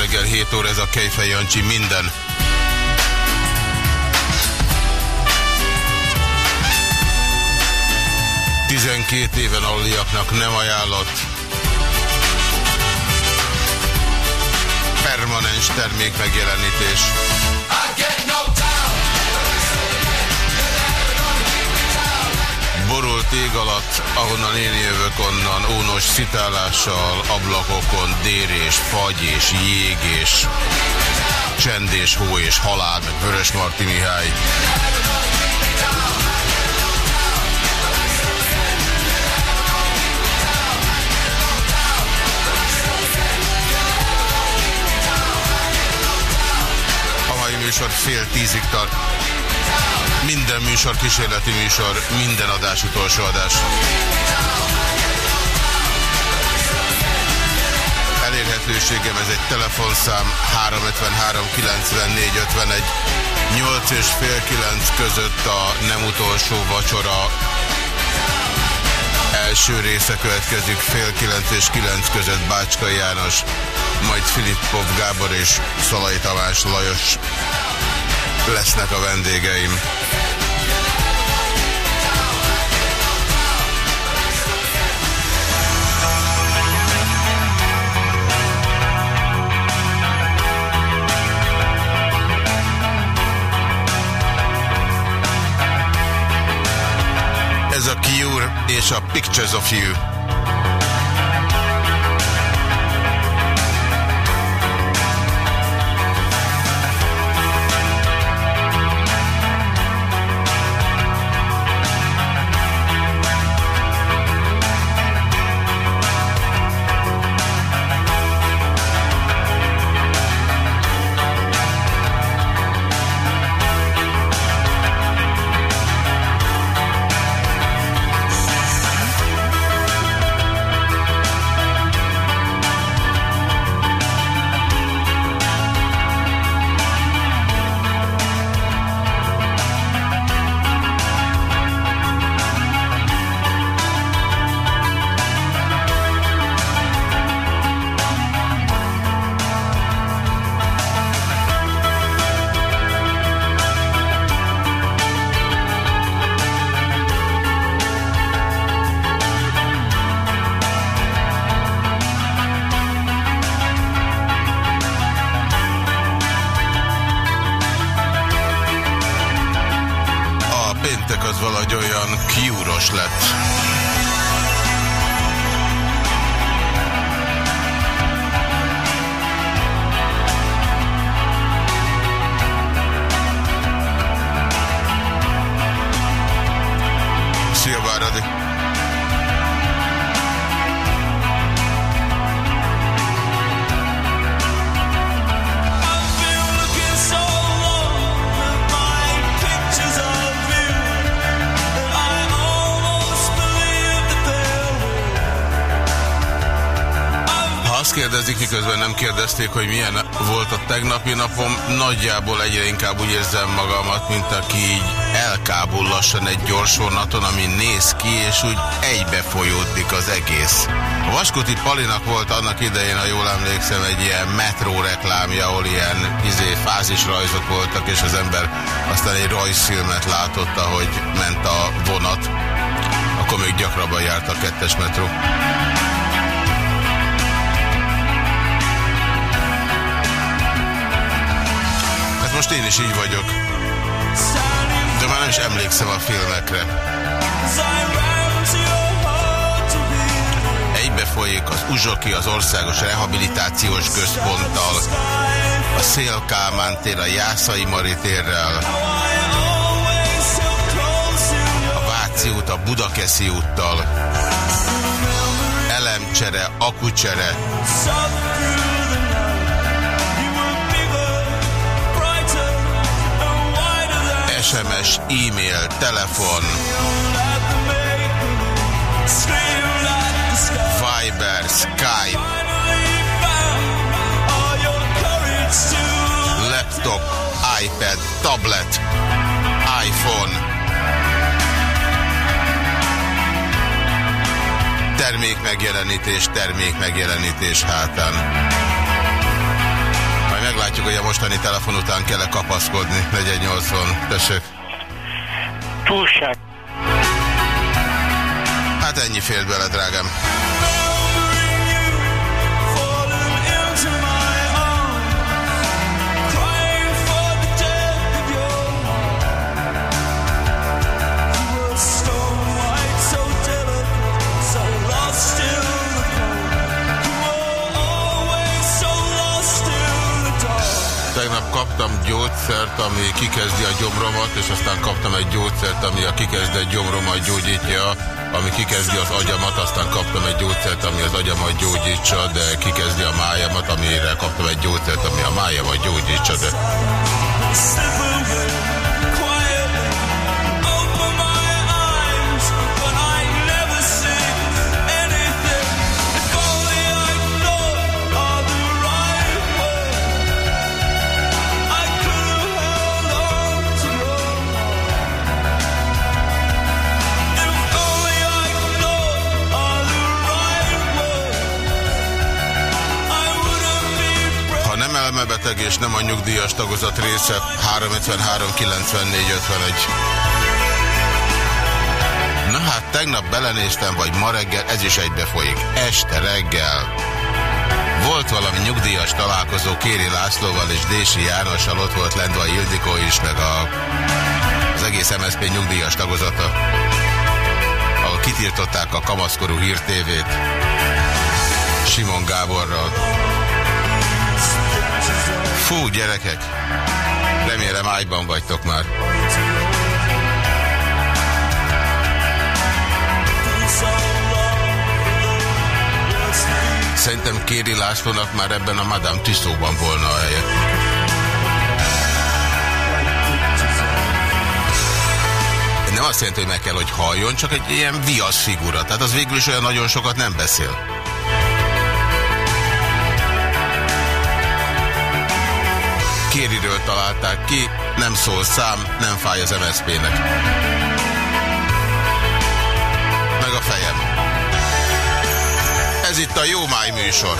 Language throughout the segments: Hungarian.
reggel 7 óra, ez a Kejfej Jancsi minden. Tizenkét éven alliaknak nem ajánlott. Permanens termék megjelenítés. I get no borult ég alatt, ahonnan én jövök, onnan ónos szitálással, ablakokon dér és fagy és jég és csend és hó és halál, meg Vörös Marti Mihály. A mai műsor fél tízig tart. Minden műsor kísérleti műsor, minden adás utolsó adás. Elérhetőségem ez egy telefonszám 353 94 51 8 és fél 9 között a nem utolsó vacsora első része következik fél 9 és 9 között Bácska János, majd Filippov Gábor és Szalai Tamás Lajos lesznek a vendégeim. Ez a Cure és a Pictures of You. Nem kérdezték, hogy milyen volt a tegnapi napom, nagyjából egyre inkább úgy érzem magamat, mint aki így elkábul lassan egy gyors vonaton, ami néz ki, és úgy egybe folyódik az egész. A Vaskuti Palinak volt annak idején, ha jól emlékszem, egy ilyen metró reklámja, ahol ilyen izé, fázisrajzok voltak, és az ember aztán egy rajzfilmet látott, ahogy ment a vonat. Akkor még gyakrabban járt a kettes metró. Most én is így vagyok, de már nem is emlékszem a filmekre. as I ran to your heart to be Egybe folyik az Uzsoki, az Országos Rehabilitációs Központtal, a Szél Kálmán tér, a Jászai Mari térrel, I always so close to a Váci út, a Budakeszi úttal, elemcsere, akucsere, SMS, e-mail, telefon. Viber, Skype, laptop, iPad, tablet, iPhone. Termék megjelenítés, termék megjelenítés hátán. Meglátjuk, hogy a mostani telefon után kell-e kapaszkodni. 480, tessék. túlság. Hát ennyi félt bele, drágám. Kaptam gyógyszert, ami kikezdi a gyomromat, és aztán kaptam egy gyógyszert, ami a kikezdett gyomromat gyógyítja, ami kikezdi az agyamat, aztán kaptam egy gyógyszert, ami az agyamat gyógyítsa, de kikezdi a májamat, amire kaptam egy gyógyszert, ami a májamat gyógyítsa, de és nem a nyugdíjas tagozat része 353 94 51. Na hát tegnap belenéztem, vagy ma reggel, ez is egybe folyik. Este reggel volt valami nyugdíjas találkozó Kéri Lászlóval és Dési Jánossal, ott volt Lendva Ildikó is, meg a, az egész MSZP nyugdíjas tagozata, ahol kitiltották a kamaszkorú hírtévét Simon Gáborral. Fú, gyerekek! Remélem ágyban vagytok már. Szerintem Kéri Lászlónak már ebben a Madame Tisztóban volna a helye. Nem azt jelenti, hogy meg kell, hogy halljon, csak egy ilyen viasz figura. Tehát az végül is olyan nagyon sokat nem beszél. Kériről találták ki, nem szól szám, nem fáj az MSZP-nek. Meg a fejem. Ez itt a Jó Máj műsor.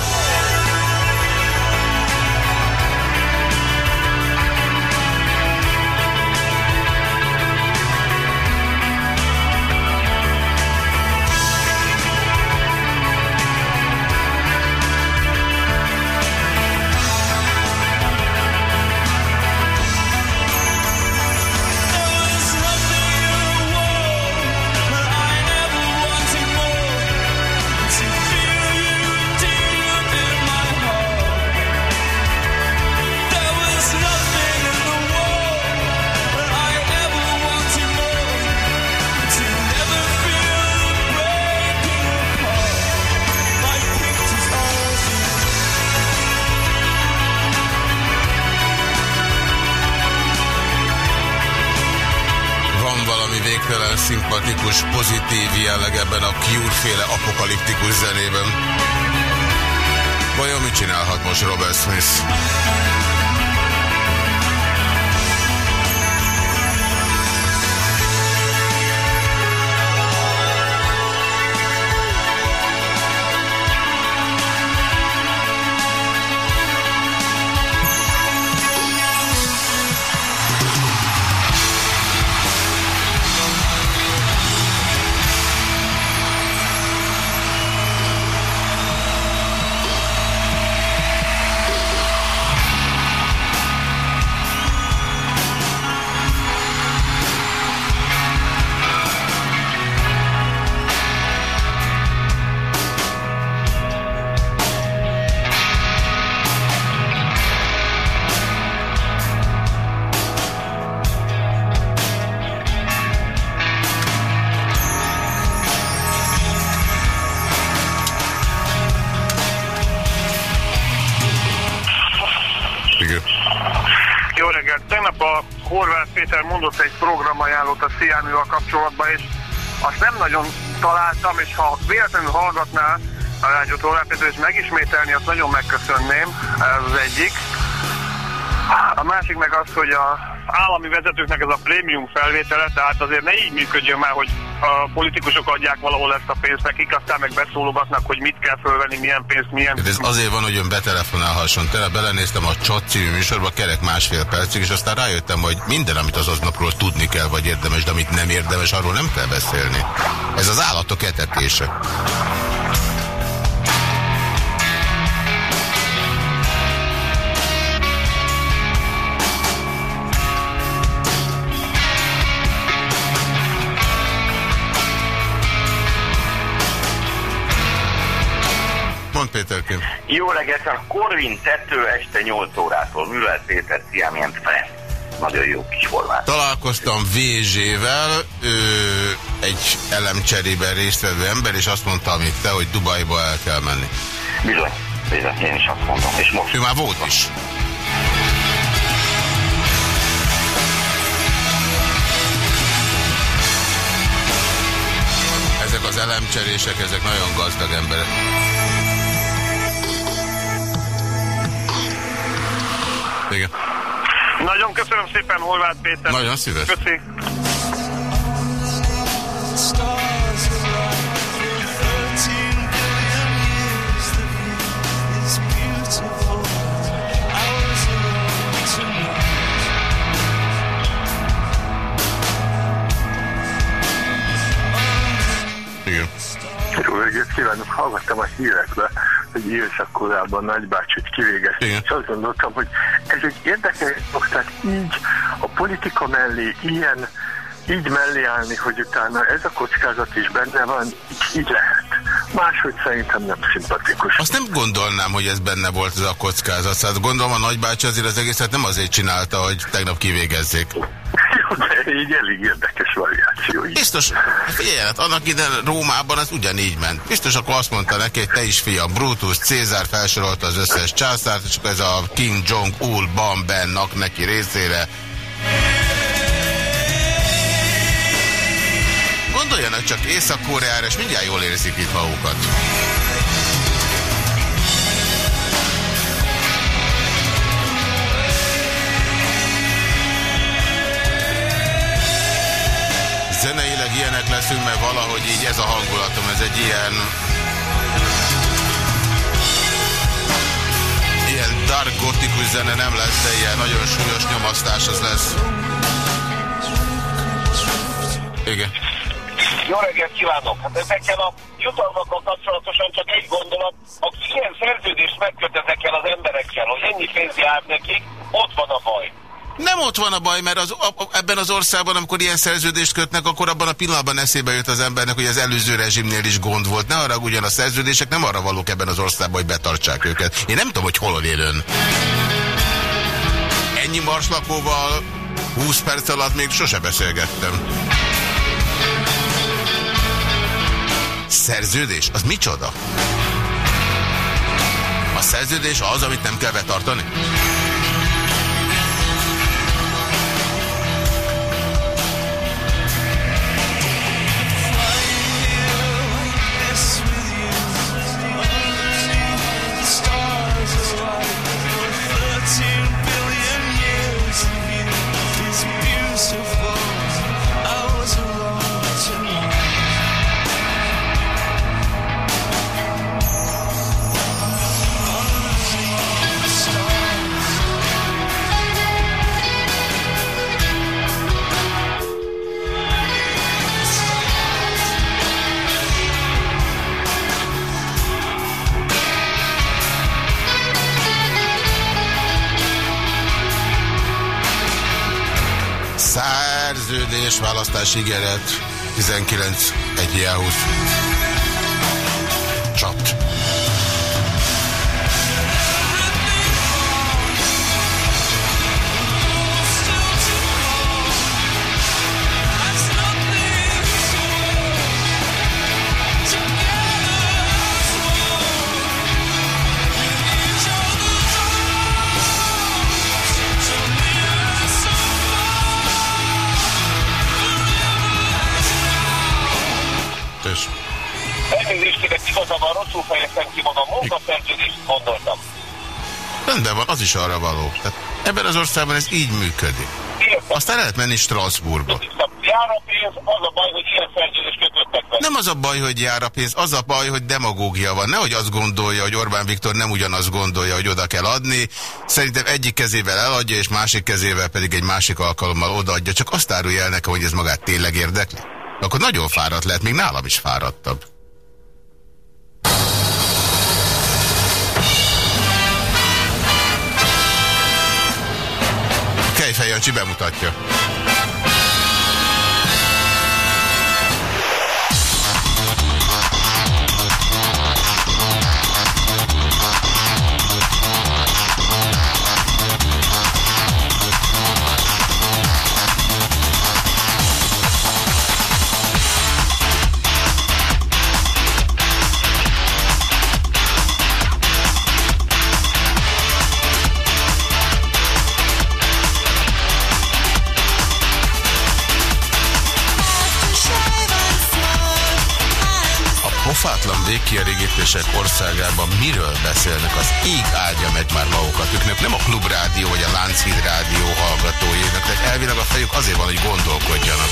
Jelleg ebben a Cure-féle apokaliptikus zenében. Vajon mit csinálhat most Robert Smith? Horváth Péter mondott egy programajánlót a Sziámival kapcsolatban, és azt nem nagyon találtam, és ha véletlenül hallgatná a rádiót Horváth Péter, és megismételni, azt nagyon megköszönném, ez az egyik. A másik meg az, hogy a állami vezetőknek ez a prémium felvétele, tehát azért ne így működjön már, hogy a politikusok adják valahol ezt a pénzt nekik, aztán meg beszólogatnak, hogy mit kell fölvenni, milyen pénzt, milyen... Hát ez azért van, hogy ön betelefonálhasson. Tele belenéztem a Csat című műsorba, kerek másfél percig, és aztán rájöttem, hogy minden, amit az aznapról tudni kell, vagy érdemes, de amit nem érdemes, arról nem kell beszélni. Ez az állatok etetése. Péterként. Jó reggelt, a Corvin tető este 8 órától. Művel Péter, Sziámient Ferenc. Nagyon jó kis formát. Találkoztam VZ-vel, egy elemcserében résztvevő ember, és azt mondta, amit te, hogy Dubajba el kell menni. Bizony, bizony, én is azt mondom. És most Ő már volt is. Ezek az elemcserések, ezek nagyon gazdag emberek. Igen. Nagyon köszönöm szépen, Horváth Péter. Nagyon szíves. Köszi. Igen. Jó reggelt kívánok, hallgattam a hírekbe, hogy éjszakkorában nagybácsit kivégezték, Igen. és azt gondoltam, hogy ez egy érdekes dolog, tehát így a politika mellé ilyen, így mellé állni, hogy utána ez a kockázat is benne van, így, lehet. Máshogy szerintem nem szimpatikus. Azt nem gondolnám, hogy ez benne volt ez a kockázat. Szóval gondolom a nagybácsi azért az egészet nem azért csinálta, hogy tegnap kivégezzék. Jó, de így elég érdekes variáció. Így. Biztos, figyelj, hát annak ide Rómában az ugyanígy ment. Biztos akkor azt mondta neki, hogy te is fiam, Brutus, Cézár felsorolta az összes császárt, és ez a King Jong-ul Bam Bennak neki részére. Gondoljanak csak Észak-Koreára, és mindjárt jól érzik itt magukat. Zeneileg ilyenek leszünk, mert valahogy így ez a hangulatom, ez egy ilyen... Ilyen dark gotikus zene nem lesz, de ilyen nagyon súlyos nyomasztás az lesz. Igen. Jó reggelt kívánok! Hát ezekkel a jutalmakkal kapcsolatosan csak egy gondolat. Aki ilyen szerződést megköt ezekkel az emberekkel, hogy ennyi pénz jár nekik, ott van a baj. Nem ott van a baj, mert az, a, ebben az országban, amikor ilyen szerződést kötnek, akkor abban a pillanatban eszébe jut az embernek, hogy az előző rezsimnél is gond volt. Ne arra ugyan a szerződések nem arra valók ebben az országban, hogy betartsák őket. Én nem tudom, hogy hol él ön. Ennyi marslakóval 20 perc alatt még sose beszélgettem. Szerződés? Az micsoda? A szerződés az, amit nem kell betartani? Szerződés, választási ígéret, 19, 1 ilyen 20. Csat. Rosszul fejeztem ki magam, munkaszerződést gondoltam. Rendben van, az is arra való. Tehát ebben az országban ez így működik. Értem. Aztán lehet menni Strasbourgba. Jár a pénz, az a baj, hogy ilyen szerződést kötöttek vele. Nem az a baj, hogy jár a pénz, az a baj, hogy demagógia van. Nehogy azt gondolja, hogy Orbán Viktor nem ugyanazt gondolja, hogy oda kell adni. Szerintem egyik kezével eladja, és másik kezével pedig egy másik alkalommal odaadja. Csak azt árulja el nekem, hogy ez magát tényleg érdekli. Akkor nagyon fáradt lehet, még nálam is fáradtabb. Kejfej Jancsi bemutatja. Pofátlan végkielégítések országában miről beszélnek? Az ég áldja meg már magukat. Őknek nem a klubrádió vagy a Lánchíd rádió hallgatóinak, tehát elvileg a fejük azért van, hogy gondolkodjanak.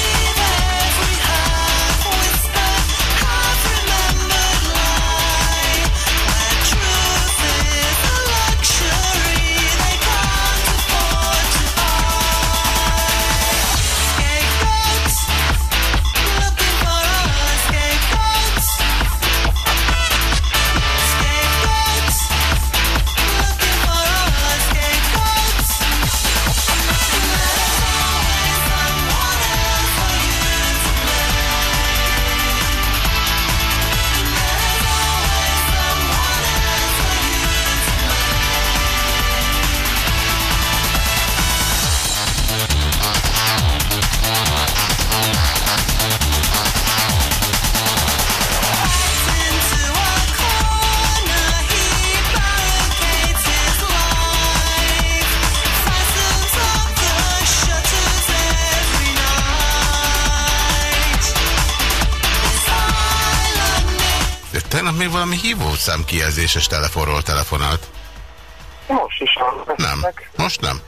Hívószám kijelzéses telefonról telefonált. Most is Nem. Most nem.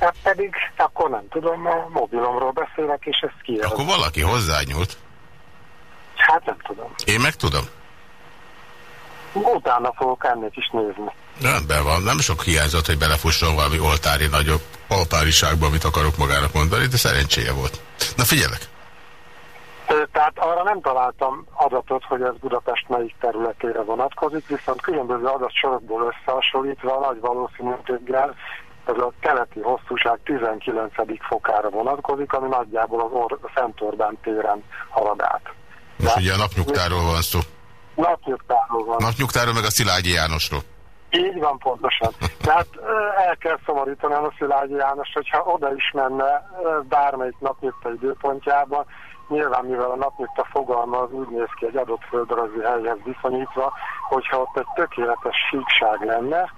Hát pedig, akkor nem tudom, a mobilomról beszélek, és ezt kijelzem. Akkor valaki hozzányúlt. Hát nem tudom. Én meg tudom. Utána fogok ennél is nézni. Rendben van. Nem sok hiányzott, hogy belefusson valami oltári nagyobb altáriságba, amit akarok magának mondani, de szerencséje volt. Na figyelek. Tehát arra nem találtam adatot, hogy ez Budapest melyik területére vonatkozik, viszont különböző adatsorokból összehasonlítva nagy valószínűséggel ez a keleti hosszúság 19. fokára vonatkozik, ami nagyjából az Or Szent Orbán téren halad át. Most ugye a napnyugtáról van szó. Napnyugtáról van. Napnyugtáról meg a Szilágyi Jánosról. Így van pontosan. Tehát el kell szomorítanom a Szilágyi János, hogyha oda is menne bármelyik napnyugta időpontjában, nyilván mivel a napnyugta fogalma az úgy néz ki egy adott földrajzi helyhez viszonyítva, hogyha ott egy tökéletes síkság lenne,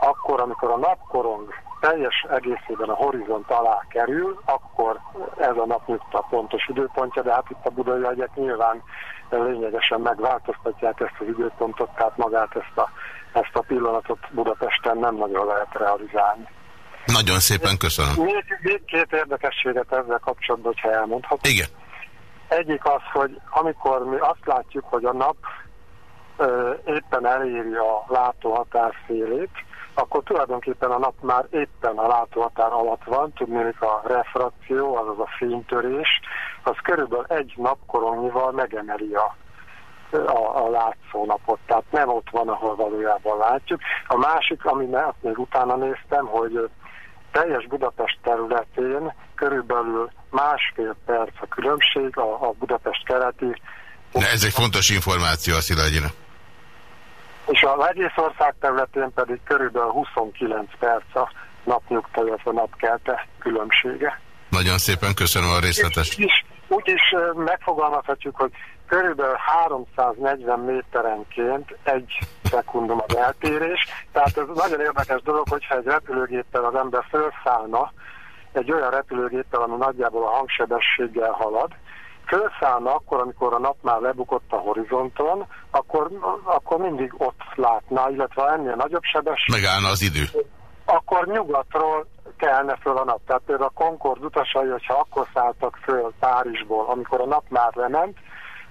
akkor amikor a napkorong teljes egészében a horizont alá kerül, akkor ez a napnyugta pontos időpontja, de hát itt a budai jegyek nyilván lényegesen megváltoztatják ezt az időpontot, tehát magát ezt a, ezt a pillanatot Budapesten nem nagyon lehet realizálni. Nagyon szépen köszönöm. Még, még két érdekességet ezzel kapcsolatban, hogyha elmondhatom. Igen. Egyik az, hogy amikor mi azt látjuk, hogy a nap ö, éppen eléri a látóhatár szélét, akkor tulajdonképpen a nap már éppen a látóhatár alatt van, tudnék a refrakció, azaz a fénytörés, az körülbelül egy napkoronnyival megemeli a, a, a látszónapot, tehát nem ott van, ahol valójában látjuk. A másik, ami azt még utána néztem, hogy teljes Budapest területén körülbelül másfél perc a különbség a, a Budapest keleti De ez egy fontos információ a Szilágyinak. és az egész ország területén pedig körülbelül 29 perc a napnyugta, illetve napkelte különbsége. Nagyon szépen köszönöm a részletes. Úgy is, úgy is megfogalmazhatjuk, hogy körülbelül 340 méterenként egy szekundum az eltérés. Tehát ez nagyon érdekes dolog, hogyha egy repülőgéppel az ember felszállna, egy olyan repülőgéppel, ami nagyjából a hangsebességgel halad, felszállna akkor, amikor a nap már lebukott a horizonton, akkor, akkor mindig ott látná, illetve ennél nagyobb sebesség, Megállna az idő. akkor nyugatról kelne föl a nap. Tehát például a Concord utasai, hogyha akkor szálltak föl Párizsból, amikor a nap már lement,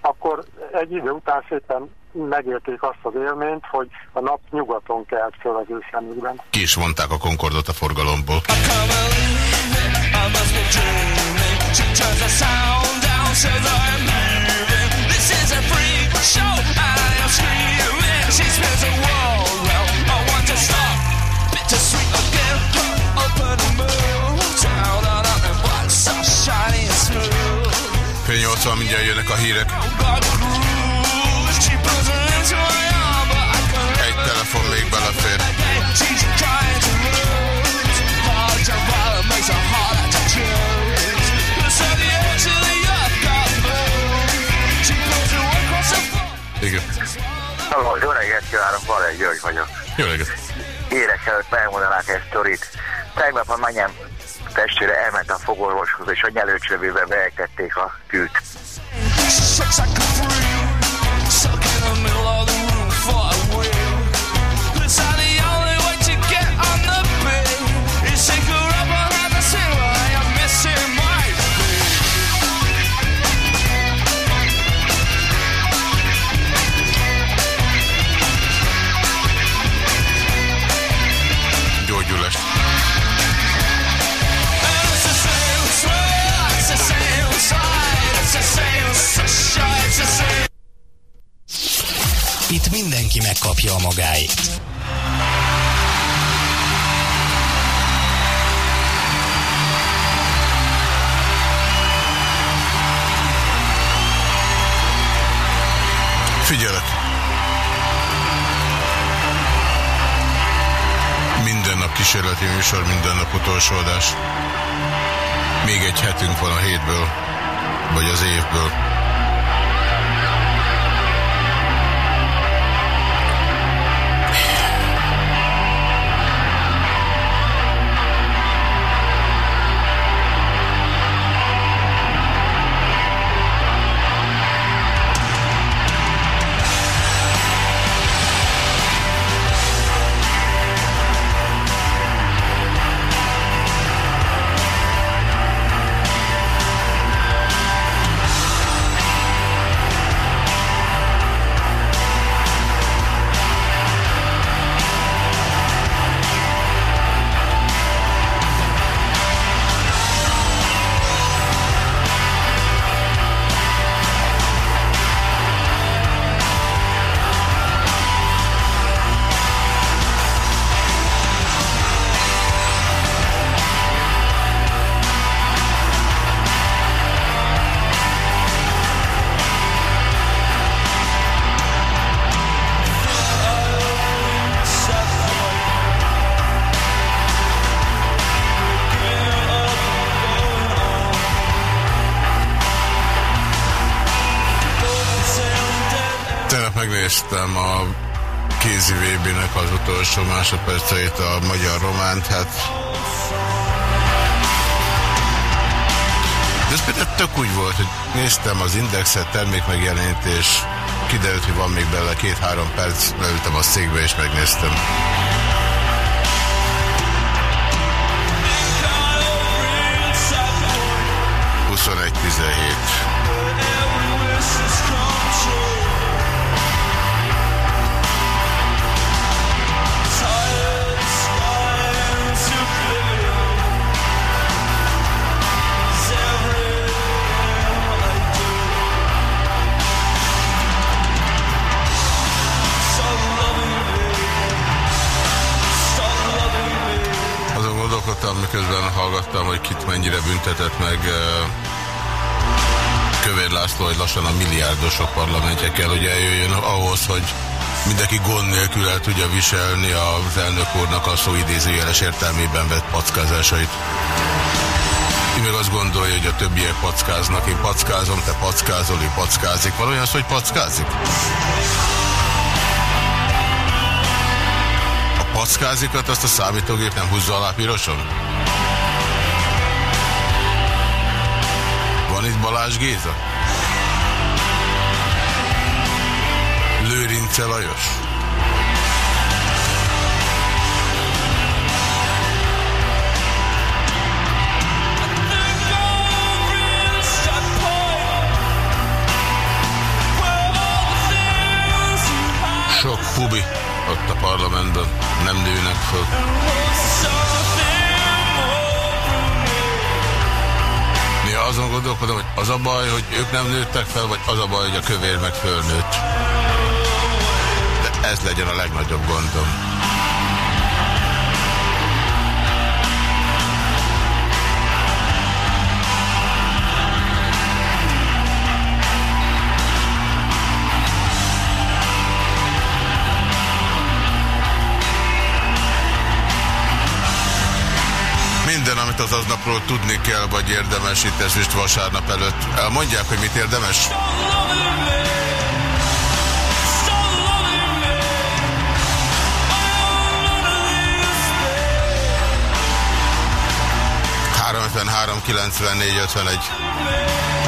akkor egy idő után szépen megélték azt az élményt, hogy a nap nyugaton kelt föl az ő szemükben. Ki is vonták a Concordot a forgalomból. She turns the sound the earth got moved. She pulls her across the floor. Igen. Halló, jó reggelt kívánok, Balai György vagyok. Jó reggelt. Érek előtt elmondanák egy sztorit. Tegnap a manyám testvére elment a fogorvoshoz, és a nyelőcsövőbe beejtették a kült. Itt mindenki megkapja a magáit. Figyelek. Minden nap kísérleti műsor, minden nap utolsó adás. Még egy hetünk van a hétből, vagy az évből. Megnéztem a kézi VB-nek az utolsó másodperceit a magyar románt, hát de ez például tök úgy volt, hogy néztem az indexet, termékmegjelenítés, kiderült, hogy van még belőle két-három perc, leültem a székbe és megnéztem. Kell, hogy eljöjjön ahhoz, hogy mindenki gond nélkül el tudja viselni az elnök úrnak a szó idézőjeles értelmében vett packázásait. Ő meg azt gondolja, hogy a többiek packáznak, én packázom, te packázol, ő packázik. Van olyan hogy packázik? A packázikat azt a számítógép nem húzza alá piroson? Van itt Balázs Géza? Lőrince Lajos? Sok pubi ott a parlamentben nem nőnek föl. Néha azon gondolkodom, hogy az a baj, hogy ők nem nőttek fel, vagy az a baj, hogy a kövér meg fölnőtt. Ez legyen a legnagyobb gondom. Minden, amit az aznapról tudni kell, vagy érdemes itt ezüst vasárnap előtt. Elmondják, hogy mit érdemes? Három 94 51.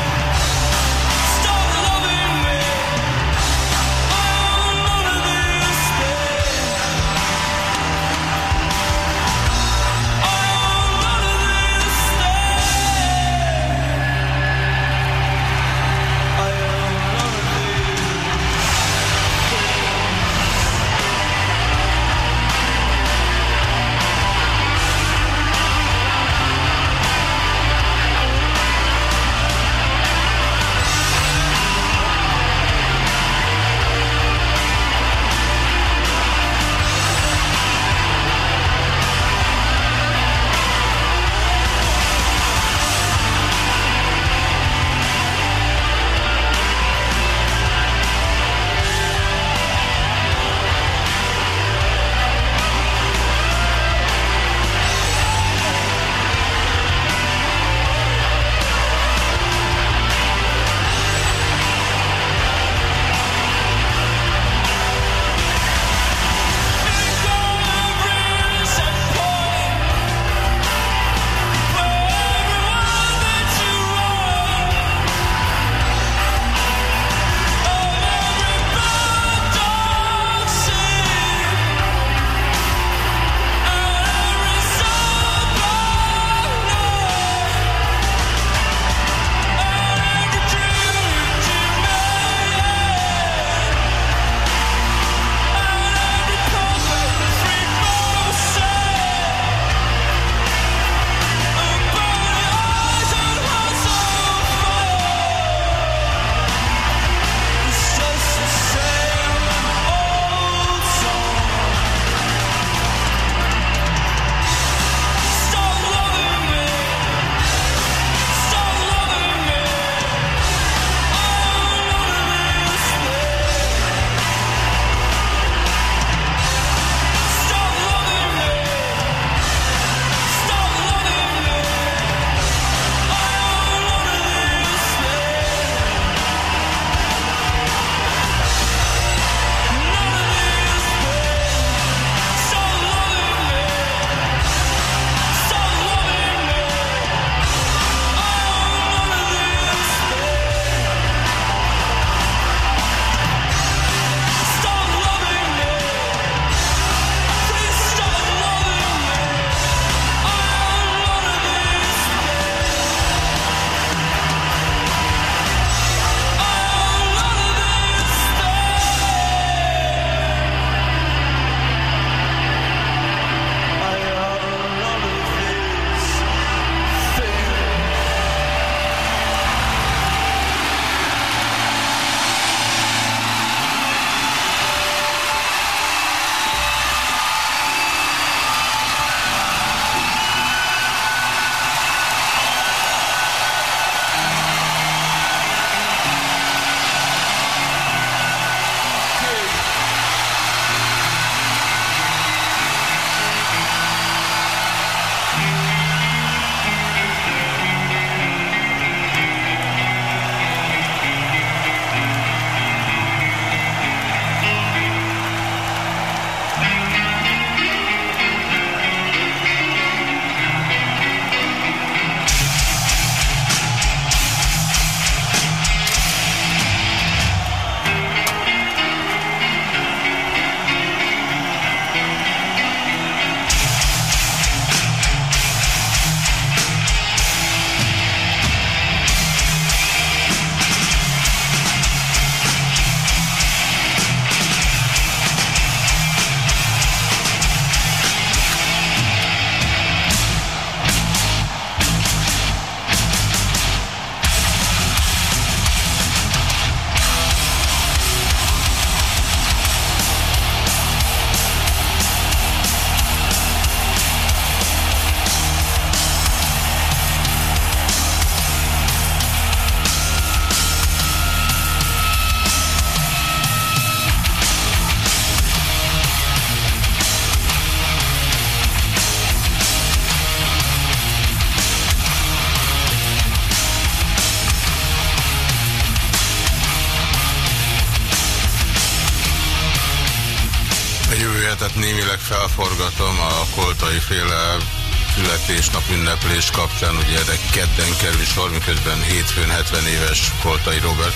kapcsán, ugye erre kedden kerül sor, miközben hétfőn 70 éves koltai Robert.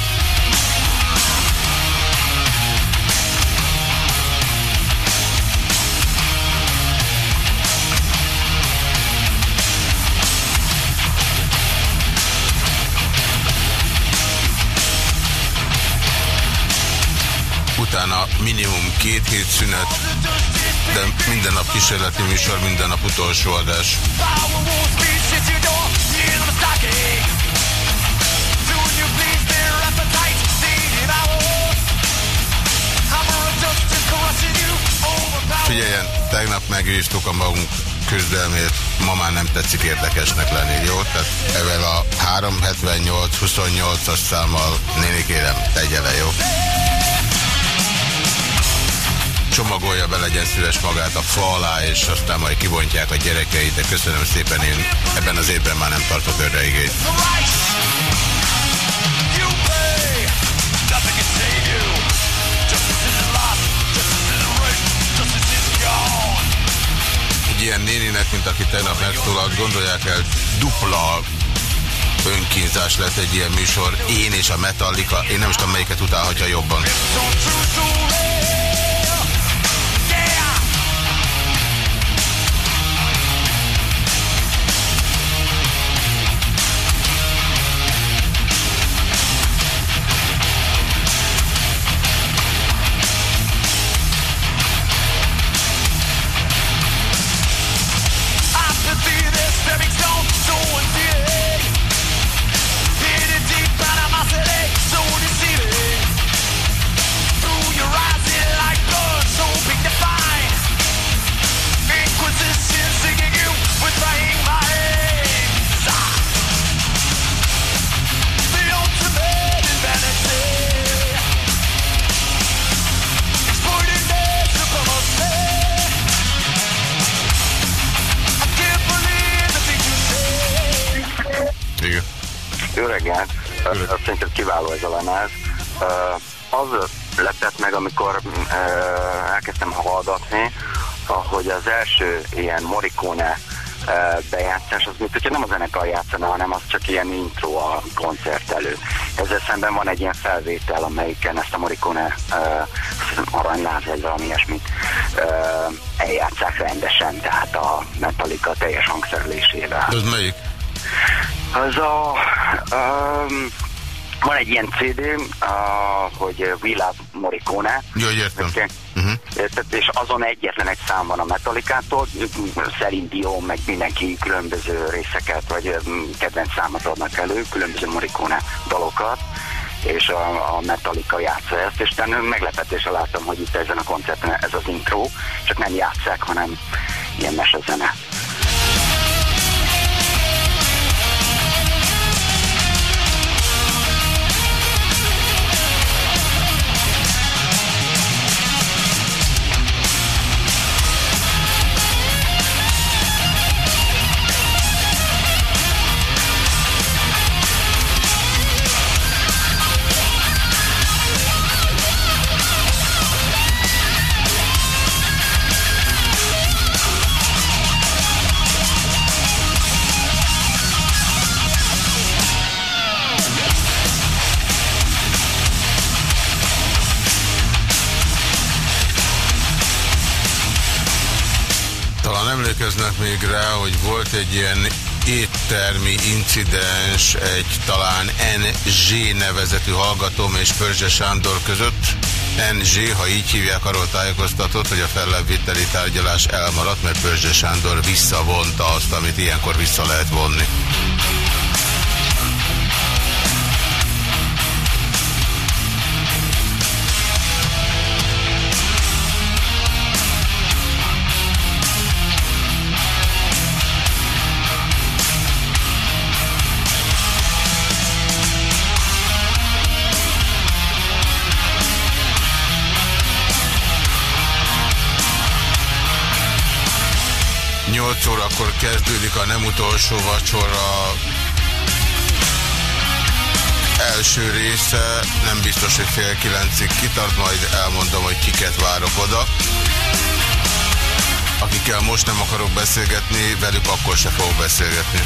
Utána minimum két hét szünet, de minden nap kísérleti műsor, minden nap utolsó adás. Figyeljen, tegnap megvívtuk a magunk küzdelmét, ma már nem tetszik érdekesnek lenni, jó? Tehát ezzel a 378-28-as számmal, néni kérem, tegye le, jó? Csomagolja be, legyen szíves magát a fa alá, és aztán majd kibontják a gyerekeit, de köszönöm szépen, én ebben az évben már nem tartok örre igényt. Ilyen néninek, mint aki tegnap megszólalt, gondolják el, dupla önkínzás lett egy ilyen műsor. Én és a Metallica, én nem is tudom melyiket utálhatja jobban. Kiváló ez a lemez. Az lepett meg, amikor elkezdtem hallgatni, ahogy az első ilyen Morricone bejátszás, az mint hogyha nem a zenekar játszana, hanem az csak ilyen intro a koncert elő. Ezzel szemben van egy ilyen felvétel, amelyiken ezt a Morricone ö, aranyláz, vagy valami ilyesmit ö, eljátszák rendesen, tehát a Metallica teljes hangszerelésével. Az melyik? Az a... Um, van egy ilyen CD, uh, hogy We Love Morricone. Jó, értem. Okay. Uh-huh. Érted? És azon egyetlen egy szám van a Metallicától, szerint Dion, meg mindenki különböző részeket, vagy kedvenc számot adnak elő, különböző Morricone dalokat, és a, a Metallica játsza ezt, és meglepetéssel láttam, hogy itt ezen a koncerten ez az intro, csak nem játszák, hanem ilyen mesezene. Emlékeznek még rá, hogy volt egy ilyen éttermi incidens egy talán NZ nevezetű hallgatóm és Pörzse Sándor között. NZ, ha így hívják, arról tájékoztatott, hogy a fellebbviteli tárgyalás elmaradt, mert Pörzse Sándor visszavonta azt, amit ilyenkor vissza lehet vonni. Órakor kezdődik a nem utolsó vacsora első része, nem biztos, hogy fél kilencig kitart, majd elmondom, hogy kiket várok oda. Akikkel most nem akarok beszélgetni, velük akkor se fogok beszélgetni.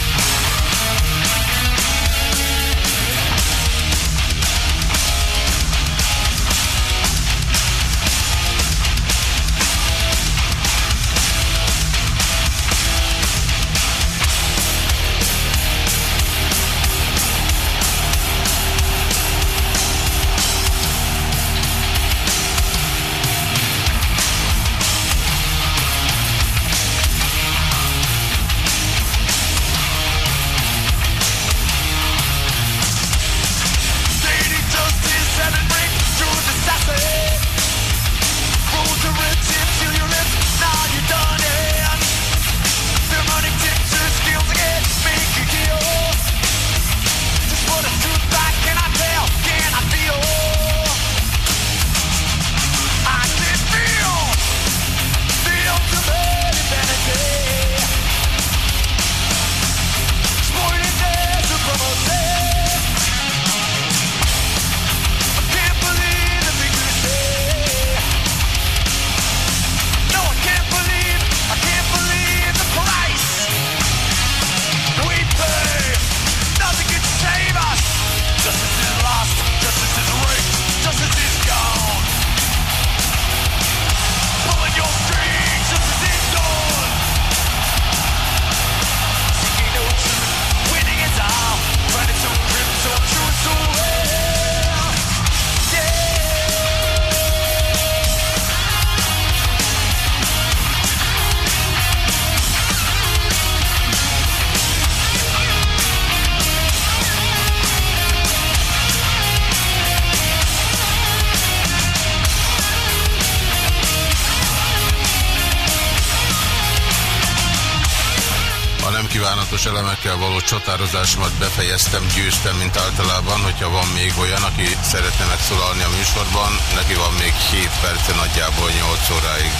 Kívánatos elemekkel való csatározásomat befejeztem, győztem, mint általában, hogyha van még olyan, aki szeretne megszólalni a műsorban, neki van még 7 perce nagyjából 8 óráig.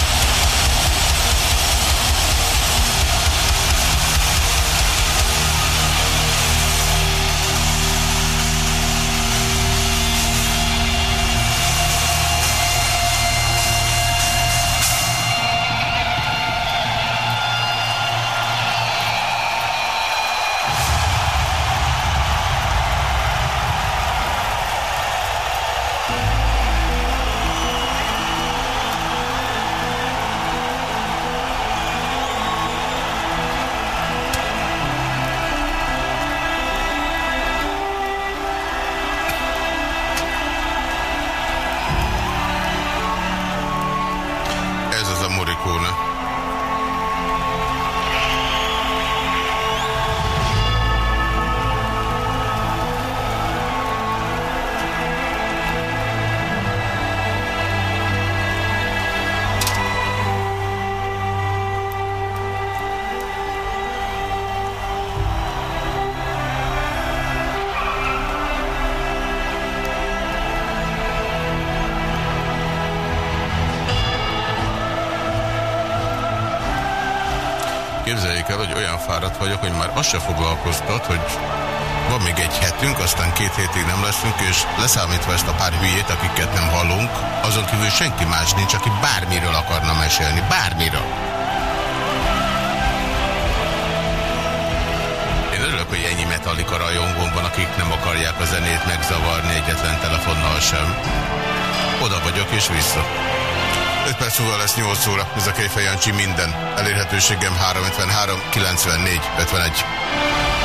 Azt se foglalkoztat, hogy van még egy hetünk, aztán két hétig nem leszünk, és leszámítva ezt a pár hülyét, akiket nem hallunk, azon kívül senki más nincs, aki bármiről akarna mesélni. Bármiről. Én örülök, hogy ennyi Metallica rajongón akik nem akarják a zenét megzavarni egyetlen telefonnal sem. Oda vagyok és vissza. 5 perc múlva lesz 8 óra, ez a Kejfej Jancsi minden. Elérhetőségem 353 94 51.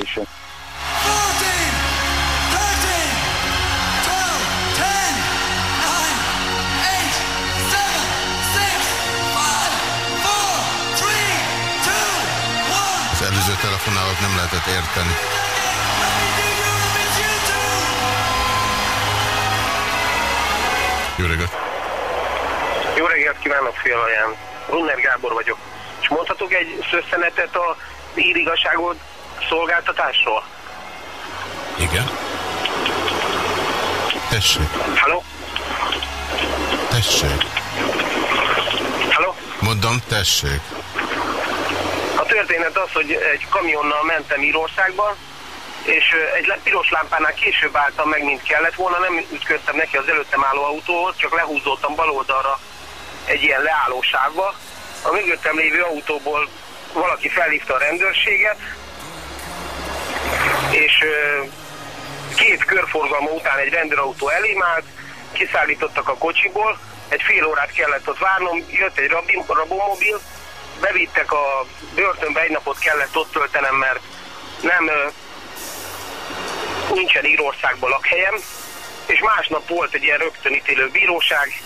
situation kamionnal mentem Írországba, és egy piros lámpánál később álltam meg, mint kellett volna, nem ütköztem neki az előttem álló autóhoz, csak lehúzódtam bal oldalra egy ilyen leálló sávba. A mögöttem lévő autóból valaki felhívta a rendőrséget, és két körforgalma után egy rendőrautó elém állt, kiszállítottak a kocsiból, egy fél órát kellett ott várnom, jött egy rabi- rabomobil, bevittek a börtönbe, egy napot kellett ott töltenem, mert nem nincsen Írországban lakhelyem, és másnap volt egy ilyen rögtönítélő bíróság,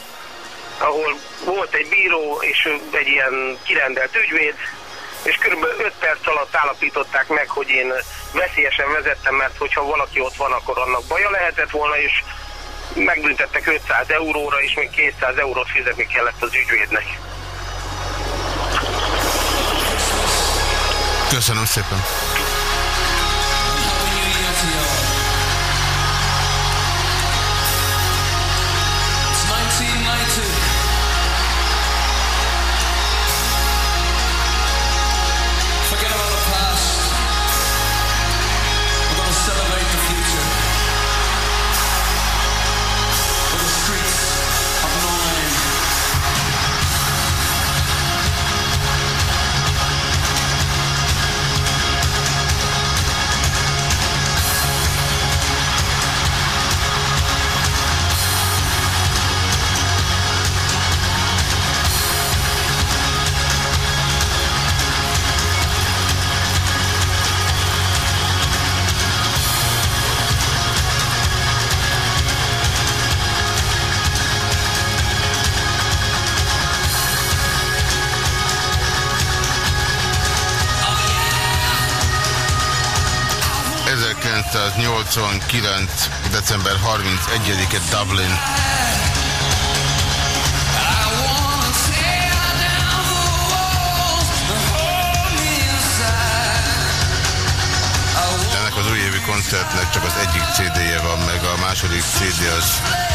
ahol volt egy bíró és egy ilyen kirendelt ügyvéd, és kb. 5 perc alatt állapították meg, hogy én veszélyesen vezettem, mert hogyha valaki ott van, akkor annak baja lehetett volna, és megbüntettek 500 euróra, és még 200 eurót fizetni kellett az ügyvédnek. Köszönöm szépen. December 31-e Dublin. Ennek az újévi koncertnek csak az egyik CD-je van meg, a második CD az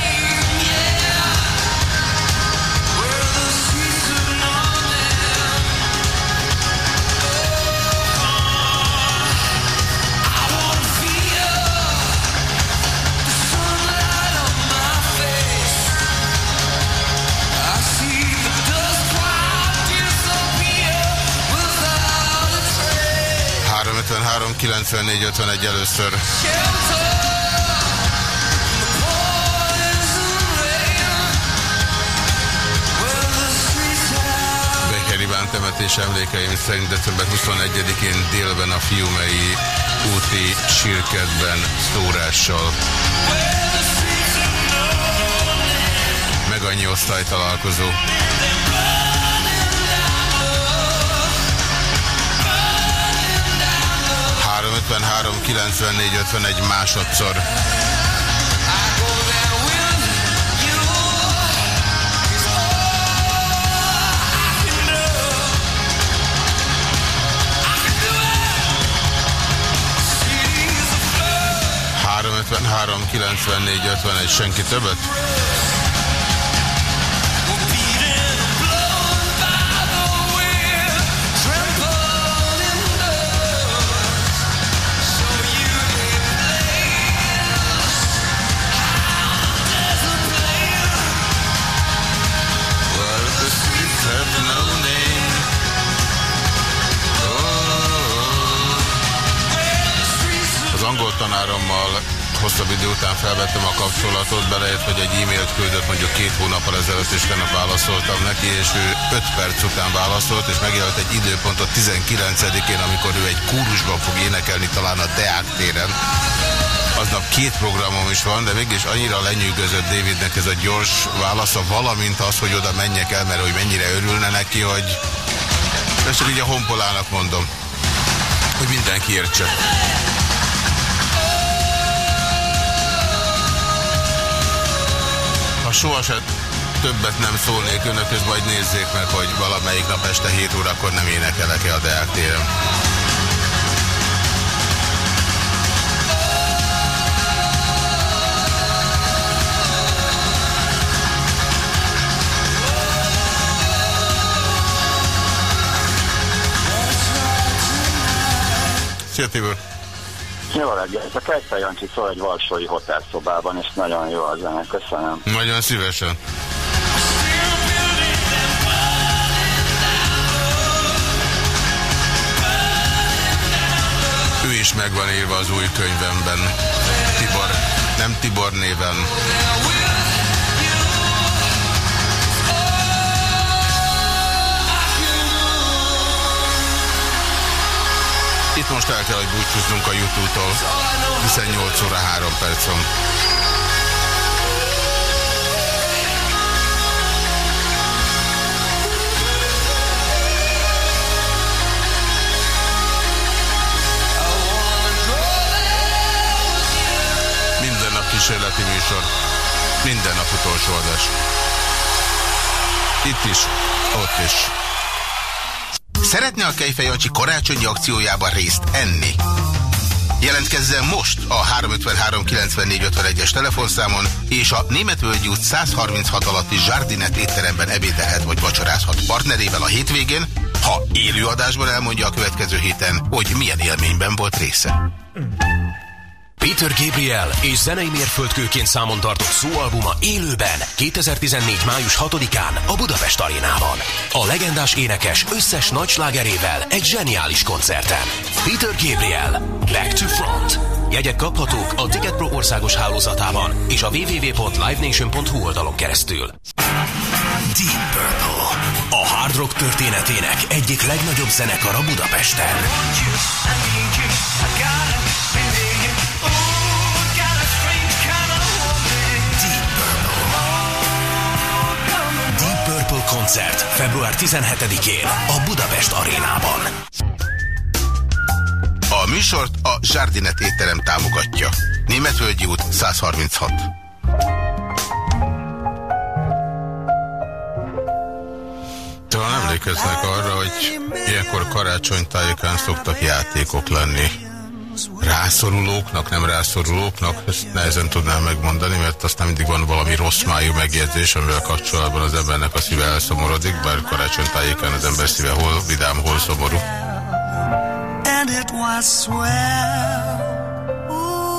53 94 51 először. Beker Iván temetés emlékeim szerint december 21-én délben a Fiumei úti sírkedben szórással. Meg annyi osztálytalálkozó. 353 94 51 másodszor. Három 53 94 51 senki többet? Hosszabb idő után felvettem a kapcsolatot, belejött, hogy egy e-mailt küldött mondjuk két hónappal ezelőtt, és tegnap válaszoltam neki, és ő 5 perc után válaszolt, és megjelölt egy időpontot 19-én, amikor ő egy kórusban fog énekelni, talán a Deák téren. Aznap két programom is van, de mégis annyira lenyűgözött Davidnek ez a gyors válasza, valamint az, hogy oda menjek el, mert hogy mennyire örülne neki, hogy ezt csak így a honpolának mondom. Hogy mindenki értse. Sohasem többet nem szólnék önökhöz, majd nézzék meg, hogy valamelyik nap este 7 órakor nem énekelek-e a Deák téren. Szia Tibor! Jó reggelt, a Kejfej Jancsi szól egy valsói hotelszobában, és nagyon jó a zene, köszönöm. Nagyon szívesen. Ő is meg van írva az új könyvemben. Tibor, nem Tibor néven. Itt most el kell, hogy búcsúznunk a YouTube-tól, hiszen 8 óra 3 perc van. Minden nap kísérleti műsor, minden nap utolsó adás. Itt is, ott is. Szeretne a Kejfej Jancsi karácsonyi akciójában részt enni? Jelentkezzen most a 353 94 51-es telefonszámon, és a Németvölgyi út 136 alatti Zsardinet étteremben ebédelhet vagy vacsorázhat partnerével a hétvégén, ha élő adásban elmondja a következő héten, hogy milyen élményben volt része. Peter Gabriel és zenei mérföldkőként számon tartott szóalbuma élőben 2014. május 6-án a Budapest arénában. A legendás énekes összes nagy slágerével egy zseniális koncerten. Peter Gabriel, Back to Front. Jegyek kaphatók a Ticket Pro országos hálózatában és a www.livenation.hu oldalon keresztül. Deep Purple. A hard rock történetének egyik legnagyobb zenekara Budapesten. Koncert február 17-én a Budapest arénában. A műsort a Zsardinet étterem támogatja. Németvölgyi út 136. Talán emlékeznek arra, hogy ilyenkor karácsonytájékán szoktak játékok lenni. Rászorulóknak, nem rászorulóknak, ezt nehezen tudnám megmondani, mert aztán mindig van valami rossz májú megjegyzés, amivel kapcsolatban az embernek a szíve elszomorodik, bár karácsonytájékán az ember szíve hol vidám, hol szomorú.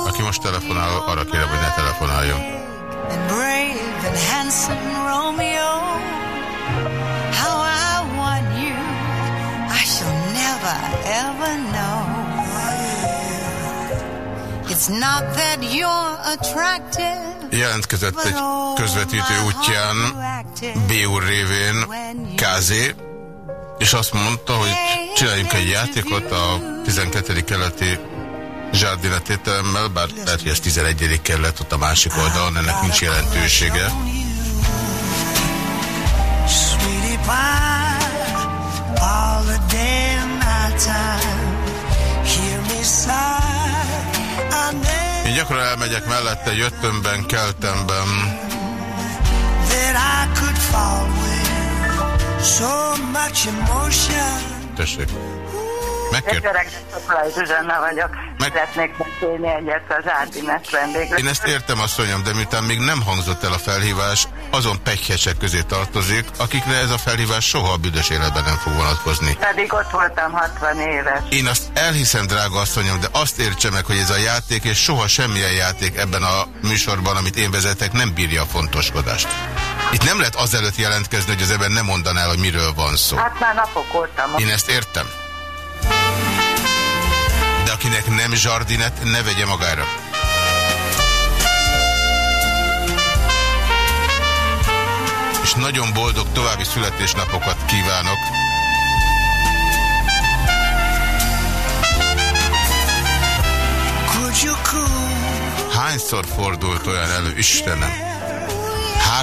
Aki most telefonál, arra kérem, hogy ne telefonáljon. How I you, I shall never ever know. Jelentkezett egy közvetítő útján B úr révén KZ, és azt mondta, hogy csináljunk egy játékot a 12. keleti Zsárdina tételemmel, bár lehet, hogy ez 11. kerület ott a másik oldalon, ennek nincs jelentősége. all the day and night time. Hear me sigh, Én gyakran elmegyek mellette, jöttömben, keltemben. Tessék. Megkért. Öreg Szokolai Zsuzsanna vagyok. Szeretnék beszélni egyet az Árdinet vendégről. Én ezt értem, asszonyom, de miután még nem hangzott el a felhívás, azon pegyhesek közé tartozik, akikre ez a felhívás soha a büdös életben nem fog vonatkozni. Pedig ott voltam 60 éves. Én azt elhiszem, drága asszonyom, de azt értse meg, hogy ez a játék, és soha semmilyen játék ebben a műsorban, amit én vezetek, nem bírja a fontoskodást. Itt nem lehet azelőtt jelentkezni, hogy az ember nem mondaná el, hogy miről van szó. Hát már napok voltam. Én ezt értem. De akinek nem zsardinet, ne vegye magára. És nagyon boldog további születésnapokat kívánok. Hányszor fordult olyan elő, Istenem?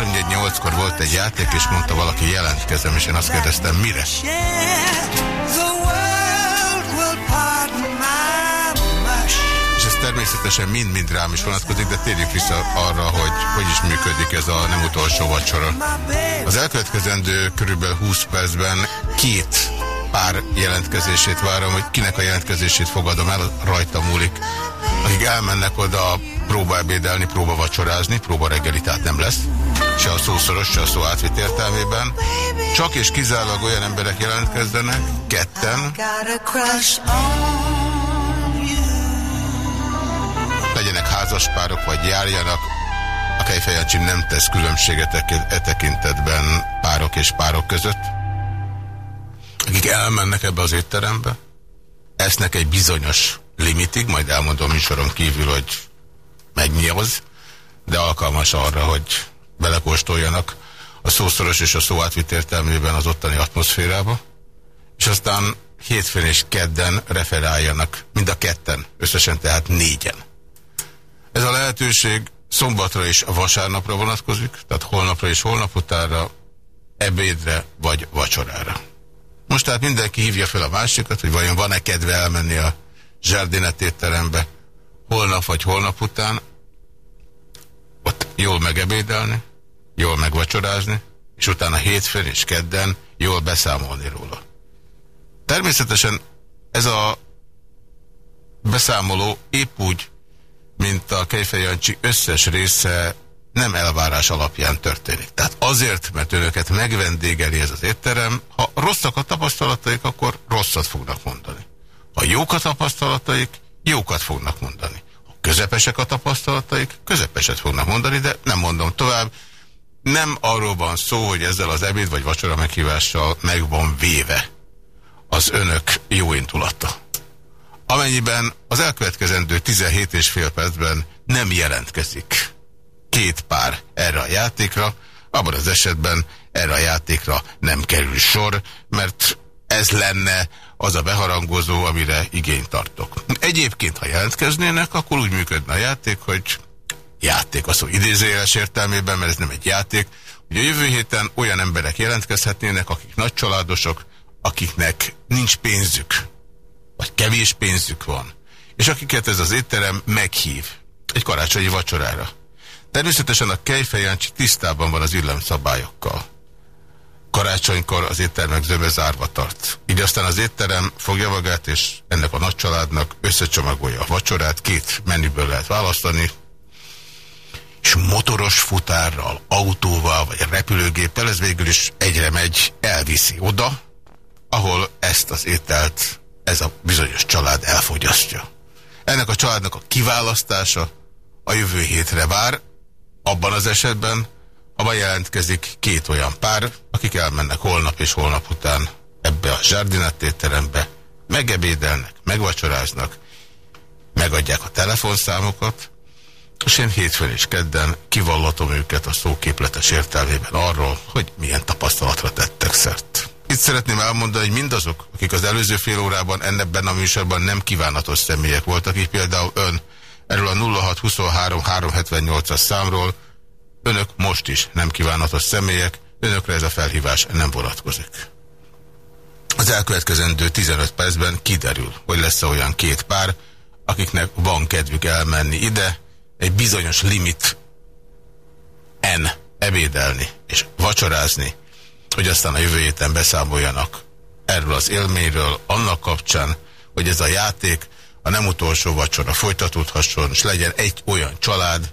3-8-kor volt egy játék, és mondta valaki jelentkezem, és én azt kérdeztem, mire? Will pardon természetesen mind-mind rám is vonatkozik, de térjük vissza arra, hogy hogy is működik ez a nem utolsó vacsora. Az elkövetkezendő körülbelül 20 percben két pár jelentkezését várom, hogy kinek a jelentkezését fogadom el, rajta múlik. Akik elmennek oda próbaebédelni, próba vacsorázni, próba reggeli, tehát nem lesz. Se a szószoros, se a szó átvitt értelmében. Csak és kizárólag olyan emberek jelentkezzenek, ketten, legyenek házaspárok, vagy járjanak. A Kejfejancsi nem tesz különbséget e e tekintetben párok és párok között. Akik elmennek ebbe az étterembe, esznek egy bizonyos limitig, majd elmondom műsoron kívül, hogy mennyi az, de alkalmas arra, hogy belekóstoljanak a szószoros és a szó átvitt értelmében az ottani atmoszférába, és aztán hétfőn és kedden referáljanak, mind a ketten, összesen tehát négyen. Ez a lehetőség szombatra és vasárnapra vonatkozik, tehát holnapra és holnap utánra, ebédre vagy vacsorára. Most tehát mindenki hívja fel a másikat, hogy vajon van-e kedve elmenni a zsardinet étterembe holnap vagy holnap után, ott jól megebédelni, jól megvacsorázni, és utána hétfőn és kedden jól beszámolni róla. Természetesen ez a beszámoló épp úgy, mint a Kejfej Jancsi összes része nem elvárás alapján történik. Tehát azért, mert önöket megvendégeli ez az étterem, ha rosszak a tapasztalataik, akkor rosszat fognak mondani. Ha jók a tapasztalataik, jókat fognak mondani. Ha közepesek a tapasztalataik, közepeset fognak mondani, de nem mondom tovább. Nem arról van szó, hogy ezzel az ebéd vagy vacsora meghívással meg van véve az önök jó indulata. Amennyiben az elkövetkezendő 17 és fél percben nem jelentkezik két pár erre a játékra, abban az esetben erre a játékra nem kerül sor, mert ez lenne az a beharangozó, amire igényt tartok. Egyébként, ha jelentkeznének, akkor úgy működne a játék, hogy játék a szó idézőjeles értelmében, mert ez nem egy játék, hogy a jövő héten olyan emberek jelentkezhetnének, akik nagy családosok, akiknek nincs pénzük, vagy kevés pénzük van, és akiket ez az étterem meghív egy karácsonyi vacsorára. Természetesen a Kejfejancsi tisztában van az illemszabályokkal. Karácsonykor az éttermek zöme zárva tart. Így aztán az étterem fogja magát, és ennek a nagy családnak összecsomagolja a vacsorát, két menüből lehet választani, és motoros futárral, autóval, vagy repülőgéppel, ez végül is egyre megy, elviszi oda, ahol ezt az ételt ez a bizonyos család elfogyasztja. Ennek a családnak a kiválasztása a jövő hétre vár, abban az esetben, ha bejelentkezik két olyan pár, akik elmennek holnap és holnap után ebbe a zsárdinettéterembe, megebédelnek, megvacsoráznak, megadják a telefonszámokat, én hétfőn és kedden kivallatom őket a szóképletes értelmében arról, hogy milyen tapasztalatra tettek szert. Itt szeretném elmondani, hogy mindazok, akik az előző fél órában ennebben a műsorban nem kívánatos személyek voltak, így például ön erről a 0623 378-as számról, önök most is nem kívánatos személyek, önökre ez a felhívás nem vonatkozik. Az elkövetkezendő 15 percben kiderül, hogy lesz -e olyan két pár, akiknek van kedvük elmenni ide, egy bizonyos limit en ebédelni és vacsorázni, hogy aztán a jövő héten beszámoljanak erről az élményről, annak kapcsán, hogy ez a játék a nem utolsó vacsora folytatódhasson, és legyen egy olyan család,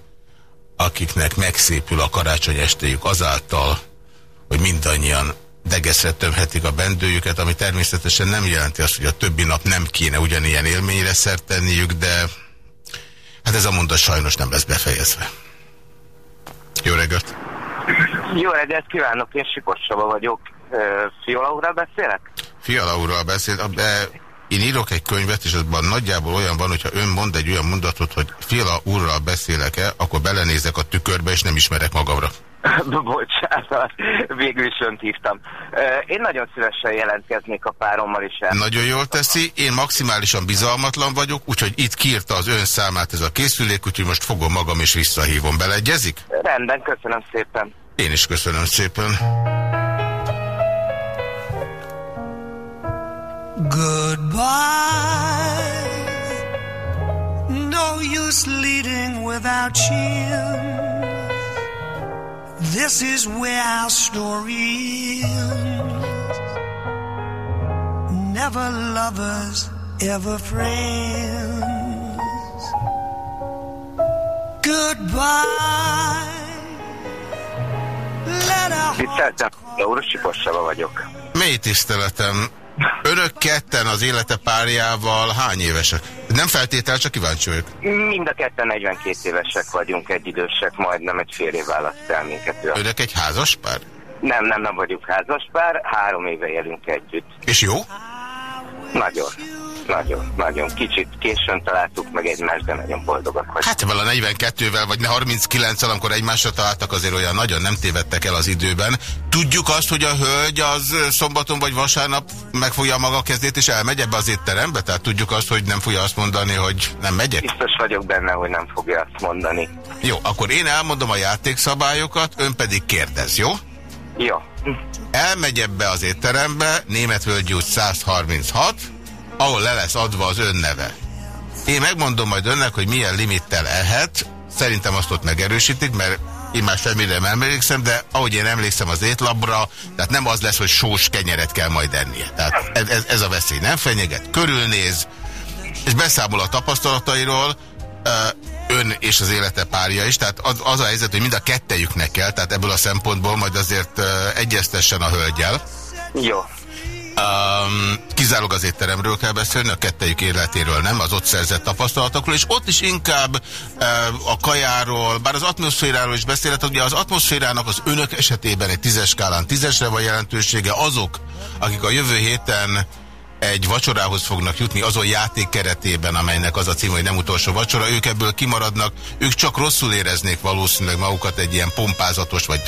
akiknek megszépül a karácsony estéjük azáltal, hogy mindannyian degeszre tömhetik a bendőjüket, ami természetesen nem jelenti azt, hogy a többi nap nem kéne ugyanilyen élményre szert tenniük, de hát ez a mondat sajnos nem lesz befejezve. Jó reggelt! Jó reggelt kívánok, én Sikos vagyok. Fiala úrral beszélek? Fiala úrral beszél, de én írok egy könyvet, és azban nagyjából olyan van, hogyha ön mond egy olyan mondatot, hogy Fiala úrral beszélek-e, akkor belenézek a tükörbe, és nem ismerek magamra. Bocsánat, végül is önt hívtam. Én nagyon szívesen jelentkeznék a párommal is el. Nagyon jól teszi, én maximálisan bizalmatlan vagyok, úgyhogy itt kiírta az ön számát ez a készülék, úgyhogy most fogom magam és visszahívom. Beleegyezik? Rendben, köszönöm szépen. Én is köszönöm szépen. Goodbye. No misleading without chin. This is where our story ends. Never lovers, ever friends. Goodbye. Tiszteltem, Laurus Csipossava vagyok. Mély tiszteletem. Önök ketten az élete párjával hány évesek? Nem feltétel, csak kíváncsi vagyok. Mind a ketten 42 évesek vagyunk, egyidősek, majdnem egy fél év választ el minket. Önök egy házas pár? Nem, nem, nem vagyunk házaspár, három éve élünk együtt. És jó? Nagyon, nagyon, nagyon. Kicsit későn találtuk meg egymást, de nagyon boldogak vagyunk. Hát vala 42-vel, vagy ne 39-el, amikor egymásra találtak, azért olyan nagyon nem tévedtek el az időben. Tudjuk azt, hogy a hölgy az szombaton vagy vasárnap megfogja a maga kezét, és elmegy ebbe az étterembe? Tehát tudjuk azt, hogy nem fogja azt mondani, hogy nem megyek? Biztos vagyok benne, hogy nem fogja azt mondani. Jó, akkor én elmondom a játékszabályokat, ön pedig kérdez, jó? Jó. Elmegy ebbe az étterembe, Németvölgy út 136, ahol le lesz adva az ön neve. Én megmondom majd önnek, hogy milyen limittel ehet, szerintem azt ott megerősítik, mert én már semmire nem emlékszem, de ahogy én emlékszem az étlapra, tehát nem az lesz, hogy sós kenyeret kell majd ennie. Tehát ez, ez, ez a veszély nem fenyeget, körülnéz, és beszámol a tapasztalatairól, ön és az élete párja is, tehát az, az a helyzet, hogy mind a kettejüknek kell, tehát ebből a szempontból majd azért egyeztessen a hölgyel. Jó. Um, kizárólag az étteremről kell beszélni, a kettejük életéről nem, az ott szerzett tapasztalatokról, és ott is inkább uh, a kajáról, bár az atmoszféráról is beszélhet, ugye az atmoszférának az önök esetében egy tízes skálán tízesre van jelentősége, azok, akik a jövő héten egy vacsorához fognak jutni azon játék keretében, amelynek az a cím, hogy nem utolsó vacsora, ők ebből kimaradnak, ők csak rosszul éreznék valószínűleg magukat egy ilyen pompázatos, vagy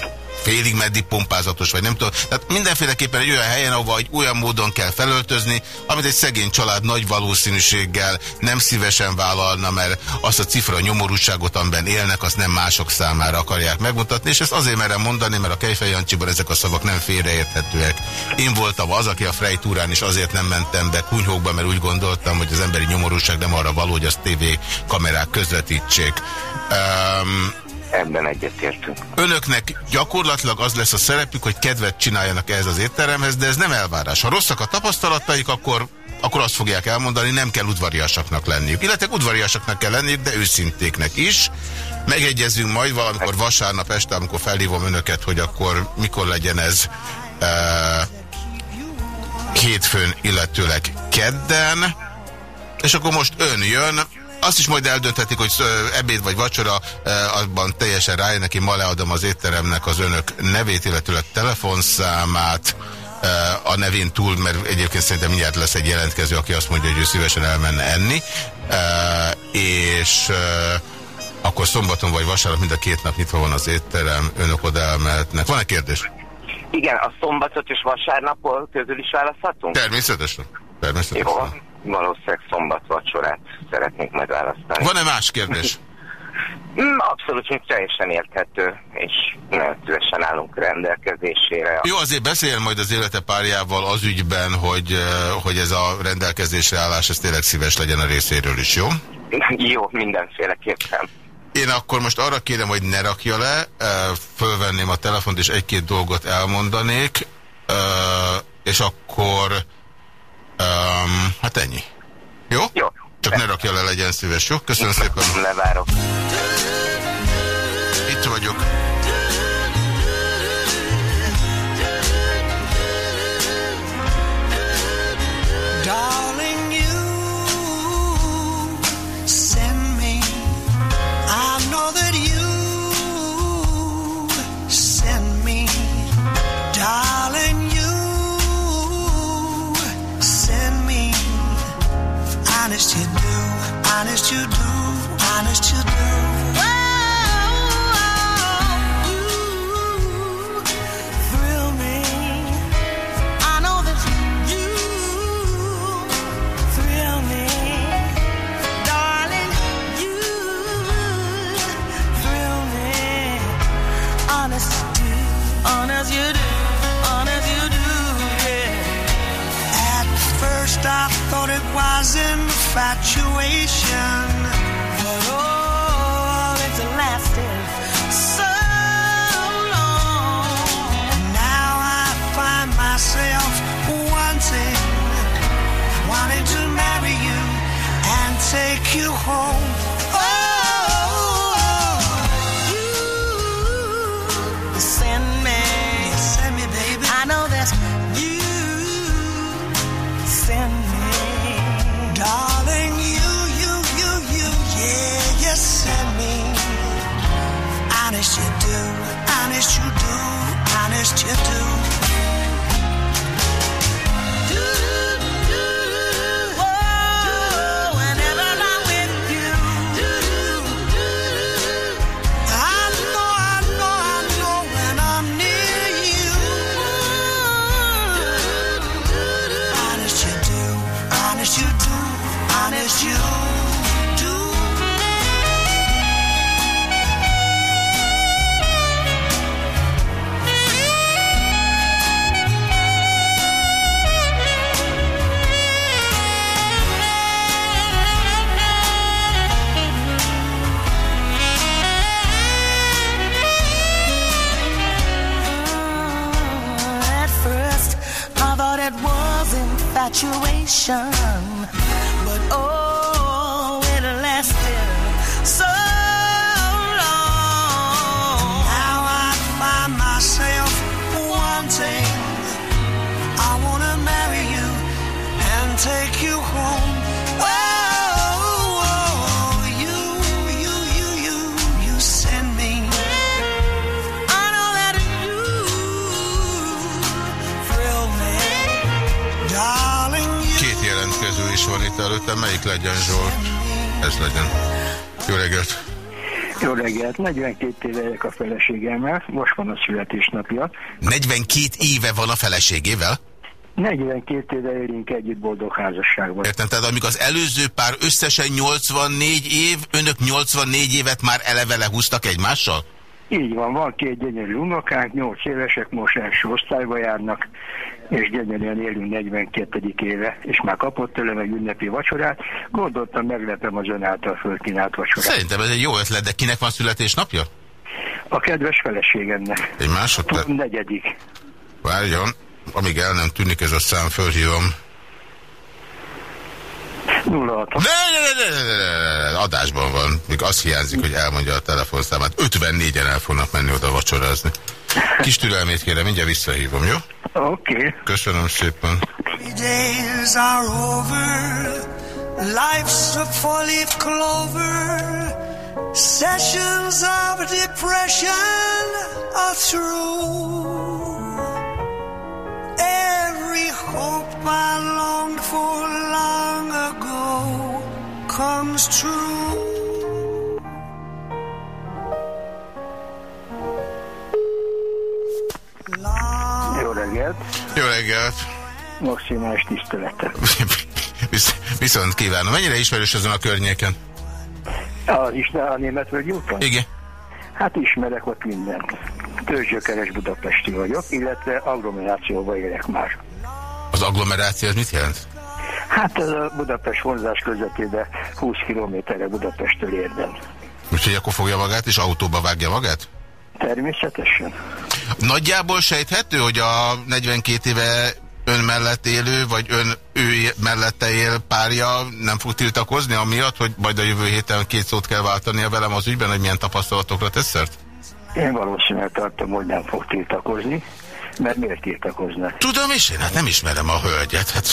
félig meddig pompázatos, vagy nem tudom. Tehát mindenféleképpen egy olyan helyen, ahova egy olyan módon kell felöltözni, amit egy szegény család nagy valószínűséggel nem szívesen vállalna, mert azt a cifra nyomorúságot, amiben élnek, azt nem mások számára akarják megmutatni, és ezt azért merem mondani, mert a Kejfej ezek a szavak nem félreérthetőek. Én voltam az, aki a Frejtúrán is azért nem mentem be kunyhókba, mert úgy gondoltam, hogy az emberi nyomorúság nem arra való, hogy azt TV kamerák közvetítsék. Um, Ebben egyetértünk. Önöknek gyakorlatilag az lesz a szerepük, hogy kedvet csináljanak ehhez az étteremhez, de ez nem elvárás. Ha rosszak a tapasztalataik, akkor, akkor azt fogják elmondani, nem kell udvariasaknak lenniük. Illetve udvariasaknak kell lenniük, de őszintéknek is. Megegyezünk majd valamikor vasárnap este, amikor felhívom önöket, hogy akkor mikor legyen ez e, hétfőn, illetőleg kedden. És akkor most ön jön, azt is majd eldönthetik, hogy ebéd vagy vacsora, abban teljesen rájön neki, ma leadom az étteremnek az önök nevét, illetőleg telefonszámát, a nevén túl, mert egyébként szerintem mindjárt lesz egy jelentkező, aki azt mondja, hogy ő szívesen elmenne enni, és akkor szombaton vagy vasárnap mind a két nap nyitva van az étterem, önök oda elmehetnek. Van-e kérdés? Igen, a szombatot és vasárnap közül is választhatunk? Természetesen. Természetesen. Jó, valószínűleg szombat vacsorát szeretnék megválasztani. Van-e más kérdés? Mm, Abszolút, hogy teljesen érthető, és nagyon szívesen állunk rendelkezésére. Jó, azért beszéljen majd az élete párjával az ügyben, hogy, eh, hogy ez a rendelkezésre állás, ez tényleg szíves legyen a részéről is, jó? Jó, mindenféleképpen. Én akkor most arra kérem, hogy ne rakja le, fölvenném a telefont, és egy-két dolgot elmondanék, és akkor um, hát ennyi. Jó? Jó. Csak ne rakja le, legyen szíves, jó? Köszönöm szépen. Levárok. Itt vagyok. Honest you do, honest you do, honest you do. I thought it was infatuation, but oh. lasted so long. Now I find myself wanting, wanting to marry you and take you home. 42 éve élek a feleségemmel, most van a születésnapja. 42 éve van a feleségével? 42 éve élünk együtt boldog házasságban. Értem, tehát amíg az előző pár összesen 84 év, önök 84 évet már eleve lehúztak egymással? Így van, van két gyönyörű unokánk, 8 évesek, most első osztályba járnak, és gyönyörűen élünk 42. éve, és már kapott tőlem egy ünnepi vacsorát, gondoltam meglepem az ön által fölkínált vacsorát. Szerintem ez egy jó ötlet, de kinek van születésnapja? A kedves feleségemnek. Egy másodperc. Negyedik. Várjon, amíg el nem tűnik ez a szám, fölhívom. 06. Ne, ne, ne, ne, ne, ne, ne, adásban van. Még azt hiányzik, hogy elmondja a telefonszámát. 54-en el fognak menni oda vacsorázni. Kis türelmét kérem, mindjárt visszahívom, jó? Oké. Okay. Köszönöm szépen. days are over. Life's a four-leaf clover. Sessions of depression are through. Every hope I longed for long ago comes true. Jó reggelt. Jó reggelt. Maximális tiszteletet. Visz, viszont kívánom. Mennyire ismerős azon a környéken? A, Isten a Németvölgyi úton? Igen. Hát ismerek ott mindent. Tőzsgyökeres budapesti vagyok, illetve agglomerációba élek már. Az agglomeráció az mit jelent? Hát ez a Budapest vonzás közvetében 20 kilométerre Budapesttől érden. Úgyhogy akkor fogja magát és autóba vágja magát? Természetesen. Nagyjából sejthető, hogy a 42 éve ön mellett élő, vagy ön ő mellette él párja nem fog tiltakozni, amiatt, hogy majd a jövő héten két szót kell váltania velem az ügyben, hogy milyen tapasztalatokra tesz szert? Én valószínűleg tartom, hogy nem fog tiltakozni, mert miért tiltakozna? Tudom is én, hát nem ismerem a hölgyet, hát,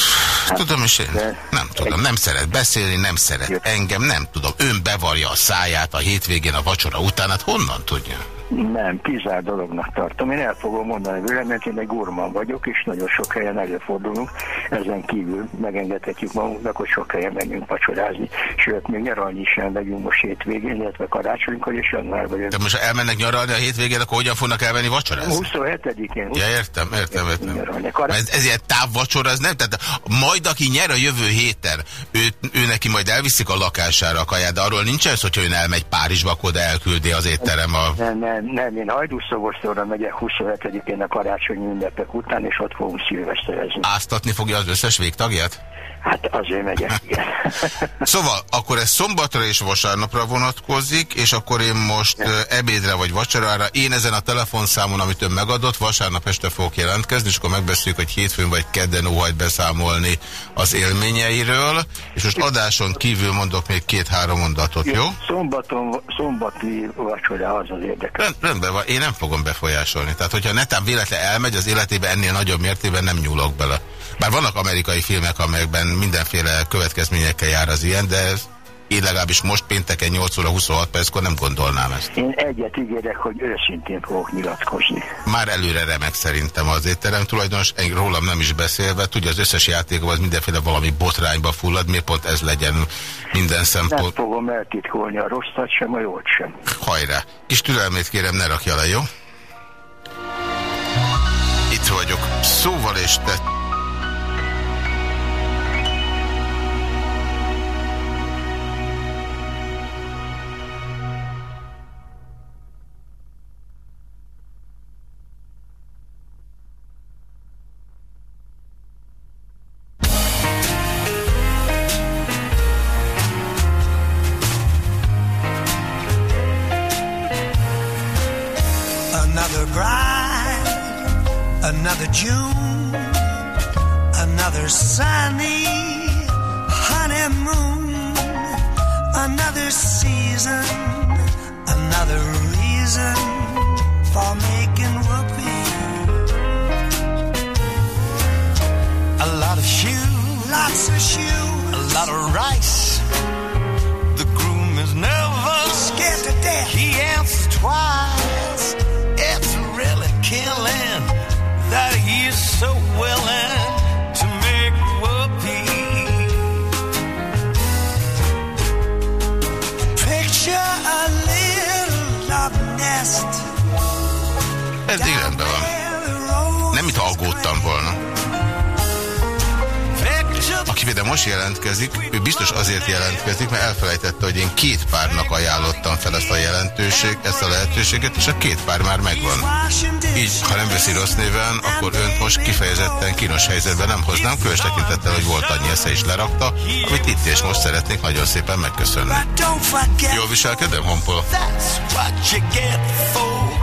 hát tudom is én, nem tudom, nem szeret beszélni, nem szeret engem, nem tudom, ön bevarja a száját a hétvégén a vacsora után, hát honnan tudja? Nem, kizár dolognak tartom. Én el fogom mondani véleményt, én egy gurman vagyok, és nagyon sok helyen előfordulunk. Ezen kívül megengedhetjük magunknak, hogy sok helyen menjünk vacsorázni. Sőt, még nyaralni is elmegyünk most hétvégén, illetve karácsonykor, és januárban jövünk. De most ha elmennek nyaralni a hétvégén, akkor hogyan fognak elmenni vacsorázni? 27-én. Ja, értem, értem, értem. Ez, ez ilyen távvacsora, ez nem? Tehát majd aki nyer a jövő héten, ő, ő neki majd elviszik a lakására a kaját, de arról nincs ez, hogyha ön elmegy Párizsba, akkor elküldi az étterem a... Nem, nem, nem, én Hajdúszobosztóra megyek 27-én a karácsonyi ünnepek után, és ott fogunk szilveszterezni. Áztatni fogja az összes végtagját? Hát azért megyek, igen. Szóval, akkor ez szombatra és vasárnapra vonatkozik, és akkor én most ö, ebédre vagy vacsorára, én ezen a telefonszámon, amit ön megadott, vasárnap este fogok jelentkezni, és akkor megbeszéljük, hogy hétfőn vagy kedden óhajt beszámolni az élményeiről, és most adáson kívül mondok még két-három mondatot, jó? Szombaton, szombati vacsora az az érdekel. Rend, rendben van, én nem fogom befolyásolni. Tehát, hogyha netán véletlen elmegy, az életébe ennél nagyobb mértében nem nyúlok bele. Bár vannak amerikai filmek, amelyekben mindenféle következményekkel jár az ilyen, de én legalábbis most pénteken 8 óra 26 perckor nem gondolnám ezt. Én egyet ígérek, hogy őszintén fogok nyilatkozni. Már előre remek szerintem az étterem tulajdonos, én rólam nem is beszélve, tudja, az összes játékom az mindenféle valami botrányba fullad, miért pont ez legyen minden Nem szempont. fogom eltitkolni a rosszat sem, a jót sem. Hajrá! Kis türelmét kérem, ne rakja le, jó? Itt vagyok. Szóval és tett. Most kifejezetten kínos helyzetben nem hoznám, különös tekintettel, hogy volt annyi esze is lerakta, amit itt és most szeretnék nagyon szépen megköszönni. Jól viselkedem, Honpol? that's what you get, folks,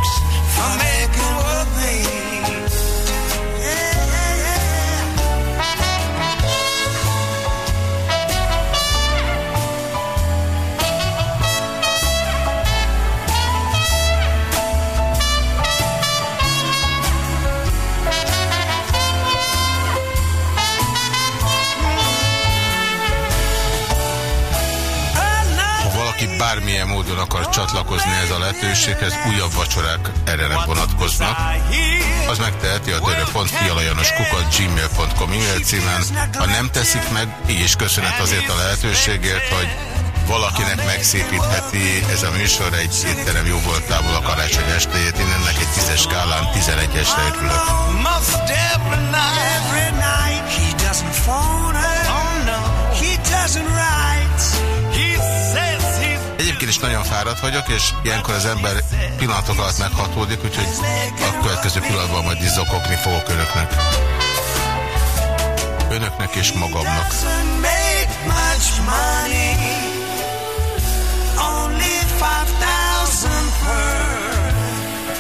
akar csatlakozni ez a lehetőséghez, újabb vacsorák erre nem vonatkoznak. Az megteheti a dörö.fialajanoskukat gmail.com e-mail címen. Ha nem teszik meg, így is köszönet azért a lehetőségért, hogy valakinek megszépítheti ez a műsor egy étterem jó voltából a karácsony estéjét. Én ennek egy tízes skálán 11-esre örülök. Doesn't. Oh write. Egyébként is nagyon fáradt vagyok, és ilyenkor az ember pillanatok alatt meghatódik, úgyhogy a következő pillanatban majd is zokogni fogok önöknek. Önöknek és magamnak.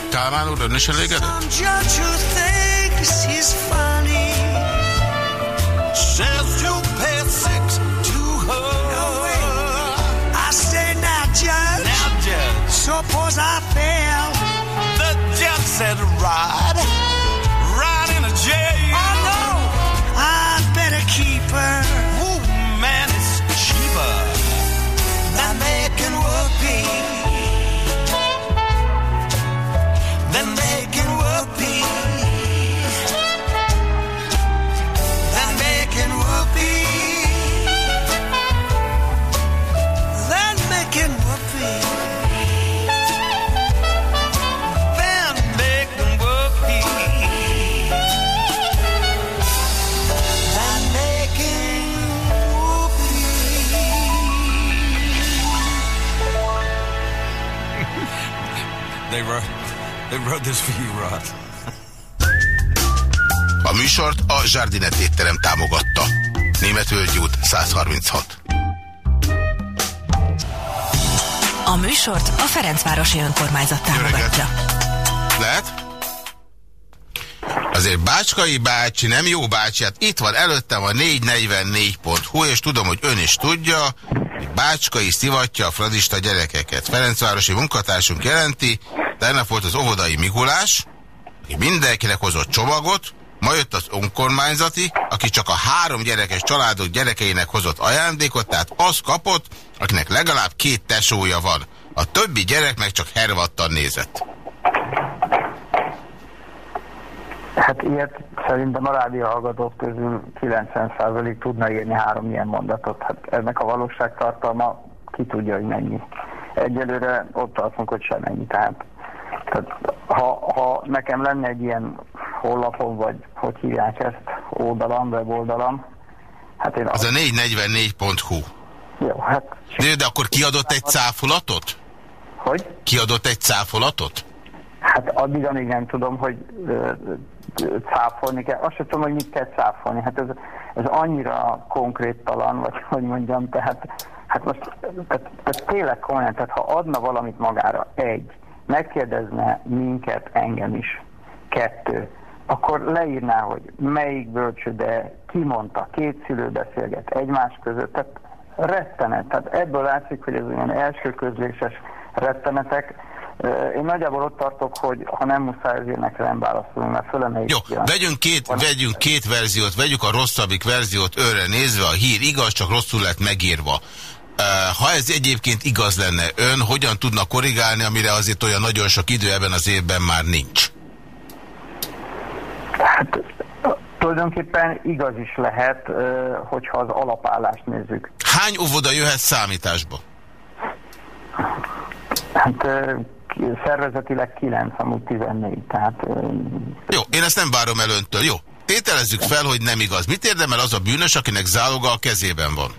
Kálmán úr, ön is elégedett? Says sure cause I fell. The jump said right. This for you, Rod. A műsort a Zsárdinet étterem támogatta. Németvölgy út 136. A műsort a Ferencvárosi Önkormányzat támogatja. Lehet? Azért Bácskai bácsi, nem jó bácsi, hát itt van előttem a 444.hu, és tudom, hogy ön is tudja, hogy Bácskai szivatja a fradista gyerekeket. Ferencvárosi munkatársunk jelenti, tegnap volt az óvodai Mikulás, aki mindenkinek hozott csomagot, ma jött az önkormányzati, aki csak a három gyerekes családok gyerekeinek hozott ajándékot, tehát az kapott, akinek legalább két tesója van. A többi gyerek meg csak hervattan nézett. Hát ilyet szerintem a rádióhallgatók közül 90% tudna írni három ilyen mondatot. Hát ennek a valóságtartalma ki tudja, hogy mennyi. Egyelőre ott tartunk, hogy sem ennyi. Tehát, tehát ha, ha nekem lenne egy ilyen honlapom, vagy hogy hívják ezt, oldalam, weboldalam, hát én... Az a 444.hu. Jó, hát... De, de akkor kiadott egy cáfolatot? Hogy? Kiadott egy cáfolatot? Hát addig, amíg nem tudom, hogy ö, ö, cáfolni kell. Azt sem tudom, hogy mit kell cáfolni. Hát ez, ez annyira konkréttalan, vagy hogy mondjam, tehát hát most tehát, tehát tényleg komolyan, tehát ha adna valamit magára, egy, megkérdezne minket, engem is, kettő, akkor leírná, hogy melyik bölcsőde kimondta, két szülő beszélget egymás között, tehát rettenet. Tehát ebből látszik, hogy ez olyan első közléses rettenetek. Én nagyjából ott tartok, hogy ha nem muszáj, az ilyenekre nem válaszolunk, mert fölemeljük. Jó, vegyünk két, vegyünk két verziót, vegyük a rosszabbik verziót őre nézve, a hír igaz, csak rosszul lett megírva. Ha ez egyébként igaz lenne, ön hogyan tudna korrigálni, amire azért olyan nagyon sok idő ebben az évben már nincs? Tulajdonképpen igaz is lehet, hogyha az alapállást nézzük. Hány óvoda jöhet számításba? Hát szervezetileg 9, amúgy 14, tehát Jó, én ezt nem várom el öntől. Jó, tételezzük fel, hogy nem igaz. Mit érdemel az a bűnös, akinek záloga a kezében van?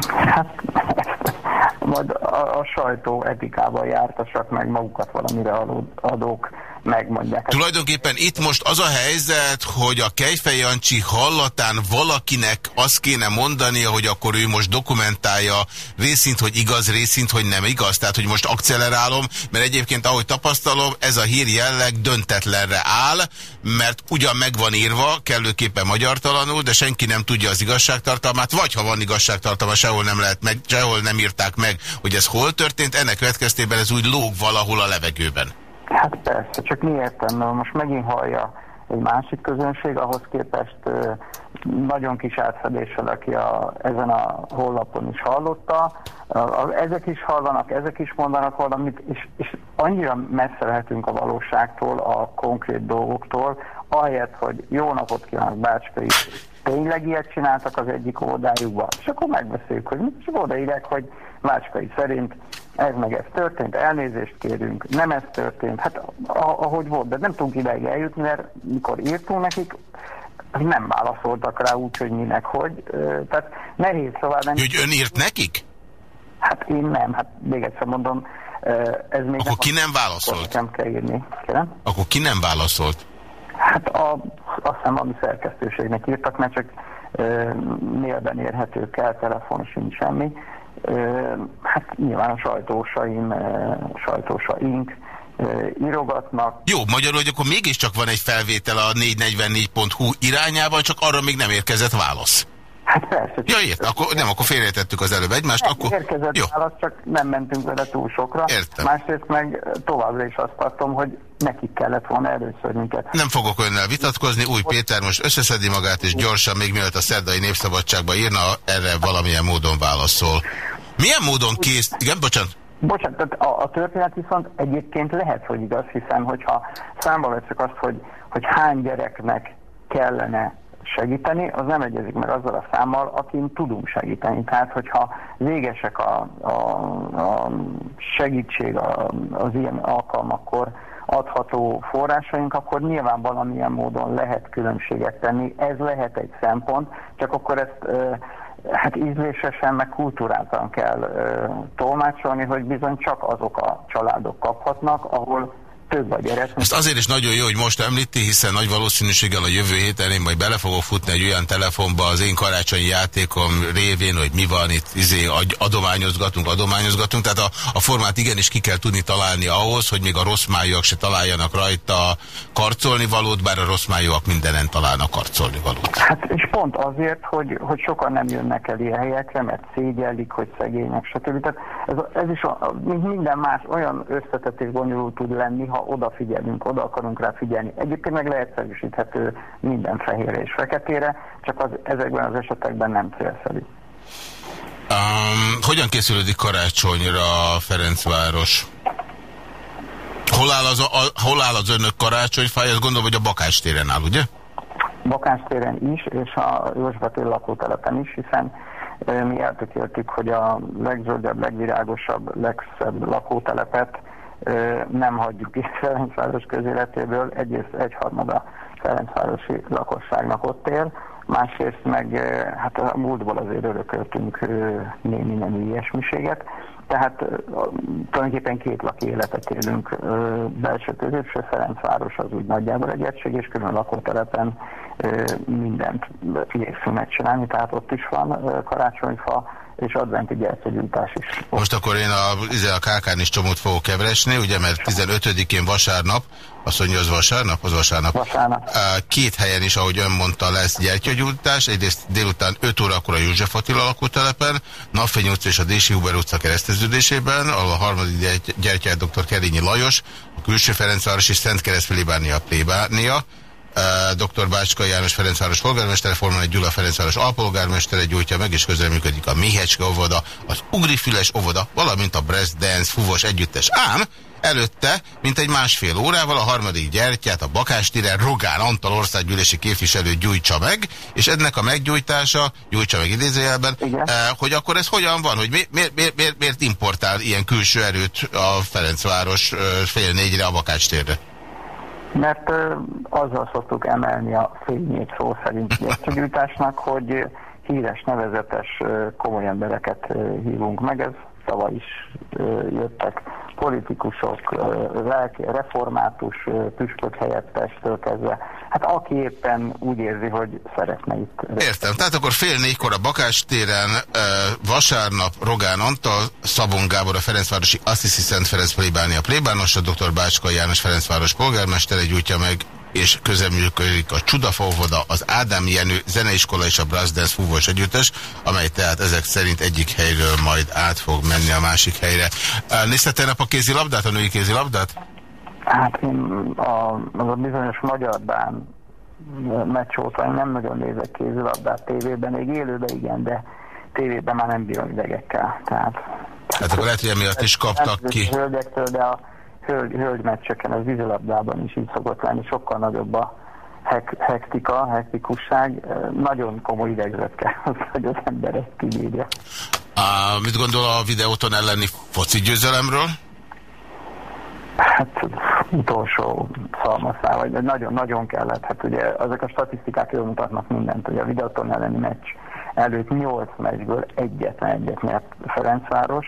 majd a, a sajtó etikával jártassak meg magukat valamire adó- adók megmondják. Tulajdonképpen itt most az a helyzet, hogy a Kejfej Jancsi hallatán valakinek azt kéne mondania, hogy akkor ő most dokumentálja részint, hogy igaz, részint, hogy nem igaz. Tehát, hogy most akcelerálom, mert egyébként, ahogy tapasztalom, ez a hír jelleg döntetlenre áll, mert ugyan meg van írva, kellőképpen magyartalanul, de senki nem tudja az igazságtartalmát, vagy ha van igazságtartalma, sehol nem lehet meg, sehol nem írták meg, hogy ez hol történt, ennek következtében ez úgy lóg valahol a levegőben. Hát persze, csak mi értem, most megint hallja egy másik közönség, ahhoz képest nagyon kis átfedéssel, aki a, ezen a honlapon is hallotta. Ezek is hallanak, ezek is mondanak valamit, és, és annyira messze lehetünk a valóságtól, a konkrét dolgoktól, ahelyett, hogy jó napot kívánok, Bácskai, tényleg ilyet csináltak az egyik oldájukban, és akkor megbeszéljük, hogy mit, és odaírják, hogy Bácskai szerint ez meg ez történt, elnézést kérünk, nem ez történt, hát ahogy volt, de nem tudunk ideig eljutni, mert mikor írtunk nekik, nem válaszoltak rá úgy, hogy minek, hogy, tehát nehéz szóval nem... Hogy ön írt nekik? Hát én nem, hát még egyszer mondom, ez még Akkor ki nem válaszolt? Nem kell írni, kérem. Akkor ki nem válaszolt? Hát a, azt hiszem, ami szerkesztőségnek írtak, mert csak mailben érhető kell, telefon sincs semmi. Hát nyilván a sajtósaim, sajtósaink írogatnak. Jó, magyarul, hogy akkor mégiscsak van egy felvétel a 444.hu irányában, csak arra még nem érkezett válasz. Hát persze. Ja, ért, akkor nem, akkor félretettük az előbb egymást, akkor... Érkezett Jó. válasz, csak nem mentünk vele túl sokra. Értem. Másrészt meg továbbra is azt tartom, hogy nekik kellett volna először minket. Nem fogok önnel vitatkozni, új Péter most összeszedi magát, és gyorsan, még mielőtt a szerdai népszabadságba írna, erre valamilyen módon válaszol. Milyen módon kész... Igen, bocsánat. Bocsánat, tehát a, a történet viszont egyébként lehet, hogy igaz, hiszen hogyha számba veszük azt, hogy, hogy hány gyereknek kellene segíteni, az nem egyezik meg azzal a számmal, akin tudunk segíteni. Tehát, hogyha végesek a, a, a segítség az ilyen alkalmakkor adható forrásaink, akkor nyilván valamilyen módon lehet különbséget tenni. Ez lehet egy szempont, csak akkor ezt hát ízlésesen, meg kultúráltan kell ö, tolmácsolni, hogy bizony csak azok a családok kaphatnak, ahol több a gyerek. Ezt azért is nagyon jó, hogy most említi, hiszen nagy valószínűséggel a jövő héten én majd bele fogok futni egy olyan telefonba az én karácsonyi játékom révén, hogy mi van itt, izé, adományozgatunk, adományozgatunk. Tehát a, a formát igenis ki kell tudni találni ahhoz, hogy még a rossz májúak se találjanak rajta karcolni valót, bár a rossz májúak mindenen találnak karcolni valót. Hát és pont azért, hogy, hogy sokan nem jönnek el ilyen helyekre, mert szégyellik, hogy szegények, stb. Tehát ez, ez is, a, minden más, olyan összetett és bonyolult tud lenni, ha odafigyelünk, oda akarunk rá figyelni. Egyébként meg leegyszerűsíthető minden fehérre és feketére, csak az, ezekben az esetekben nem célszerű. Um, hogyan készülődik karácsonyra Ferencváros? Hol áll az, a, hol áll az önök karácsonyfája? Ezt gondolom, hogy a Bakás téren áll, ugye? Bakás téren is, és a József lakótelepen is, hiszen mi eltökéltük, hogy a legzöldebb, legvirágosabb, legszebb lakótelepet nem hagyjuk ki Ferencváros közéletéből. Egyrészt egyharmada Ferencvárosi lakosságnak ott él, másrészt meg hát a múltból azért örököltünk némi nem ilyesmiséget. Tehát tulajdonképpen két laki életet élünk. Belső középső Ferencváros az úgy nagyjából egy egység, és külön lakótelepen mindent igyekszünk megcsinálni, tehát ott is van karácsonyfa, és adventi gyertyagyújtás is. Most akkor én a, izé a kákán is csomót fogok keveresni, ugye, mert 15-én vasárnap, azt mondja, az vasárnap? Az vasárnap. Vasárnap. Két helyen is, ahogy ön mondta, lesz gyertyagyújtás. Egyrészt délután 5 órakor a József Attila lakótelepen, Napfény utca és a Dési Huber utca kereszteződésében, ahol a harmadik gyerty- gyertyát dr. Kerényi Lajos, a külső Ferencváros és Szent Kereszt Filibánia plébánia, dr. Bácska János Ferencváros polgármestere, Forman egy Gyula Ferencváros alpolgármestere gyújtja meg, és közreműködik a Mihecske óvoda, az Ugrifüles óvoda, valamint a Breast Dance fuvos együttes. Ám előtte, mint egy másfél órával a harmadik gyertyát a Bakástéren Rogán Antal országgyűlési képviselő gyújtsa meg, és ennek a meggyújtása, gyújtsa meg idézőjelben, eh, hogy akkor ez hogyan van, hogy mi- miért, miért, miért, miért importál ilyen külső erőt a Ferencváros fél négyre a Bakástérre? Mert ö, azzal szoktuk emelni a fényét szó szerint gyertyagyújtásnak, hogy híres, nevezetes, komoly embereket hívunk meg. Ez szava is jöttek politikusok, református, püspök helyettestől kezdve. Hát aki éppen úgy érzi, hogy szeretne itt. Értem. Tehát akkor fél négykor a Bakás téren, vasárnap Rogán Antal, Szabon Gábor a Ferencvárosi Assisi Szent Ferenc plébánia plébános, a dr. Bácska János Ferencváros polgármestere gyújtja meg, és közeműködik a Csudafóvoda, az Ádám Jenő zeneiskola és a Brass Dance fúvós együttes, amely tehát ezek szerint egyik helyről majd át fog menni a másik helyre. Nézte tegnap a kézilabdát, a női kézilabdát? Hát én a, az a bizonyos magyar bán meccs óta én nem nagyon nézek kézilabdát tévében, még élőben igen, de tévében már nem bírom idegekkel. Tehát Hát akkor lehet, hogy emiatt is kaptak nem ki. A hölgyektől, de a hölgy, hölgymeccseken, az vízilabdában is így szokott lenni, sokkal nagyobb a hek, hektika, hektikusság, nagyon komoly idegzet kell, hogy az ember ezt kibírja. Mit gondol a videóton elleni foci győzelemről? Hát utolsó szalmaszál, vagy nagyon-nagyon kellett. Hát ugye ezek a statisztikák jól mutatnak mindent, hogy a videóton elleni meccs előtt 8 meccsből egyetlen egyet nyert Ferencváros.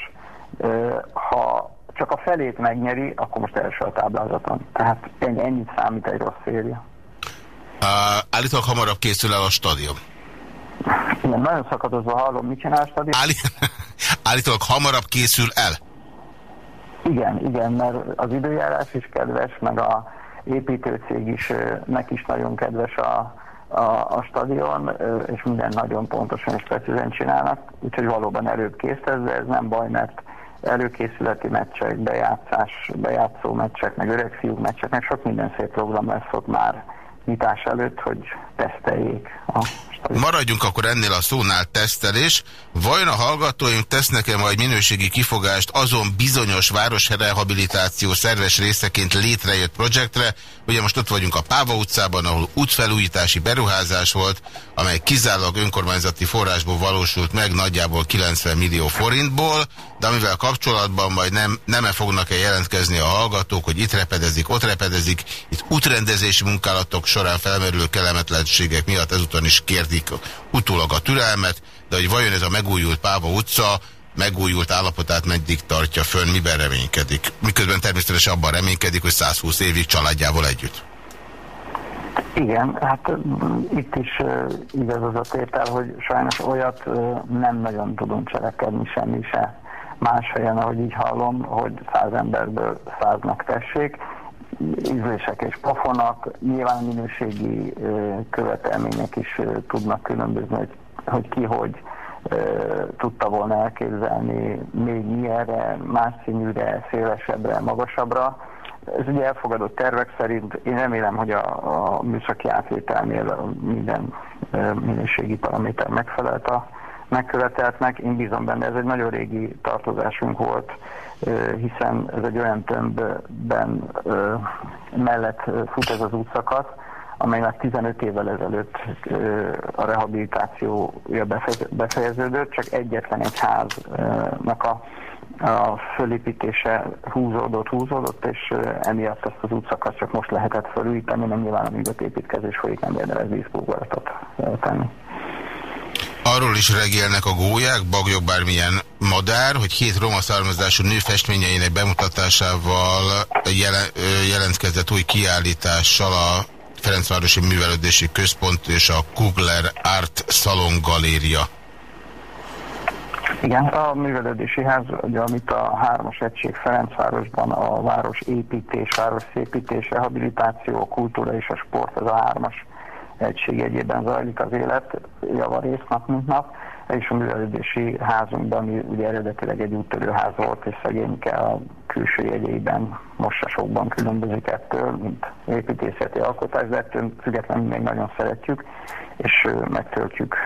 Ha csak a felét megnyeri, akkor most első a táblázaton. Tehát ennyi, ennyit számít egy rossz széria. Uh, állítólag hamarabb készül el a stadion. Igen, nagyon szakadozva hallom, mit csinál a stadion? Állí... Állítólag hamarabb készül el. Igen, igen, mert az időjárás is kedves, meg a építőcég is, ö, nek is nagyon kedves a, a, a stadion, és minden nagyon pontosan és precízen csinálnak, úgyhogy valóban előbb kész ez, de ez nem baj, mert előkészületi meccsek, bejátszás, bejátszó meccsek, meg öregfiúk meccsek, meg sok minden szép program lesz ott már nyitás előtt, hogy teszteljék a Maradjunk akkor ennél a szónál tesztelés. Vajon a hallgatóim tesznek-e majd minőségi kifogást azon bizonyos városrehabilitáció szerves részeként létrejött projektre? Ugye most ott vagyunk a Páva utcában, ahol útfelújítási beruházás volt, amely kizárólag önkormányzati forrásból valósult meg, nagyjából 90 millió forintból, de amivel kapcsolatban majd nem, nem -e fognak-e jelentkezni a hallgatók, hogy itt repedezik, ott repedezik, itt útrendezési munkálatok során felmerülő kellemetlenségek miatt ezúton is kérdik utólag a türelmet, de hogy vajon ez a megújult Páva utca megújult állapotát meddig tartja fönn, miben reménykedik. Miközben természetesen abban reménykedik, hogy 120 évig családjával együtt. Igen, hát itt is uh, igaz az a tétel, hogy sajnos olyat uh, nem nagyon tudunk cselekedni semmi se más helyen, ahogy így hallom, hogy száz emberből száznak tessék. Ízlések és pofonak, nyilván minőségi követelmények is tudnak különbözni, hogy, hogy ki hogy tudta volna elképzelni még milyenre, más színűre, szélesebbre, magasabbra ez ugye elfogadott tervek szerint, én remélem, hogy a, a műszaki átvételnél minden minőségi paraméter megfelelt a megköveteltnek. Én bízom benne, ez egy nagyon régi tartozásunk volt, hiszen ez egy olyan tömbben mellett fut ez az útszakasz, amely már 15 évvel ezelőtt a rehabilitációja befejeződött, csak egyetlen egy háznak a a fölépítése húzódott, húzódott, és emiatt ezt az útszakaszt csak most lehetett fölújítani, mert nyilván amíg a építkezés folyik, nem érdemes vízbúgolatot tenni. Arról is regélnek a gólyák, bagyok bármilyen madár, hogy hét roma származású nő festményeinek bemutatásával jelen, jelentkezett új kiállítással a Ferencvárosi Művelődési Központ és a Kugler Art Salon Galéria. Igen, a művelődési ház, ugye, amit a hármas egység Ferencvárosban a város építés, város szépítés, rehabilitáció, kultúra és a sport, ez a hármas egység egyében zajlik az élet, javarész nap, mint nap, és a művelődési házunkban, ami ugye eredetileg egy úttörőház volt, és szegényke a külső jegyeiben mosasokban különbözik ettől, mint építészeti alkotás, de ettől függetlenül még nagyon szeretjük, és megtöltjük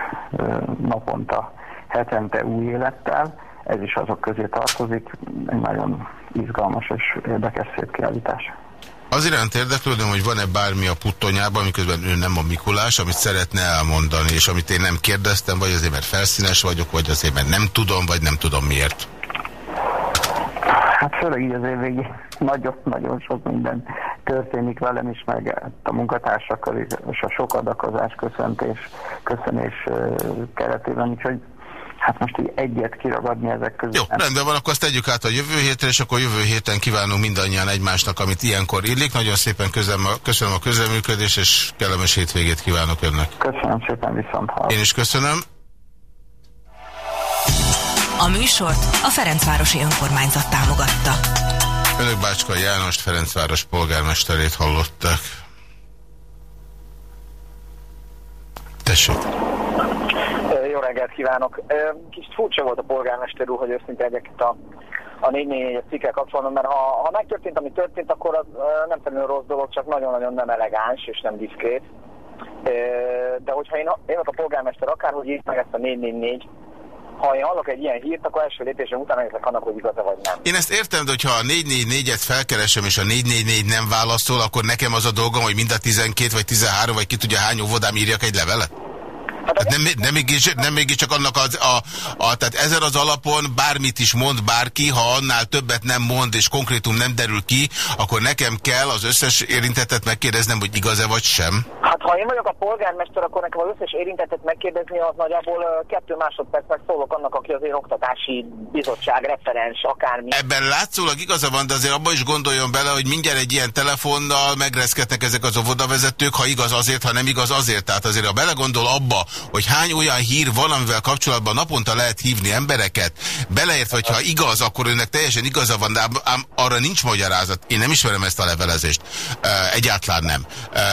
naponta hetente új élettel, ez is azok közé tartozik, egy nagyon izgalmas és érdekes szép kiállítás. Az iránt érdeklődöm, hogy van-e bármi a puttonyában, miközben ő nem a Mikulás, amit szeretne elmondani, és amit én nem kérdeztem, vagy azért, mert felszínes vagyok, vagy azért, mert nem tudom, vagy nem tudom miért. Hát főleg így az év nagyon-nagyon sok minden történik velem is, meg a munkatársakkal is, és a sok adakozás, köszöntés, köszönés keretében, úgyhogy hát most így egyet kiragadni ezek közül. Jó, rendben van, akkor azt tegyük át a jövő hétre, és akkor jövő héten kívánunk mindannyian egymásnak, amit ilyenkor illik. Nagyon szépen köszönöm a, köszönöm a közreműködést, és kellemes hétvégét kívánok önnek. Köszönöm szépen, viszont hallom. Én is köszönöm. A műsort a Ferencvárosi Önkormányzat támogatta. Önök Bácska Jánost, Ferencváros polgármesterét hallották. Tessék jó reggelt kívánok! Kicsit furcsa volt a polgármester úr, hogy őszinte egyek itt a, a 4 cikkel kapcsolatban, mert ha, ha megtörtént, ami történt, akkor az nem felül rossz dolog, csak nagyon-nagyon nem elegáns és nem diszkrét. De hogyha én, én a polgármester akárhogy írt meg ezt a 444, ha én hallok egy ilyen hírt, akkor első lépésem után megnézek annak, hogy igaz vagy nem. Én ezt értem, de hogyha a 444-et felkeresem, és a 444 nem válaszol, akkor nekem az a dolgom, hogy mind a 12 vagy 13, vagy ki tudja hány óvodám írjak egy levelet? Hát nem, nem, mégis, nem mégis csak annak az, a, a, tehát ezen az alapon bármit is mond bárki, ha annál többet nem mond és konkrétum nem derül ki, akkor nekem kell az összes érintettet megkérdeznem, hogy igaz-e vagy sem. Hát ha én vagyok a polgármester, akkor nekem az összes érintettet megkérdezni, az nagyjából kettő másodpercnek szólok annak, aki az én oktatási bizottság referens, akármi. Ebben látszólag igaza van, de azért abban is gondoljon bele, hogy mindjárt egy ilyen telefonnal megreszkednek ezek az óvodavezetők, ha igaz azért, ha nem igaz azért. Tehát azért, ha belegondol abba, hogy hány olyan hír van, amivel kapcsolatban naponta lehet hívni embereket, beleértve, hogyha igaz, akkor önnek teljesen igaza van, de ám, ám arra nincs magyarázat. Én nem ismerem ezt a levelezést. Egyáltalán nem.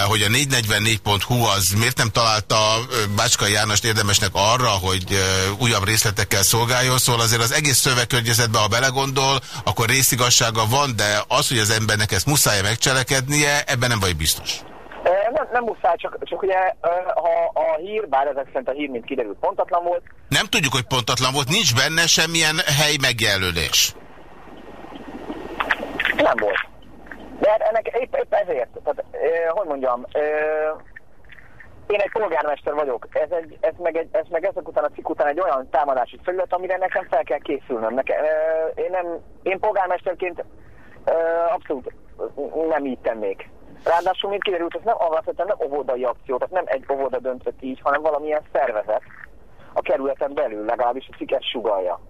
Hogy a 444.hu az miért nem találta Bácskai Jánost érdemesnek arra, hogy újabb részletekkel szolgáljon, szóval azért az egész szövegkörnyezetben, ha belegondol, akkor részigassága van, de az, hogy az embernek ezt muszáj megcselekednie, ebben nem vagy biztos. Nem, nem muszáj, csak, csak ugye ha a hír, bár ezek szerint a hír, mint kiderült, pontatlan volt. Nem tudjuk, hogy pontatlan volt, nincs benne semmilyen hely megjelölés. Nem volt. De hát ennek épp, épp ezért, tehát, eh, hogy mondjam, eh, én egy polgármester vagyok, ez, egy, ez, meg egy, ez meg ezek után a cikk után egy olyan támadási felület, amire nekem fel kell készülnöm. Nekem, eh, én, nem, én polgármesterként eh, abszolút nem így tennék. Ráadásul, mint kiderült, ez nem alapvetően nem óvodai akció, tehát nem egy óvoda döntött így, hanem valamilyen szervezet a kerületen belül, legalábbis a cikket sugalja.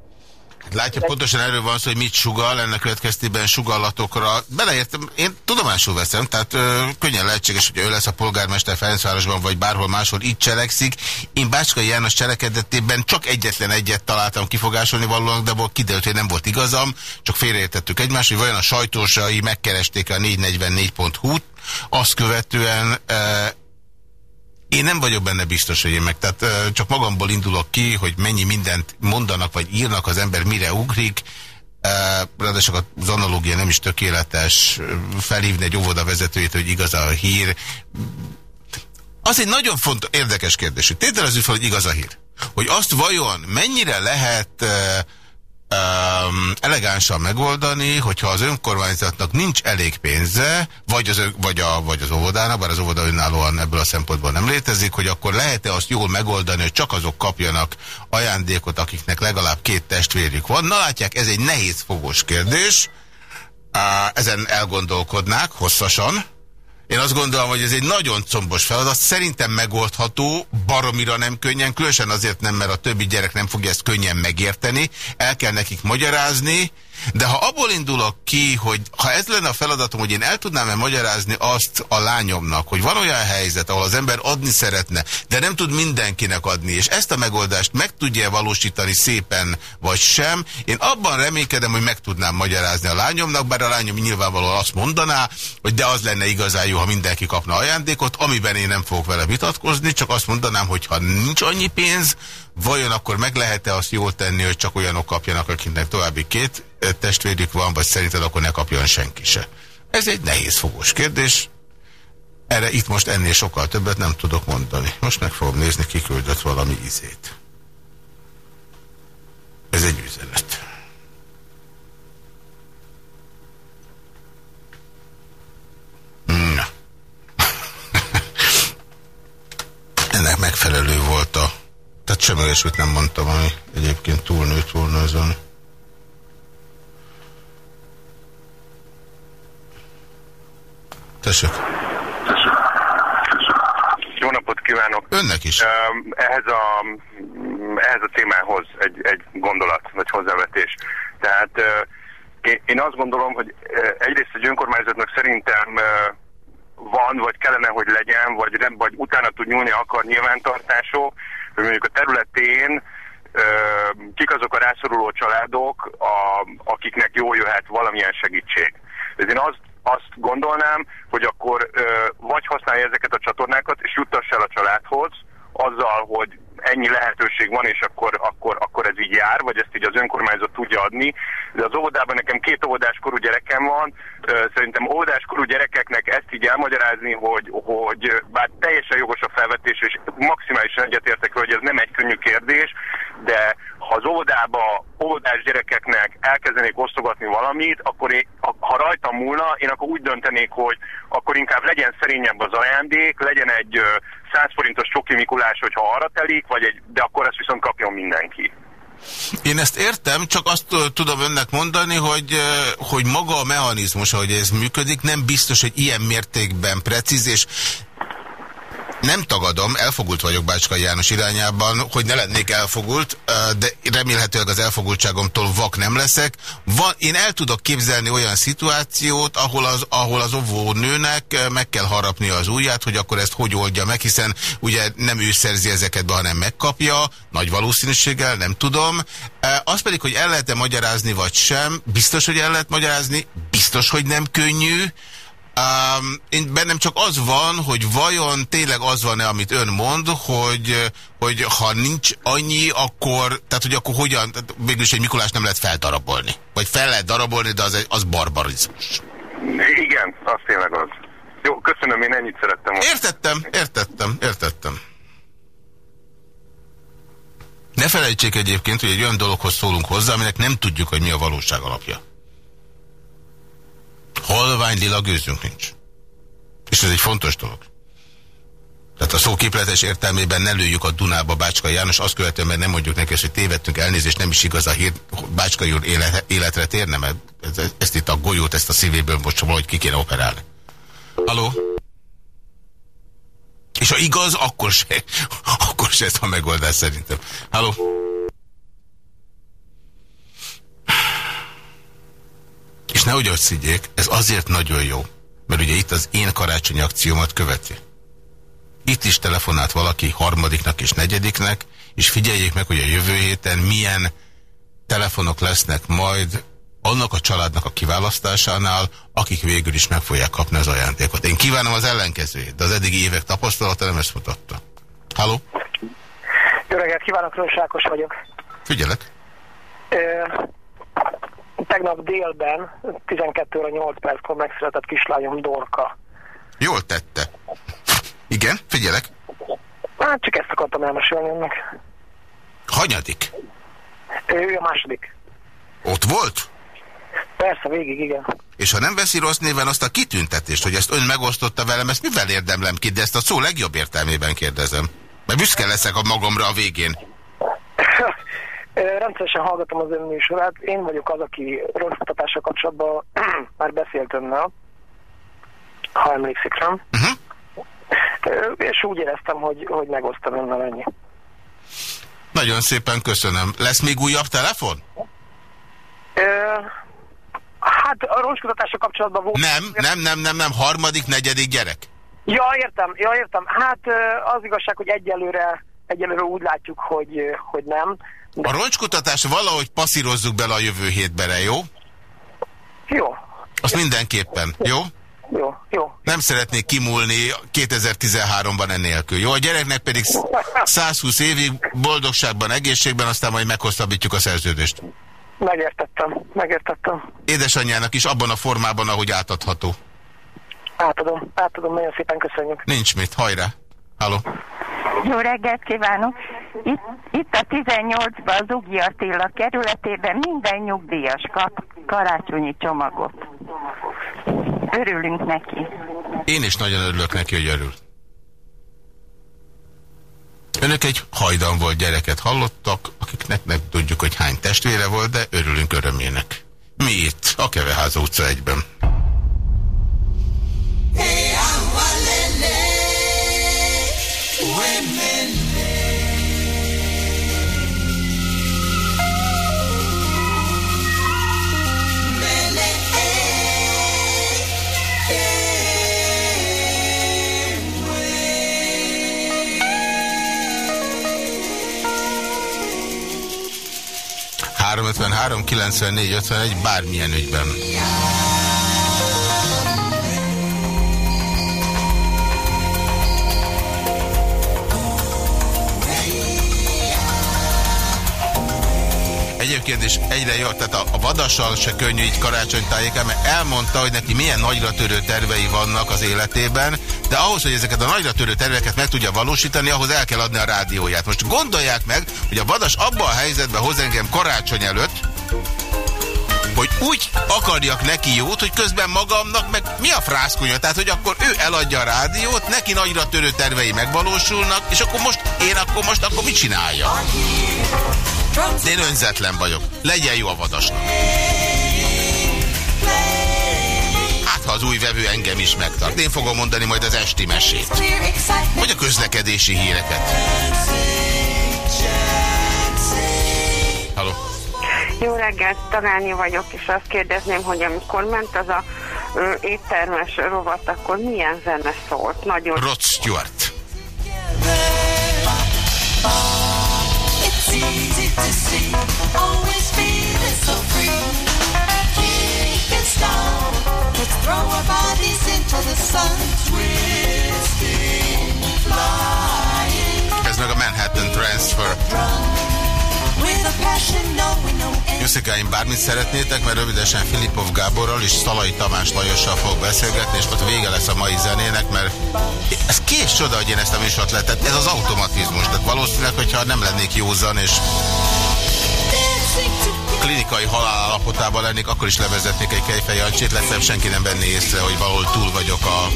Látja, pontosan erről van szó, hogy mit sugal, ennek következtében sugallatokra. Beleértem, én tudomásul veszem, tehát ö, könnyen lehetséges, hogy ő lesz a polgármester Ferencvárosban, vagy bárhol máshol így cselekszik. Én Bácskai János cselekedetében csak egyetlen egyet találtam kifogásolni valóan, de volt kiderült, hogy nem volt igazam, csak félreértettük egymást, hogy vajon a sajtósai megkeresték a 444.hu-t, azt követően ö, én nem vagyok benne biztos, hogy én meg, tehát ö, csak magamból indulok ki, hogy mennyi mindent mondanak, vagy írnak, az ember mire ugrik. Ö, Ráadásul az analógia nem is tökéletes, felhívni egy óvoda vezetőjét, hogy igaz a hír. Az egy nagyon fontos, érdekes kérdés, tételezzük fel, hogy igaz a hír. Hogy azt vajon mennyire lehet ö, um, elegánsan megoldani, hogyha az önkormányzatnak nincs elég pénze, vagy az, vagy, a, vagy az óvodának, bár az óvoda önállóan ebből a szempontból nem létezik, hogy akkor lehet-e azt jól megoldani, hogy csak azok kapjanak ajándékot, akiknek legalább két testvérük van. Na látják, ez egy nehéz fogós kérdés. Ezen elgondolkodnák hosszasan. Én azt gondolom, hogy ez egy nagyon combos feladat, szerintem megoldható, baromira nem könnyen, különösen azért nem, mert a többi gyerek nem fogja ezt könnyen megérteni, el kell nekik magyarázni, de ha abból indulok ki, hogy ha ez lenne a feladatom, hogy én el tudnám-e magyarázni azt a lányomnak, hogy van olyan helyzet, ahol az ember adni szeretne, de nem tud mindenkinek adni, és ezt a megoldást meg tudja valósítani szépen, vagy sem, én abban reménykedem, hogy meg tudnám magyarázni a lányomnak, bár a lányom nyilvánvalóan azt mondaná, hogy de az lenne igazán jó, ha mindenki kapna ajándékot, amiben én nem fogok vele vitatkozni, csak azt mondanám, hogy ha nincs annyi pénz, vajon akkor meg lehet-e azt jól tenni, hogy csak olyanok kapjanak, akiknek további két testvérük van, vagy szerinted akkor ne kapjon senki se? Ez egy nehéz fogós kérdés. Erre itt most ennél sokkal többet nem tudok mondani. Most meg fogom nézni, ki küldött valami izét. Ez egy üzenet. Na. Ennek megfelelő volt a... Tehát semmi olyasmit nem mondtam, ami egyébként túlnőtt volna azon. Tessék. Jó napot kívánok! Önnek is. Ehhez a, ehhez a témához egy, egy gondolat, vagy hozzávetés. Tehát én, azt gondolom, hogy egyrészt egy önkormányzatnak szerintem van, vagy kellene, hogy legyen, vagy, vagy utána tud nyúlni akar nyilvántartások, hogy mondjuk a területén kik azok a rászoruló családok, a, akiknek jól jöhet valamilyen segítség. Ez én azt, azt gondolnám, hogy akkor vagy használja ezeket a csatornákat, és juttassa el a családhoz, azzal, hogy ennyi lehetőség van, és akkor, akkor, akkor ez így jár, vagy ezt így az önkormányzat tudja adni. De az óvodában nekem két óvodáskorú gyerekem van, szerintem óvodáskorú gyerekeknek ezt így elmagyarázni, hogy, hogy bár teljesen jogos a felvetés, és maximálisan egyetértek, hogy ez nem egy könnyű kérdés, de ha az óvodába óvodás gyerekeknek elkezdenék osztogatni valamit, akkor én, ha- rajtam múlna, én akkor úgy döntenék, hogy akkor inkább legyen szerényebb az ajándék, legyen egy ö, 100 forintos csoki Mikulás, hogyha arra telik, vagy egy, de akkor ezt viszont kapjon mindenki. Én ezt értem, csak azt tudom önnek mondani, hogy, hogy maga a mechanizmus, ahogy ez működik, nem biztos, hogy ilyen mértékben precíz, és nem tagadom, elfogult vagyok Bácskai János irányában, hogy ne lennék elfogult, de remélhetőleg az elfogultságomtól vak nem leszek. Van, én el tudok képzelni olyan szituációt, ahol az, ahol az óvónőnek ö, meg kell harapni az ujját, hogy akkor ezt hogy oldja meg, hiszen ugye nem ő szerzi ezeket be, hanem megkapja, nagy valószínűséggel, nem tudom. Az pedig, hogy el lehet-e magyarázni, vagy sem, biztos, hogy el lehet magyarázni, biztos, hogy nem könnyű, Um, én bennem csak az van, hogy vajon tényleg az van-e, amit ön mond, hogy, hogy ha nincs annyi, akkor, tehát hogy akkor hogyan, végülis egy Mikulás nem lehet feldarabolni. Vagy fel lehet darabolni, de az, egy- az barbarizmus. Igen, az tényleg az. Jó, köszönöm, én ennyit szerettem. Értettem, értettem, értettem. Ne felejtsék egyébként, hogy egy olyan dologhoz szólunk hozzá, aminek nem tudjuk, hogy mi a valóság alapja. Halvány lila gőzünk nincs. És ez egy fontos dolog. Tehát a szó képletes értelmében ne lőjük a Dunába Bácskai János, azt követően, mert nem mondjuk neki, hogy tévedtünk, elnézést, nem is igaz a hír, Bácskai úr éle, életre térne, mert ez, ezt itt a golyót, ezt a szívéből most valahogy ki kéne operálni. Haló? És ha igaz, akkor se, akkor se ez a megoldás szerintem. Halló? Nehogy ott szidjék, ez azért nagyon jó, mert ugye itt az én karácsonyi akciómat követi. Itt is telefonált valaki harmadiknak és negyediknek, és figyeljék meg, hogy a jövő héten milyen telefonok lesznek majd annak a családnak a kiválasztásánál, akik végül is meg fogják kapni az ajándékot. Én kívánom az ellenkezőjét, de az eddigi évek tapasztalata nem ezt mutatta. Halló? Jó reggelt kívánok, Rósákos vagyok. Figyelek. Ö, tegnap délben, 12 óra 8 perckor megszületett kislányom Dorka. Jól tette. Igen, figyelek. Hát csak ezt akartam elmesélni önnek. Hanyadik? Ő, ő a második. Ott volt? Persze, végig, igen. És ha nem veszi rossz néven azt a kitüntetést, hogy ezt ön megosztotta velem, ezt mivel érdemlem ki, de ezt a szó legjobb értelmében kérdezem. Mert büszke leszek a magamra a végén. Rendszeresen hallgatom az ön műsorát. Én vagyok az, aki rosszkutatással kapcsolatban már beszélt önnel, ha emlékszik rám. Uh-huh. Ö, És úgy éreztem, hogy, hogy megosztam önnel ennyi. Nagyon szépen köszönöm. Lesz még újabb telefon? Ö, Hát a rosszkutatással kapcsolatban volt... Nem, nem, nem, nem, nem. Harmadik, negyedik gyerek. Ja, értem, ja, értem. Hát az igazság, hogy egyelőre, egyelőre úgy látjuk, hogy, hogy nem. A roncskutatás valahogy passzírozzuk bele a jövő hétbere, jó? Jó. Azt mindenképpen, jó? Jó, jó. Nem szeretnék kimúlni 2013-ban ennélkül, jó? A gyereknek pedig 120 évig boldogságban, egészségben, aztán majd meghosszabbítjuk a szerződést. Megértettem, megértettem. Édesanyjának is abban a formában, ahogy átadható. Átadom, átadom, nagyon szépen köszönjük. Nincs mit, hajrá! Halló! Jó reggelt kívánok! Itt, itt a 18-ban az Ugi Attila kerületében minden nyugdíjas kap karácsonyi csomagot. Örülünk neki. Én is nagyon örülök neki, hogy örül. Önök egy hajdan volt gyereket hallottak, akiknek nem tudjuk, hogy hány testvére volt, de örülünk örömének. Mi itt, a Keveháza utca egyben. Három 53 94 51 bármilyen ügyben. Egyébként is egyre jobb, tehát a, vadassal se könnyű így karácsonytájéken, mert elmondta, hogy neki milyen nagyra törő tervei vannak az életében, de ahhoz, hogy ezeket a nagyra törő terveket meg tudja valósítani, ahhoz el kell adni a rádióját. Most gondolják meg, hogy a vadas abba a helyzetbe hoz engem karácsony előtt, hogy úgy akarjak neki jót, hogy közben magamnak meg mi a frászkonya? Tehát, hogy akkor ő eladja a rádiót, neki nagyra törő tervei megvalósulnak, és akkor most én akkor most akkor mit csinálja? De én önzetlen vagyok. Legyen jó a vadasnak. Hát, ha az új vevő engem is megtart. Én fogom mondani majd az esti mesét. Vagy a közlekedési híreket. Jó reggelt, Tagányi vagyok, és azt kérdezném, hogy amikor ment az a ö, éttermes rovat, akkor milyen zene szólt? Nagyon... Rod Stewart. Ez meg a Manhattan Transfer. Juszikáim, bármit szeretnétek, mert rövidesen Filipov Gáborral és Szalai Tamás Lajossal fog beszélgetni, és ott vége lesz a mai zenének, mert ez kés csoda, hogy én ezt a műsort lettem. Ez az automatizmus. Tehát valószínűleg, hogyha nem lennék józan, és klinikai halál állapotában lennék, akkor is levezetnék egy Kejfej Jancsét, legfeljebb senki nem venné észre, hogy valahol túl vagyok a...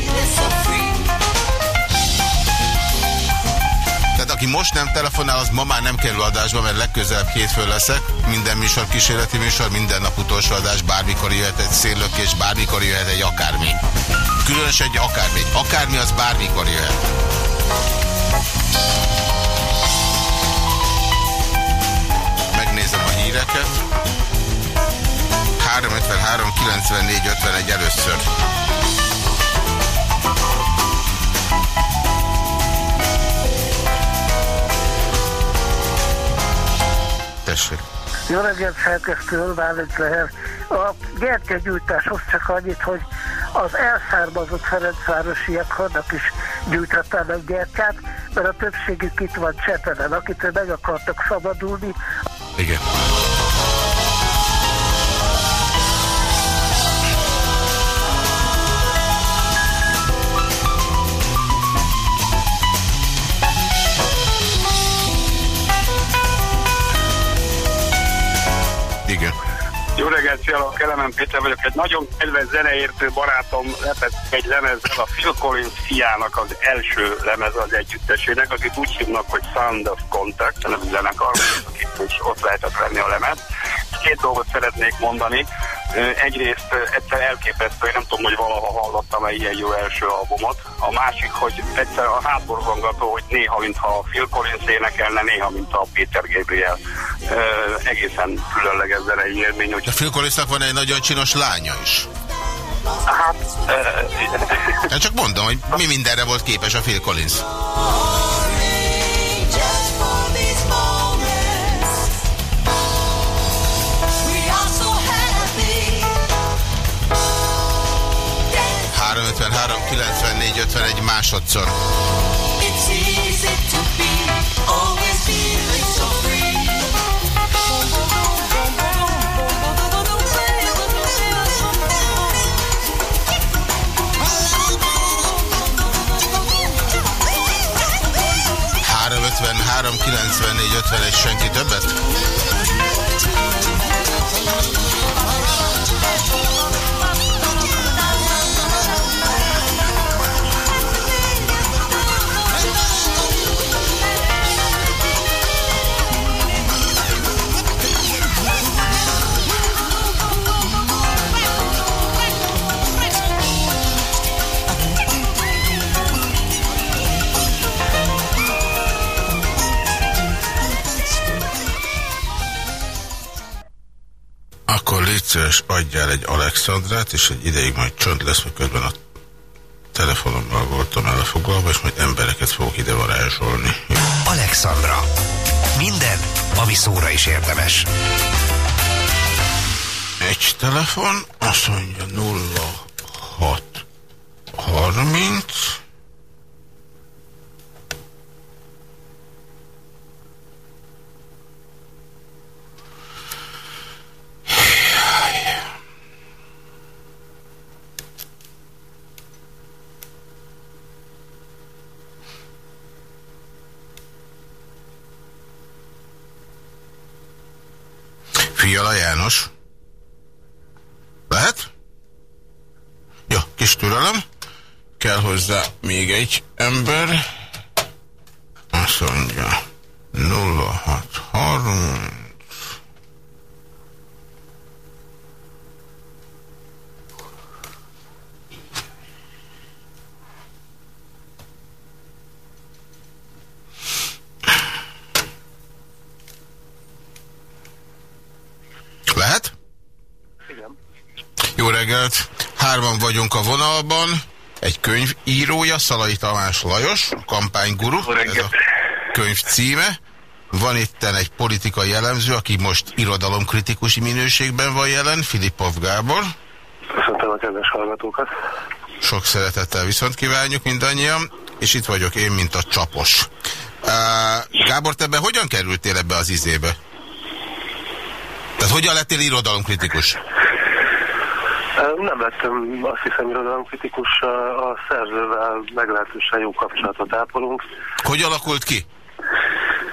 aki most nem telefonál, az ma már nem kerül adásba, mert legközelebb hétfő leszek. Minden műsor kísérleti műsor, minden nap utolsó adás, bármikor jöhet egy széllökés, bármikor jöhet egy akármi. Különösen egy akármi. Akármi az bármikor jöhet. Megnézem a híreket. 353 0653 94 51 először. Tessék. Jó reggelt, szerkesztő, Bálint Leher. A gyertyagyújtáshoz csak annyit, hogy az elszármazott Ferencvárosiaknak is gyújthatnának gyertyát, mert a többségük itt van Csepelen, akitől meg akartak szabadulni. Igen. Jó reggelt, Fiala, Kelemen Péter vagyok. Egy nagyon kedves zeneértő barátom lepett egy lemezzel a Phil Collins fiának az első lemez az együttesének, akit úgy hívnak, hogy Sound of Contact, nem zenekar, akik is ott lehetett venni a lemez. Két dolgot szeretnék mondani. Egyrészt egyszer elképesztő, én nem tudom, hogy valaha hallottam-e ilyen jó első albumot. A másik, hogy egyszer a hátborzongató, hogy néha, mintha a Phil Collins énekelne, néha, mint a Peter Gabriel. Egészen különleges zenei élmény, A Phil Collinsnak van egy nagyon csinos lánya is. Hát, Én csak mondom, hogy mi mindenre volt képes a Phil Collins. 353 94 51 másodszor. So free. 353 94 51 senki többet? Akkor légy szíves, adjál egy Alexandrát, és egy ideig majd csönd lesz, miközben a telefonommal voltam elfoglalva, és majd embereket fogok ide varázsolni. Alexandra. Minden, ami szóra is érdemes. Egy telefon, azt mondja 06 30 Fiala János. Lehet? Jó, kis türelem. Kell hozzá még egy ember. Azt mondja 0630 Lehet? Igen. Jó reggelt! Hárman vagyunk a vonalban. Egy könyvírója, Szalai Tamás Lajos, kampányguru, ez a könyv címe. Van itten egy politikai jellemző, aki most irodalomkritikus minőségben van jelen, Filipov Gábor. Köszöntöm a kedves hallgatókat. Sok szeretettel viszont kívánjuk mindannyian, és itt vagyok én, mint a csapos. Uh, Gábor, te hogyan kerültél ebbe az izébe? Tehát hogyan lettél irodalomkritikus? Nem lettem azt hiszem irodalomkritikus, a a szerzővel meglehetősen jó kapcsolatot ápolunk. Hogy alakult ki?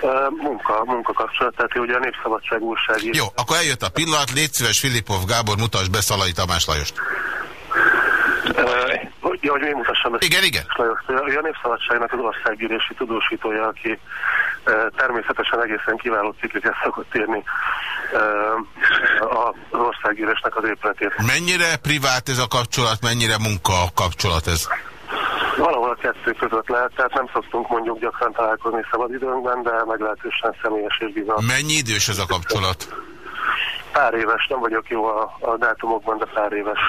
Ö, Munka, munkakapcsolat, tehát ugye a Népszabadság újságíró. Jó, akkor eljött a pillanat, légy szíves Filipov Gábor, mutasd be Szalai Tamás Lajost. Ö, Hogy, ja, hogy én mutassam ezt. Igen, igen. Lajost. A Népszabadságnak az országgyűlési tudósítója, aki természetesen egészen kiváló cikliket szokott írni az országgyűlésnek az épületét. Mennyire privát ez a kapcsolat, mennyire munka kapcsolat ez? Valahol a kettő között lehet, tehát nem szoktunk mondjuk gyakran találkozni szabadidőnkben, de meglehetősen személyes és bizalmas. Mennyi idős ez a kapcsolat? Pár éves, nem vagyok jó a, a dátumokban, de pár éves.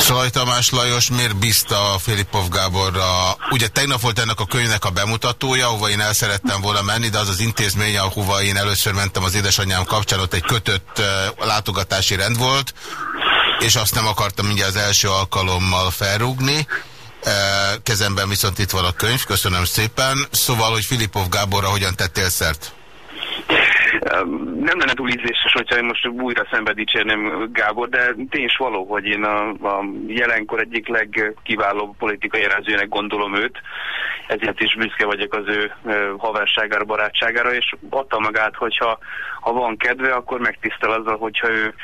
Szalaj Tamás Lajos miért bízta Filipov Gáborra? Ugye tegnap volt ennek a könyvnek a bemutatója, ahova én el szerettem volna menni, de az az intézmény, ahova én először mentem az édesanyám kapcsán, ott egy kötött látogatási rend volt, és azt nem akartam mindjárt az első alkalommal felrúgni. Kezemben viszont itt van a könyv, köszönöm szépen. Szóval, hogy Filipov Gáborra hogyan tettél szert? Nem lenne túl ízléses, hogyha én most újra szembe dicsérném Gábor, de tény is való, hogy én a, a jelenkor egyik legkiválóbb politikai jelenzőnek gondolom őt, ezért is büszke vagyok az ő haverságára, barátságára, és adta magát, hogyha ha van kedve, akkor megtisztel azzal, hogyha ő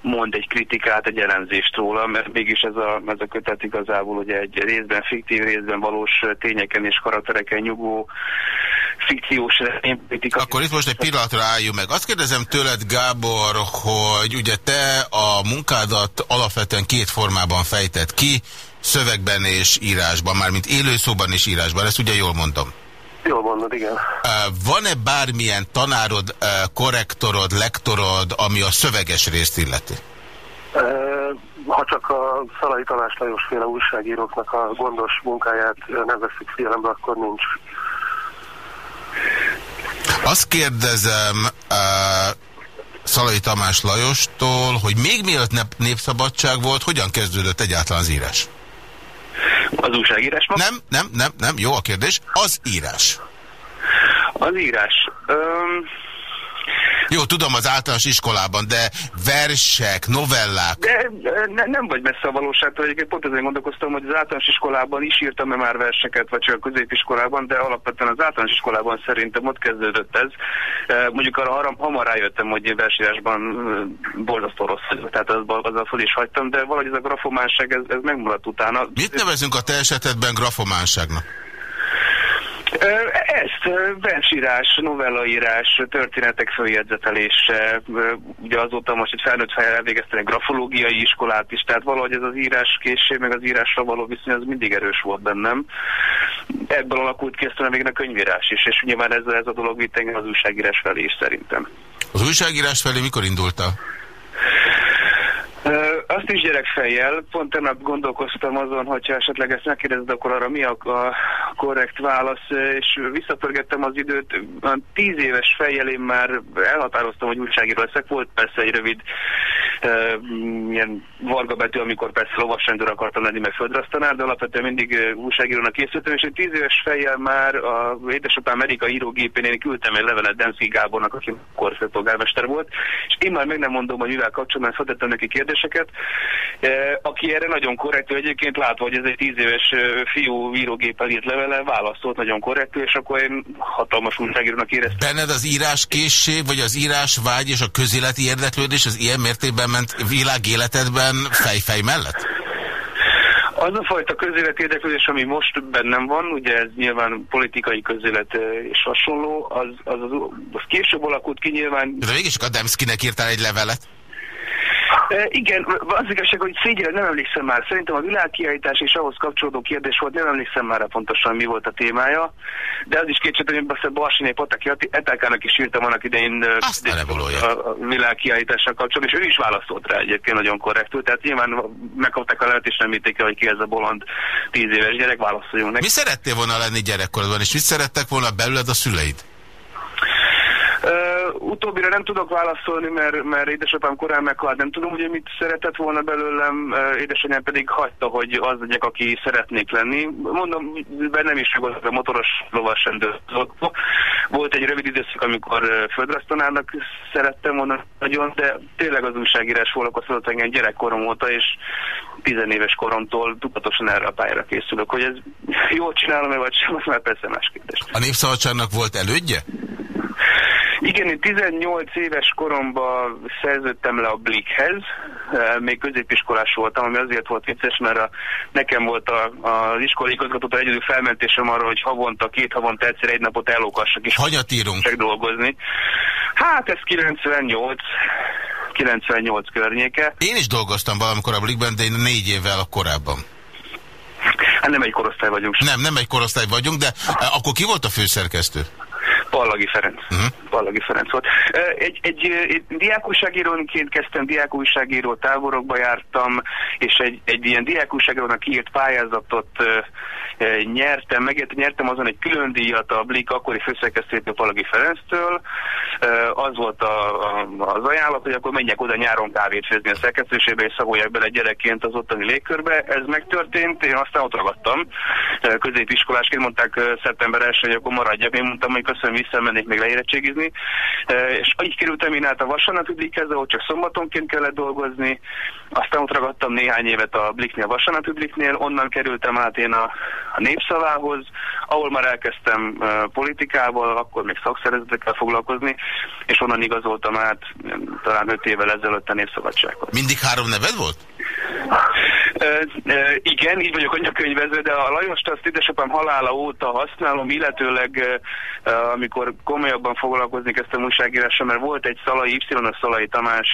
mond egy kritikát, egy elemzést róla, mert mégis ez a, ez a kötet igazából ugye egy részben fiktív, részben valós tényeken és karaktereken nyugvó fikciós reménypolitika. Akkor itt most egy pillanatra álljunk meg. Azt kérdezem tőled, Gábor, hogy ugye te a munkádat alapvetően két formában fejtett ki, szövegben és írásban, mármint élőszóban és írásban, ezt ugye jól mondom. Jól mondod, igen. Van-e bármilyen tanárod, korrektorod, lektorod, ami a szöveges részt illeti? Ha csak a Szalai Tamás Lajos féle újságíróknak a gondos munkáját nem veszik figyelembe, akkor nincs. Azt kérdezem uh, Szalai Tamás Lajostól, hogy még mielőtt népszabadság volt, hogyan kezdődött egyáltalán az írás? Az újságírás ma? Nem, nem, nem, nem, jó a kérdés. Az írás. Az írás. Öm, Jó, tudom, az általános iskolában, de versek, novellák. de ne, nem vagy messze a valóságtól, egyébként pont ezen gondolkoztam, hogy az általános iskolában is írtam-e már verseket, vagy csak a középiskolában, de alapvetően az általános iskolában szerintem ott kezdődött ez. Ö, Mondjuk arra hamar, rájöttem, hogy én versírásban ö, borzasztó rossz tehát az, azzal föl is hagytam, de valahogy ez a grafománság, ez, ez megmaradt utána. Mit nevezünk a te esetedben grafománságnak? Ezt, versírás, novellaírás, történetek följegyzetelése, ugye azóta most egy felnőtt fejjel elvégeztem egy grafológiai iskolát is, tehát valahogy ez az íráskészség, meg az írásra való viszony, az mindig erős volt bennem. Ebből alakult ki aztán még a könyvírás is, és nyilván ez, ez a dolog vitt engem az újságírás felé is szerintem. Az újságírás felé mikor indultál? Azt is gyerekfejjel, pont tegnap gondolkoztam azon, hogyha esetleg ezt megkérdezed, akkor arra mi a, a korrekt válasz, és visszapörgettem az időt. Tíz éves fejjel én már elhatároztam, hogy újságíró leszek. Volt persze egy rövid ö, ilyen varga betű, amikor persze lovasrendőr akartam lenni, meg földrasztanár, de alapvetően mindig újságírónak készültem, és egy tíz éves fejjel már a édesapám Amerika írógépén én küldtem egy levelet Demszki Gábornak, aki akkor főpolgármester volt, és én már meg nem mondom, hogy mivel kapcsolatban feltettem neki kérdéseket, E, aki erre nagyon korrektül egyébként látva, hogy ez egy tíz éves ö, fiú írógéppel írt levele, válaszolt nagyon korrektül, és akkor én hatalmas újságírónak éreztem. Benned az íráskészség, vagy az írásvágy és a közéleti érdeklődés az ilyen mértékben ment világéletedben fej-fej mellett? Az a fajta közélet érdeklődés, ami most bennem van, ugye ez nyilván politikai közélet ö, és hasonló, az, az, az, az később alakult ki nyilván. De mégis a Demszkinek írtál egy levelet? E, igen, az igazság, hogy szégyre nem emlékszem már. Szerintem a világkiállítás és ahhoz kapcsolódó kérdés volt, nem emlékszem már pontosan mi volt a témája, de az is kétségtelen, hogy azt Barsiné Pataki Etelkának is írtam annak idején ö, a, a világkiállítással kapcsolatban, és ő is válaszolt rá egyébként nagyon korrektül, tehát nyilván megkapták a levet, és nem hitték el, hogy ki ez a bolond tíz éves gyerek, válaszoljunk neki. Mi szerettél volna lenni gyerekkorodban, és mit szerettek volna belőled a szüleid? Uh, utóbbira nem tudok válaszolni, mert, mert édesapám korán meghalt, nem tudom, hogy mit szeretett volna belőlem, uh, édesanyám pedig hagyta, hogy az legyek, aki szeretnék lenni. Mondom, bennem is volt a motoros lovasrendőr. Volt egy rövid időszak, amikor uh, földrasztanárnak szerettem volna nagyon, de tényleg az újságírás foglalkoztatott engem gyerekkorom óta, és tizenéves koromtól tudatosan erre a pályára készülök. Hogy ez jól csinálom-e vagy sem, az már persze más kérdés. A Népszabadságnak volt elődje? Igen, én 18 éves koromban szerződtem le a Blikhez, Eh, még középiskolás voltam, ami azért volt vicces, mert a, nekem volt a, az iskolai igazgatótól egyedül felmentésem arra, hogy havonta, két havonta egyszer egy napot ellokassak és Hanyat írunk? dolgozni. Hát ez 98, 98 környéke. Én is dolgoztam valamikor a Blikben, de én négy évvel a korábban. Hát nem egy korosztály vagyunk. Nem, nem egy korosztály vagyunk, de eh, akkor ki volt a főszerkesztő? Pallagi Ferenc. Uh-huh. Pallagi Ferenc volt. Egy, egy, egy diákújságírónként kezdtem, diákújságíró táborokba jártam, és egy, egy ilyen diákújságírónak írt pályázatot nyertem, megért, nyertem azon egy külön díjat a Blik akkori főszerkesztőjétől Pallagi Ferenctől. Az volt a, a, az ajánlat, hogy akkor menjek oda nyáron kávét főzni a szerkesztőségbe, és szagolják bele gyerekként az ottani légkörbe. Ez megtörtént, én aztán ott ragadtam. Középiskolásként mondták szeptember 1 hogy akkor maradjak. Én mondtam, hogy köszönöm, visszamennék még leérettségizni. És így kerültem én át a Vasárnap Publikhez, ahol csak szombatonként kellett dolgozni. Aztán ott ragadtam néhány évet a Bliknél, a Vasárnap Publiknél, onnan kerültem át én a, a Népszavához, ahol már elkezdtem politikával, akkor még szakszervezetekkel foglalkozni, és onnan igazoltam át talán öt évvel ezelőtt a Népszabadsághoz. Mindig három neved volt? Ö, igen, így vagyok anyakönyvező, de a Lajost azt édesapám halála óta használom, illetőleg ö, amikor komolyabban foglalkozni kezdtem újságírással, mert volt egy Szalai Y, a Szalai Tamás,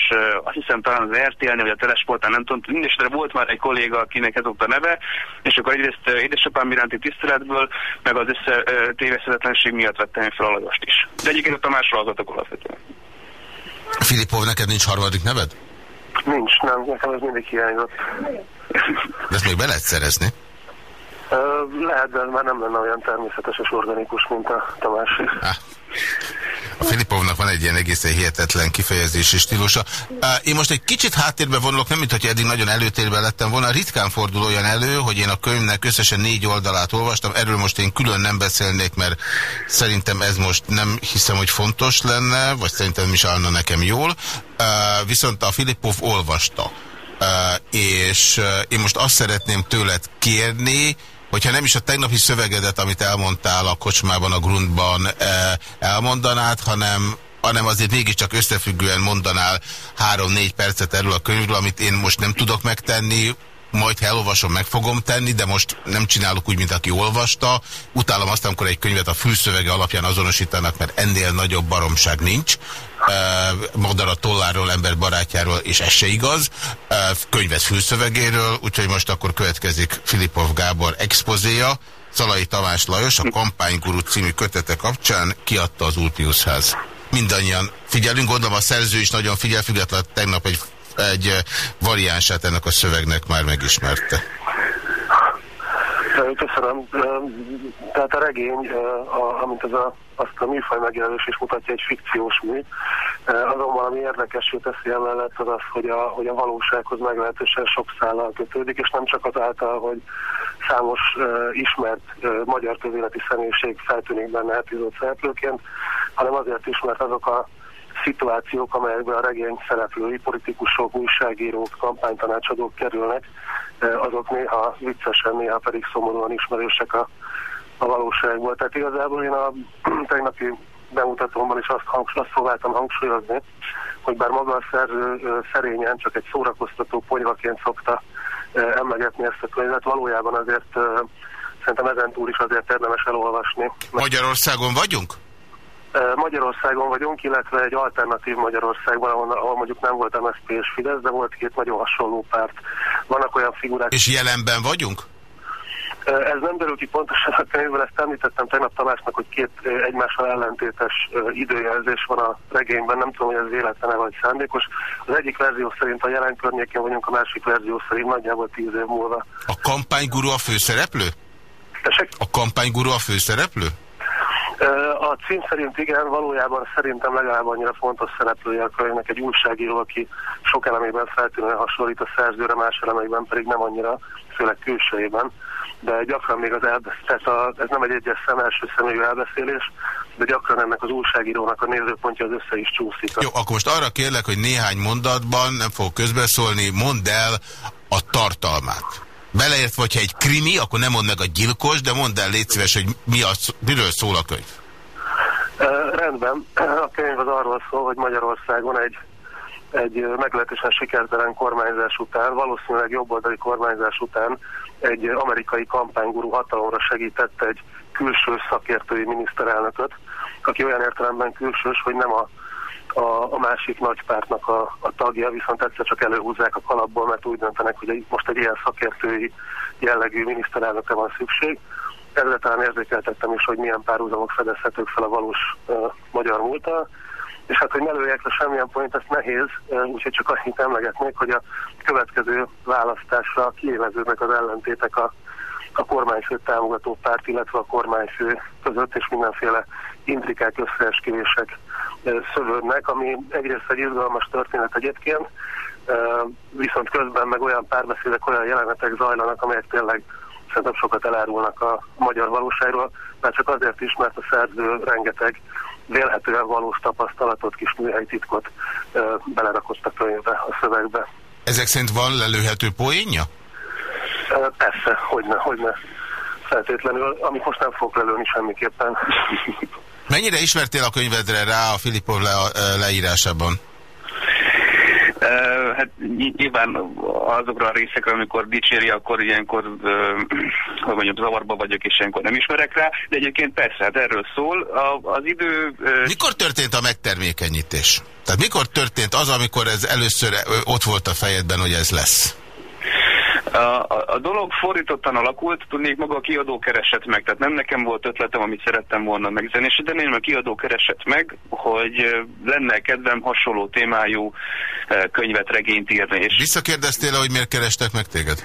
azt hiszem talán az RTL-nél, vagy a Telesportán, nem tudom, mindesetre volt már egy kolléga, akinek ez volt a neve, és akkor egyrészt édesapám iránti tiszteletből, meg az össze ö, téveszedetlenség miatt vettem fel a Lajost is. De egyébként a Tamásról hallgatok alapvetően. Filipov, neked nincs harmadik neved? Nincs, nem, nekem ez mindig hiányzott. De ezt még be lehet szerezni. Lehet, de már nem lenne olyan természetes és organikus, mint a Tamás. A Filipovnak van egy ilyen egészen hihetetlen kifejezési stílusa. Én most egy kicsit háttérbe vonulok, nem mint hogy eddig nagyon előtérben lettem volna. Ritkán fordul olyan elő, hogy én a könyvnek összesen négy oldalát olvastam. Erről most én külön nem beszélnék, mert szerintem ez most nem hiszem, hogy fontos lenne, vagy szerintem is állna nekem jól. Viszont a Filipov olvasta. És én most azt szeretném tőled kérni, hogyha nem is a tegnapi szövegedet, amit elmondtál a kocsmában, a grundban eh, elmondanád, hanem, hanem azért mégiscsak összefüggően mondanál három-négy percet erről a könyvről, amit én most nem tudok megtenni, majd ha elolvasom, meg fogom tenni, de most nem csinálok úgy, mint aki olvasta. Utálom azt, amikor egy könyvet a fülszövege alapján azonosítanak, mert ennél nagyobb baromság nincs. Madara tolláról, ember barátjáról, és ez se igaz. Könyvet fülszövegéről, úgyhogy most akkor következik Filipov Gábor expozéja. Szalai Tamás Lajos a Kampányguru című kötete kapcsán kiadta az Ulpiusház. Mindannyian figyelünk, gondolom a szerző is nagyon figyel, függetlenül tegnap egy, egy eh, variánsát ennek a szövegnek már megismerte. Köszönöm. Tehát a regény, amint ez a, azt a műfaj megjelenés is mutatja, egy fikciós mű. Azonban ami érdekesé teszi emellett az az, hogy a, hogy a valósághoz meglehetősen sok szállal kötődik, és nem csak azáltal, hogy számos ismert magyar közéleti személyiség feltűnik benne epizód szereplőként, hanem azért is, mert azok a szituációk, amelyekben a regény szereplői, politikusok, újságírók, kampánytanácsadók kerülnek, azok néha viccesen, néha pedig szomorúan ismerősek a, a valóságból. Tehát igazából én a tegnapi bemutatómban is azt, hangs, azt próbáltam hangsúlyozni, hogy bár maga a szerző szerényen csak egy szórakoztató ponyvaként szokta emlegetni ezt a könyvet, valójában azért szerintem ezen túl is azért érdemes elolvasni. Magyarországon vagyunk? Magyarországon vagyunk, illetve egy alternatív Magyarországban, ahol, ahol mondjuk nem volt MSZP és Fidesz, de volt két nagyon hasonló párt. Vannak olyan figurák... És jelenben vagyunk? Ez nem derül ki pontosan a könyvből, ezt említettem tegnap Tamásnak, hogy két egymással ellentétes időjelzés van a regényben, nem tudom, hogy ez véletlene vagy szándékos. Az egyik verzió szerint a jelen környékén vagyunk, a másik verzió szerint nagyjából tíz év múlva. A kampányguru a főszereplő? Tessék? A kampányguru a főszereplő? A cím szerint igen, valójában szerintem legalább annyira fontos szereplője a könyvnek egy újságíró, aki sok elemében feltűnően hasonlít a szerzőre, más elemekben pedig nem annyira, főleg külsejében. De gyakran még az elbesz... ez nem egy egyes szem első személyű elbeszélés, de gyakran ennek az újságírónak a nézőpontja az össze is csúszik. Jó, akkor most arra kérlek, hogy néhány mondatban, nem fogok közbeszólni, mondd el a tartalmát. Beleértve, hogyha egy krimi, akkor nem mondd meg a gyilkos, de mondd el, légy szíves, hogy mi az, miről szól a könyv. Ö, rendben, a könyv az arról szól, hogy Magyarországon egy, egy meglehetősen sikertelen kormányzás után, valószínűleg jobboldali kormányzás után egy amerikai kampányguru hatalomra segített egy külső szakértői miniszterelnököt, aki olyan értelemben külsős, hogy nem a, a, a másik nagypártnak a, a tagja, viszont egyszer csak előhúzzák a kalapból, mert úgy döntenek, hogy most egy ilyen szakértői jellegű miniszterelnökre van szükség ezzel talán érzékeltettem is, hogy milyen párhuzamok fedezhetők fel a valós uh, magyar múltal. És hát, hogy ne le semmilyen point, ezt nehéz, uh, úgyhogy csak annyit emlegetnék, hogy a következő választásra kiéveződnek az ellentétek a, a kormányfő támogató párt, illetve a kormányfő között, és mindenféle intrikák, összeesküvések szövődnek, ami egyrészt egy izgalmas történet egyébként, viszont közben meg olyan párbeszédek, olyan jelenetek zajlanak, amelyek tényleg szerintem sokat elárulnak a magyar valóságról, már csak azért is, mert a szerző rengeteg vélhetően valós tapasztalatot, kis műhelyi titkot belerakott a könyvbe, a szövegbe. Ezek szerint van lelőhető poénja? Persze, hogyne, hogyne feltétlenül, amit most nem fogok lelőni semmiképpen. Mennyire ismertél a könyvedre rá a Filipov le, leírásában? Hát ny- nyilván azokra a részekre, amikor dicséri, akkor ilyenkor, hogy mondjam, zavarba vagyok, és ilyenkor nem ismerek rá, de egyébként persze, hát erről szól. A, az idő... Mikor történt a megtermékenyítés? Tehát mikor történt az, amikor ez először ott volt a fejedben, hogy ez lesz? A, a, dolog fordítottan alakult, tudnék maga a kiadó keresett meg, tehát nem nekem volt ötletem, amit szerettem volna megzenésíteni, hanem a kiadó keresett meg, hogy lenne kedvem hasonló témájú könyvet, regényt írni. És Visszakérdeztél, hogy miért kerestek meg téged?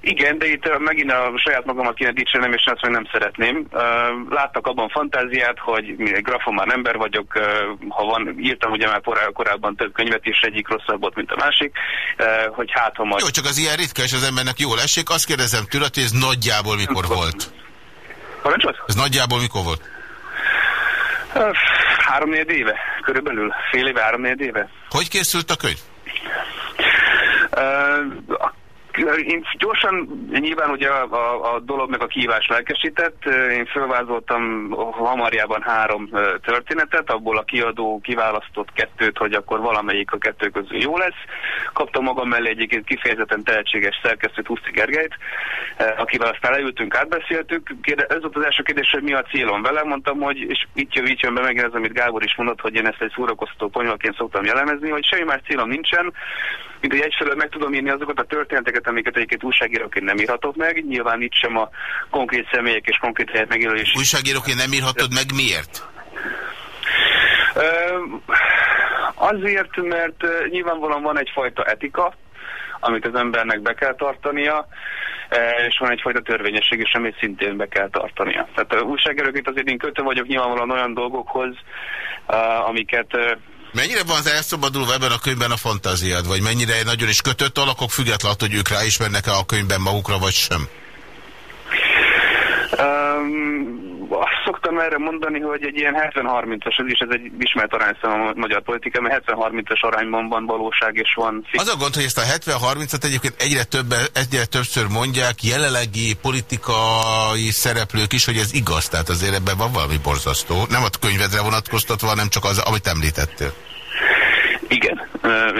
Igen, de itt megint a saját magamat kéne dicsérnem, és azt meg nem szeretném. Láttak abban fantáziát, hogy grafomán ember vagyok, ha van, írtam ugye már korábban több könyvet is, egyik rosszabb volt, mint a másik, hogy hát ha majd... Jó, csak az ilyen ritka, és az embernek jól esik. Azt kérdezem tőled, hogy ez nagyjából mikor volt? Parancsolsz? Ez nagyjából mikor volt? három éve, körülbelül fél éve, három éve. Hogy készült a könyv? Uh, én gyorsan, nyilván ugye a, a, a dolog meg a kívás lelkesített, én felvázoltam hamarjában három történetet, abból a kiadó kiválasztott kettőt, hogy akkor valamelyik a kettő közül jó lesz. Kaptam magam mellé egyébként kifejezetten tehetséges szerkesztőt, Huszti Gergelyt, akivel aztán leültünk, átbeszéltük. Kérde, ez volt az első kérdés, hogy mi a célom vele. Mondtam, hogy, és itt jön, itt jön be megint ez, amit Gábor is mondott, hogy én ezt egy szórakoztató ponyvaként szoktam jellemezni, hogy semmi más célom nincsen, mint hogy egyfelől meg tudom írni azokat a történeteket, amiket egyébként újságíróként nem írhatok meg. Nyilván itt sem a konkrét személyek és konkrét helyet megjelölés. Újságíróként nem írhatod meg miért? Azért, mert nyilvánvalóan van egyfajta etika, amit az embernek be kell tartania, és van egyfajta törvényesség is, amit szintén be kell tartania. Tehát újságíróként azért én kötő vagyok nyilvánvalóan olyan dolgokhoz, amiket Mennyire van az elszabadulva ebben a könyvben a fantáziád, vagy mennyire nagyon is kötött alakok, függetlenül, hogy ők ráismernek-e a könyvben magukra, vagy sem? Um, szoktam erre mondani, hogy egy ilyen 70-30-as, ez is ez egy ismert arányszám a magyar politikában, 70-30-as arányban van valóság és van Az a gond, hogy ezt a 70-30-at egyébként egyre, többe, egyre többször mondják jelenlegi politikai szereplők is, hogy ez igaz, tehát azért ebben van valami borzasztó. Nem a könyvedre vonatkoztatva, hanem csak az, amit említettél. Igen,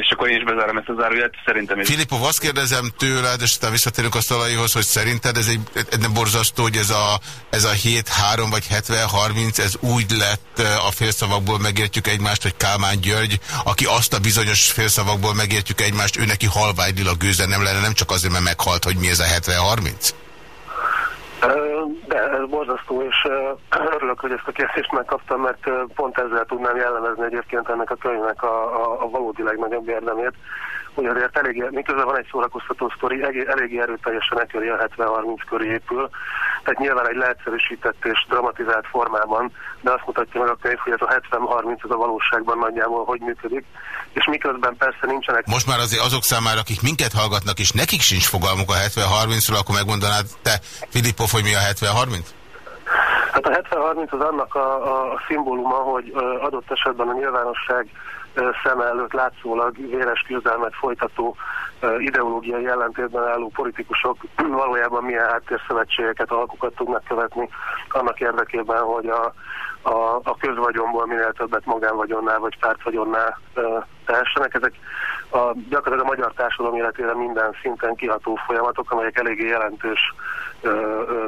és akkor én is bezárom ezt a záróját, szerintem ez... Filipov, azt kérdezem tőled, és aztán visszatérünk a szalaihoz, hogy szerinted ez egy, egy nem borzasztó, hogy ez a, ez a 7-3 vagy 70-30, ez úgy lett a félszavakból megértjük egymást, hogy Kálmán György, aki azt a bizonyos félszavakból megértjük egymást, ő neki halvány gőze nem lenne, nem csak azért, mert meghalt, hogy mi ez a 70-30? De ez borzasztó, és örülök, hogy ezt a kérdést megkaptam, mert pont ezzel tudnám jellemezni egyébként ennek a könyvnek a, a, a valódi legnagyobb érdemét, hogy azért elég, miközben van egy szórakoztató sztori, elég, elég erőteljesen e köré a 70-30 köré épül, tehát nyilván egy leegyszerűsített és dramatizált formában, de azt mutatja meg a könyv, hogy ez a 70-30 az a valóságban nagyjából hogy működik, és miközben persze nincsenek... Most már azért azok számára, akik minket hallgatnak, és nekik sincs fogalmuk a 70-30-ról, akkor megmondanád te, Filipov, hogy mi a 70-30? Hát a 70-30 az annak a, a szimbóluma, hogy adott esetben a nyilvánosság szem előtt látszólag véres küzdelmet folytató ideológiai ellentétben álló politikusok valójában milyen háttérszövetségeket, alkukat tudnak követni annak érdekében, hogy a, a, a közvagyonból minél többet magánvagyonnál vagy pártvagyonnál tehessenek. Ezek a, gyakorlatilag a magyar társadalom életére minden szinten kiható folyamatok, amelyek eléggé jelentős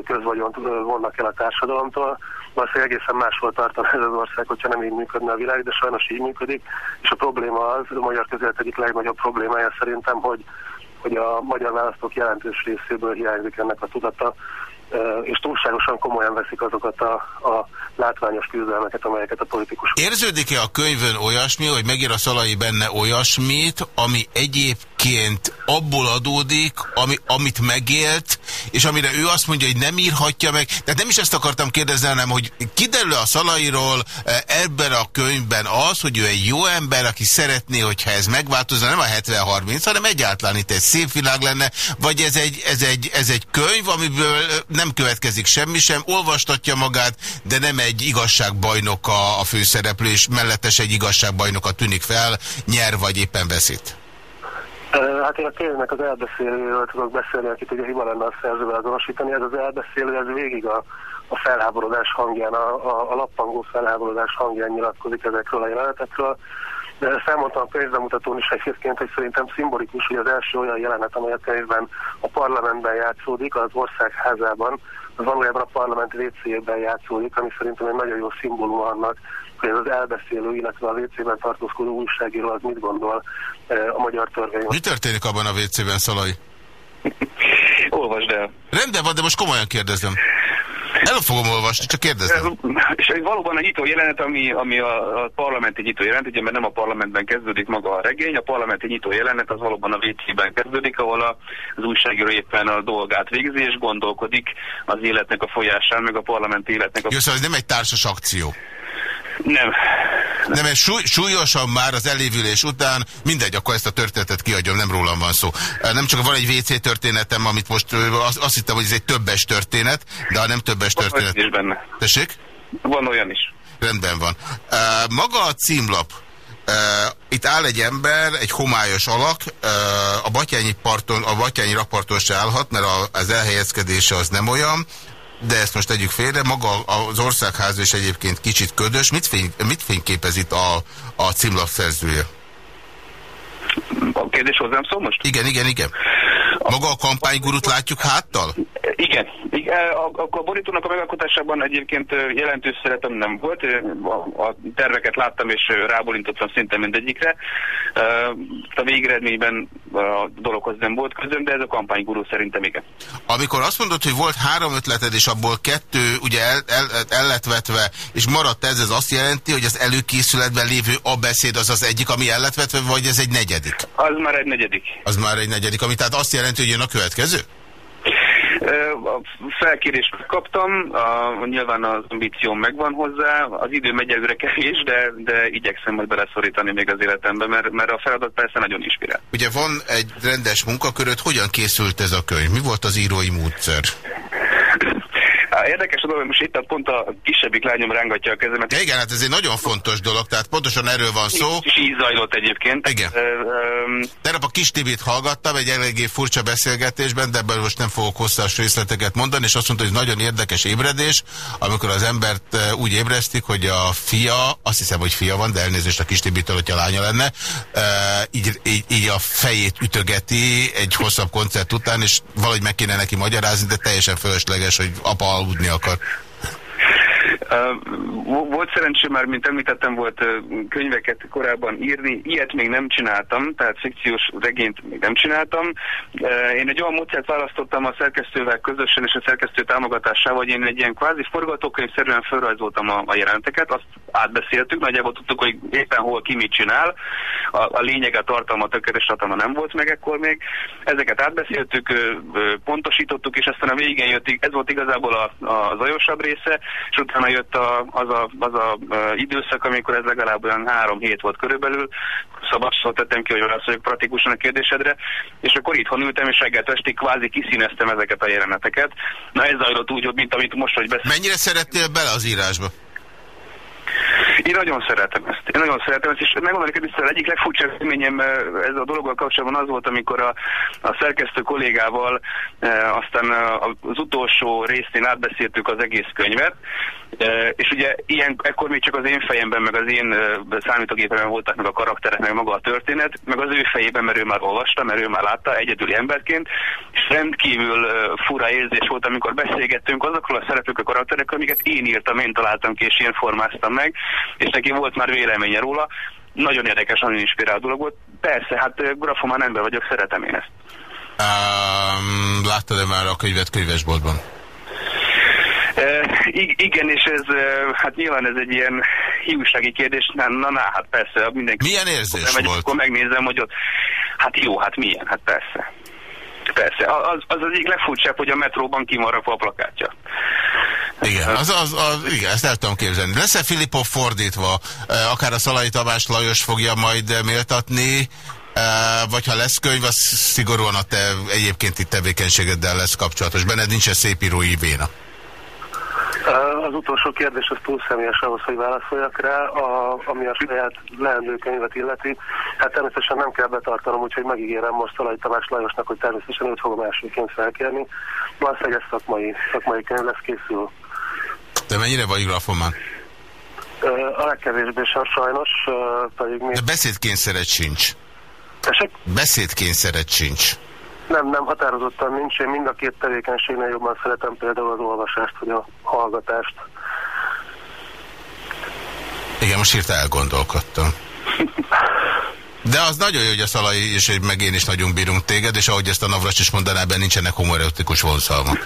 közvagyont vonnak el a társadalomtól. Valószínűleg egészen máshol tartana ez az ország, hogyha nem így működne a világ, de sajnos így működik. És a probléma az, a magyar közélet egyik legnagyobb problémája szerintem, hogy, hogy a magyar választók jelentős részéből hiányzik ennek a tudata, és túlságosan komolyan veszik azokat a, a látványos küzdelmeket, amelyeket a politikusok. Érződik-e a könyvön olyasmi, hogy megír a Szalai benne olyasmit, ami egyébként abból adódik, ami, amit megélt, és amire ő azt mondja, hogy nem írhatja meg. Tehát nem is ezt akartam kérdezni, hanem hogy kiderül a Szalairól eh, ebben a könyvben az, hogy ő egy jó ember, aki szeretné, hogyha ez megváltozna, nem a 70-30, hanem egyáltalán itt egy szép világ lenne, vagy ez egy, ez egy, ez egy könyv, amiből eh, nem következik semmi sem, olvastatja magát, de nem egy igazságbajnok a, a főszereplő, és mellettes egy igazságbajnoka tűnik fel, nyer vagy éppen veszít. Hát én a könyvnek az elbeszélőről tudok beszélni, akit ugye hiba lenne a szerzővel azonosítani. Ez az elbeszélő, ez végig a, a felháborodás hangján, a, a, a lappangó felháborodás hangján nyilatkozik ezekről a jelenetekről. De ezt a könyvbemutatón is egyébként, hogy szerintem szimbolikus, hogy az első olyan jelenet, amely a könyvben a parlamentben játszódik, az országházában, az valójában a parlament WC-ben játszódik, ami szerintem egy nagyon jó szimbólum annak, hogy ez az elbeszélő, illetve a WC-ben tartózkodó újságíró az mit gondol eh, a magyar törvény. Mi történik abban a WC-ben, Szalai? Olvasd el. Rendben van, de most komolyan kérdezem. El fogom olvasni, csak kérdezem. És valóban egy nyitó jelenet, ami, ami a, a parlamenti nyitó jelenet, ugye mert nem a parlamentben kezdődik maga a regény, a parlamenti nyitó jelenet az valóban a WC-ben kezdődik, ahol a, az újságíró éppen a dolgát végzi, és gondolkodik az életnek a folyásán, meg a parlamenti életnek a... Jó, szóval ez nem egy társas akció. Nem. Nem, ez súly, súlyosan már az elévülés után, mindegy, akkor ezt a történetet kiadjam, nem rólam van szó. Nem csak van egy WC történetem, amit most azt, azt hittem, hogy ez egy többes történet, de ha nem többes Van történet. olyan is benne. Tessék? Van olyan is. Rendben van. Maga a címlap, itt áll egy ember, egy homályos alak, a Batyányi parton, a Batyányi raparton se állhat, mert az elhelyezkedése az nem olyan, de ezt most tegyük félre, maga az országház is egyébként kicsit ködös. Mit, fény, mit fényképez itt a, a címlap szerzője? A kérdés hozzám szól most? Igen, igen, igen. Maga a kampánygurut látjuk háttal? Igen. Igen, A, borítónak a megalkotásában egyébként ö, jelentős szerepem nem volt. A, terveket láttam, és rábólintottam szinte mindegyikre. Ö, A végeredményben a dologhoz nem volt közöm, de ez a kampánygurú szerintem igen. Amikor azt mondod, hogy volt három ötleted, és abból kettő ugye el, el, el lett vetve, és maradt ez, ez azt jelenti, hogy az előkészületben lévő a beszéd az az egyik, ami el lett vetve, vagy ez egy negyedik? Az már egy negyedik. Az már egy negyedik, ami tehát azt jelenti, hogy jön a következő? A felkérést kaptam, a, nyilván az ambícióm megvan hozzá, az idő megy előre kevés, de, de igyekszem majd beleszorítani még az életembe, mert, mert a feladat persze nagyon inspirál. Ugye van egy rendes munkaköröd, hogyan készült ez a könyv? Mi volt az írói módszer? Érdekes dolog, hogy most itt pont a kisebbik lányom rángatja a kezemet. Ja, igen, hát ez egy nagyon fontos dolog, tehát pontosan erről van szó. És így zajlott egyébként. Igen. Tegnap a kis Tibit hallgattam egy eléggé furcsa beszélgetésben, de ebből most nem fogok hosszas részleteket mondani, és azt mondta, hogy nagyon érdekes ébredés, amikor az embert úgy ébresztik, hogy a fia, azt hiszem, hogy fia van, de elnézést a kis Tibitől, hogyha lánya lenne, így, így, így a fejét ütögeti egy hosszabb koncert után, és valahogy meg kéne neki magyarázni, de teljesen fölösleges, hogy apa aludni akar. Volt szerencsém már, mint említettem, volt könyveket korábban írni, ilyet még nem csináltam, tehát fikciós regényt még nem csináltam. Én egy olyan módszert választottam a szerkesztővel közösen és a szerkesztő támogatásával, hogy én egy ilyen kvázi forgatókönyvszerűen felrajzoltam a, a jeleneteket, azt átbeszéltük, nagyjából tudtuk, hogy éppen hol ki mit csinál, a, a lényeg, a tartalma, tökéletes tartalma nem volt meg ekkor még. Ezeket átbeszéltük, pontosítottuk, és aztán a végén jött, ez volt igazából a, a zajosabb része, és utána jött a, az a, az a időszak, amikor ez legalább olyan három hét volt körülbelül, szabad szót tettem ki, hogy válaszoljak praktikusan a kérdésedre, és akkor itthon ültem, és reggel estig kvázi kiszíneztem ezeket a jeleneteket. Na ez zajlott úgy, mint amit most, hogy beszélünk. Mennyire szerettél bele az írásba? Én nagyon szeretem ezt. Én nagyon szeretem ezt, és megmondom neked, hogy az egyik legfurcsább élményem ez a dologgal kapcsolatban az volt, amikor a, a szerkesztő kollégával e, aztán az utolsó részén átbeszéltük az egész könyvet, és ugye ilyen, ekkor még csak az én fejemben, meg az én számítógépemben voltak meg a karakterek, meg maga a történet, meg az ő fejében, mert ő már olvasta, mert ő már látta egyedüli emberként, és rendkívül fura érzés volt, amikor beszélgettünk azokról a szereplők a karakterekről, amiket én írtam, én találtam ki, és én formáztam meg, és neki volt már véleménye róla. Nagyon érdekes, nagyon inspiráló dolog volt. Persze, hát grafomán ember vagyok, szeretem én ezt. Um, láttad-e már a könyvet könyvesboltban? Igen, és ez, hát nyilván ez egy ilyen hiúsági kérdés, na, na, na hát persze, mindenki... Milyen érzés megy, volt? Akkor megnézem, hogy ott, hát jó, hát milyen, hát persze. Persze, az az, az egyik legfurcsább, hogy a metróban kimarad a plakátja. Igen, az, az, az, igen, ezt el tudom képzelni. Lesz-e Filipov fordítva, akár a Szalai Tamás Lajos fogja majd méltatni, vagy ha lesz könyv, az szigorúan a te egyébkénti tevékenységeddel lesz kapcsolatos. Benned nincs -e szép írói véna? Az utolsó kérdés az túl személyes ahhoz, hogy válaszoljak rá, a, ami a saját leendő könyvet illeti. Hát természetesen nem kell betartanom, úgyhogy megígérem most Szalai Tamás Lajosnak, hogy természetesen őt fogom elsőként felkérni. Valószínűleg ez szakmai, szakmai könyv lesz készül. De mennyire vagy grafomán? A legkevésbé sem sajnos, pedig még... De beszédkényszeret sincs. Tessék? Beszédkényszeret sincs. Nem, nem, határozottan nincs. Én mind a két tevékenységnél jobban szeretem például az olvasást, vagy a hallgatást. Igen, most írta elgondolkodtam. De az nagyon jó, hogy a Szalai és hogy meg én is nagyon bírunk téged, és ahogy ezt a Navras is mondaná, ebben nincsenek homoreutikus vonszalma.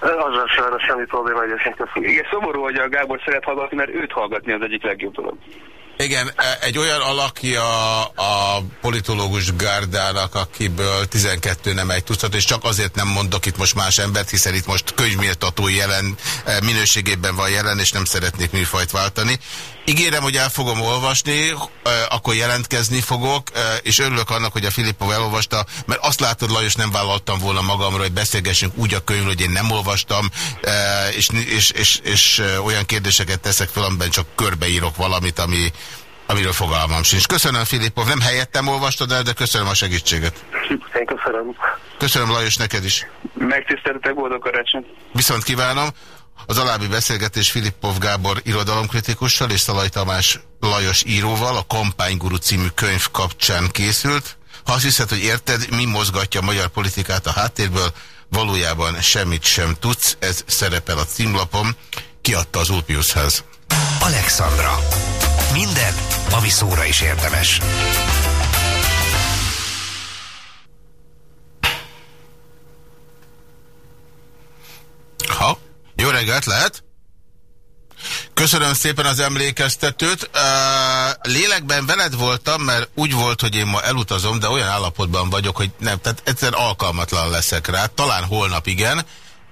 Azzal sajnos semmi probléma egyébként köszönöm. Igen, szomorú, hogy a Gábor szeret hallgatni, mert őt hallgatni az egyik legjobb dolog. Igen, egy olyan alakja a politológus gárdának, akiből 12 nem egy tucat, és csak azért nem mondok itt most más embert, hiszen itt most könyvméltatói jelen minőségében van jelen, és nem szeretnék műfajt váltani. Ígérem, hogy el fogom olvasni, akkor jelentkezni fogok, és örülök annak, hogy a Filippov elolvasta, mert azt látod, Lajos, nem vállaltam volna magamra, hogy beszélgessünk úgy a könyvről, hogy én nem olvastam, és, és, és, és olyan kérdéseket teszek fel, amiben csak körbeírok valamit, ami, amiről fogalmam sincs. Köszönöm, Filippov, nem helyettem olvastad el, de köszönöm a segítséget. Én köszönöm. Köszönöm, Lajos, neked is. Megtiszteltek, boldog karácsony. Viszont kívánom. Az alábbi beszélgetés Filippov Gábor irodalomkritikussal és Szalai Tamás Lajos íróval a Kampányguru című könyv kapcsán készült. Ha azt hiszed, hogy érted, mi mozgatja a magyar politikát a háttérből, valójában semmit sem tudsz, ez szerepel a címlapon, kiadta az Ulpiusház. Alexandra. Minden, ami szóra is érdemes. Jó reggelt, lehet? Köszönöm szépen az emlékeztetőt. Lélekben veled voltam, mert úgy volt, hogy én ma elutazom, de olyan állapotban vagyok, hogy nem, tehát egyszer alkalmatlan leszek rá. Talán holnap igen,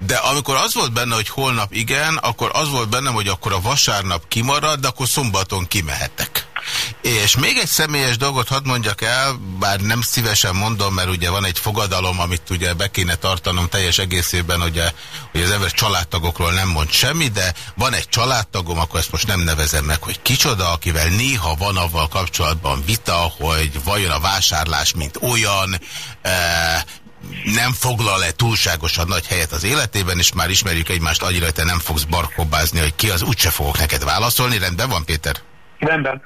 de amikor az volt benne, hogy holnap igen, akkor az volt bennem, hogy akkor a vasárnap kimarad, de akkor szombaton kimehetek. És még egy személyes dolgot hadd mondjak el, bár nem szívesen mondom, mert ugye van egy fogadalom, amit ugye be kéne tartanom teljes egészében, ugye, hogy az ember családtagokról nem mond semmi, de van egy családtagom, akkor ezt most nem nevezem meg, hogy kicsoda, akivel néha van avval kapcsolatban vita, hogy vajon a vásárlás, mint olyan, e nem foglal-e túlságosan nagy helyet az életében, és már ismerjük egymást annyira, hogy te nem fogsz barkobázni, hogy ki az, úgyse fogok neked válaszolni. Rendben van, Péter? Rendben.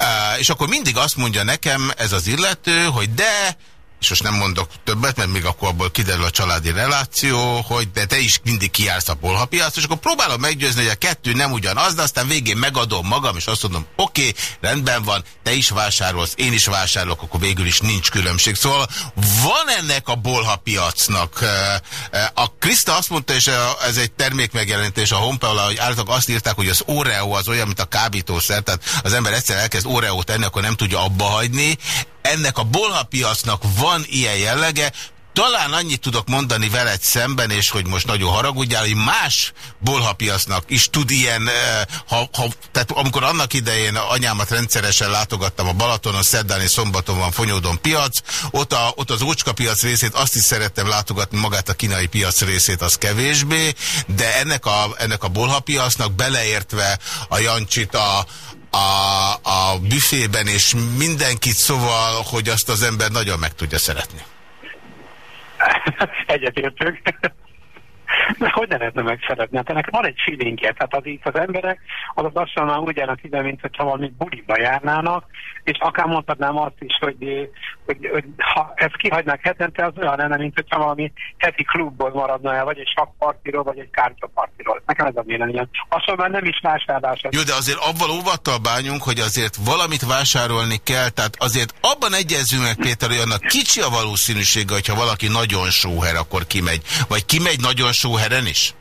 Uh, és akkor mindig azt mondja nekem ez az illető, hogy de, és most nem mondok többet, mert még akkor abból kiderül a családi reláció, hogy de te is mindig kiársz a bolhapiac, és akkor próbálom meggyőzni, hogy a kettő nem ugyanaz, de aztán végén megadom magam, és azt mondom, oké, okay, rendben van, te is vásárolsz, én is vásárolok, akkor végül is nincs különbség. Szóval van ennek a bolhapiacnak. A Krista azt mondta, és ez egy termékmegjelenítés a Honpeola, hogy általában azt írták, hogy az Oreo az olyan, mint a kábítószer, tehát az ember egyszer elkezd Oreo tenni, akkor nem tudja abba hagyni. Ennek a bolhapiacnak van ilyen jellege, talán annyit tudok mondani veled szemben, és hogy most nagyon haragudjál, hogy más bolhapiasznak is tud ilyen, ha, ha, tehát amikor annak idején anyámat rendszeresen látogattam a Balatonon, szerdán és szombaton van Fonyódon piac, ott, a, ott az ócska piac részét azt is szerettem látogatni, magát a kínai piac részét az kevésbé, de ennek a, ennek a bolhapiasznak beleértve a Jancsit, a, a, a büfében, és mindenkit szóval, hogy azt az ember nagyon meg tudja szeretni. Egyetértünk. De hogy ne lehetne megszeretni? Hát ennek van egy feelingje, tehát az itt az emberek, azok lassan már úgy járnak ide, mint hogyha valami buliba járnának, és akár mondhatnám azt is, hogy, hogy, hogy ha ezt kihagynák hetente, az olyan lenne, mint hogyha valami heti klubból maradna el, vagy egy sakpartiról, vagy egy kártyapartiról. Nekem ez a véleményem. Azt már nem is vásárlás. Jó, de azért abban óvattal bányunk, hogy azért valamit vásárolni kell, tehát azért abban egyezünk meg, Péter, hogy annak kicsi a valószínűsége, hogyha valaki nagyon sóher, akkor kimegy. Vagy kimegy nagyon sóheren is?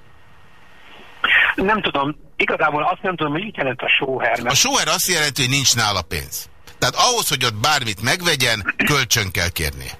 Nem tudom, igazából azt nem tudom, hogy mit jelent a sóher. A sóher azt jelenti, hogy nincs nála pénz. Tehát ahhoz, hogy ott bármit megvegyen, kölcsön kell kérnie.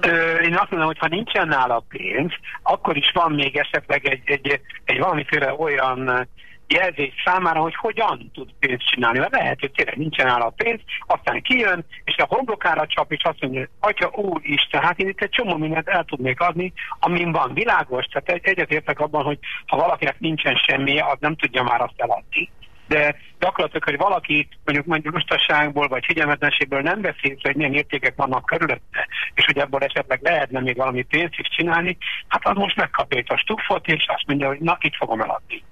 Ö, Én azt mondom, hogy ha nincsen nála pénz, akkor is van még esetleg egy, egy, egy valamiféle olyan jelzés számára, hogy hogyan tud pénzt csinálni. Mert lehet, hogy tényleg nincsen nála pénz, aztán kijön, és a homlokára csap, és azt mondja, Atya Úristen, hát én itt egy csomó mindent el tudnék adni, amin van világos. Tehát egy- egyetértek abban, hogy ha valakinek nincsen semmi, az nem tudja már azt eladni. De gyakorlatilag, hogy valaki mondjuk mondjuk lustaságból vagy figyelmetlenségből nem veszi hogy milyen értékek vannak körülötte, és hogy ebből esetleg lehetne még valami pénzt is csinálni, hát az most megkapja itt a stufot, és azt mondja, hogy na, itt fogom eladni.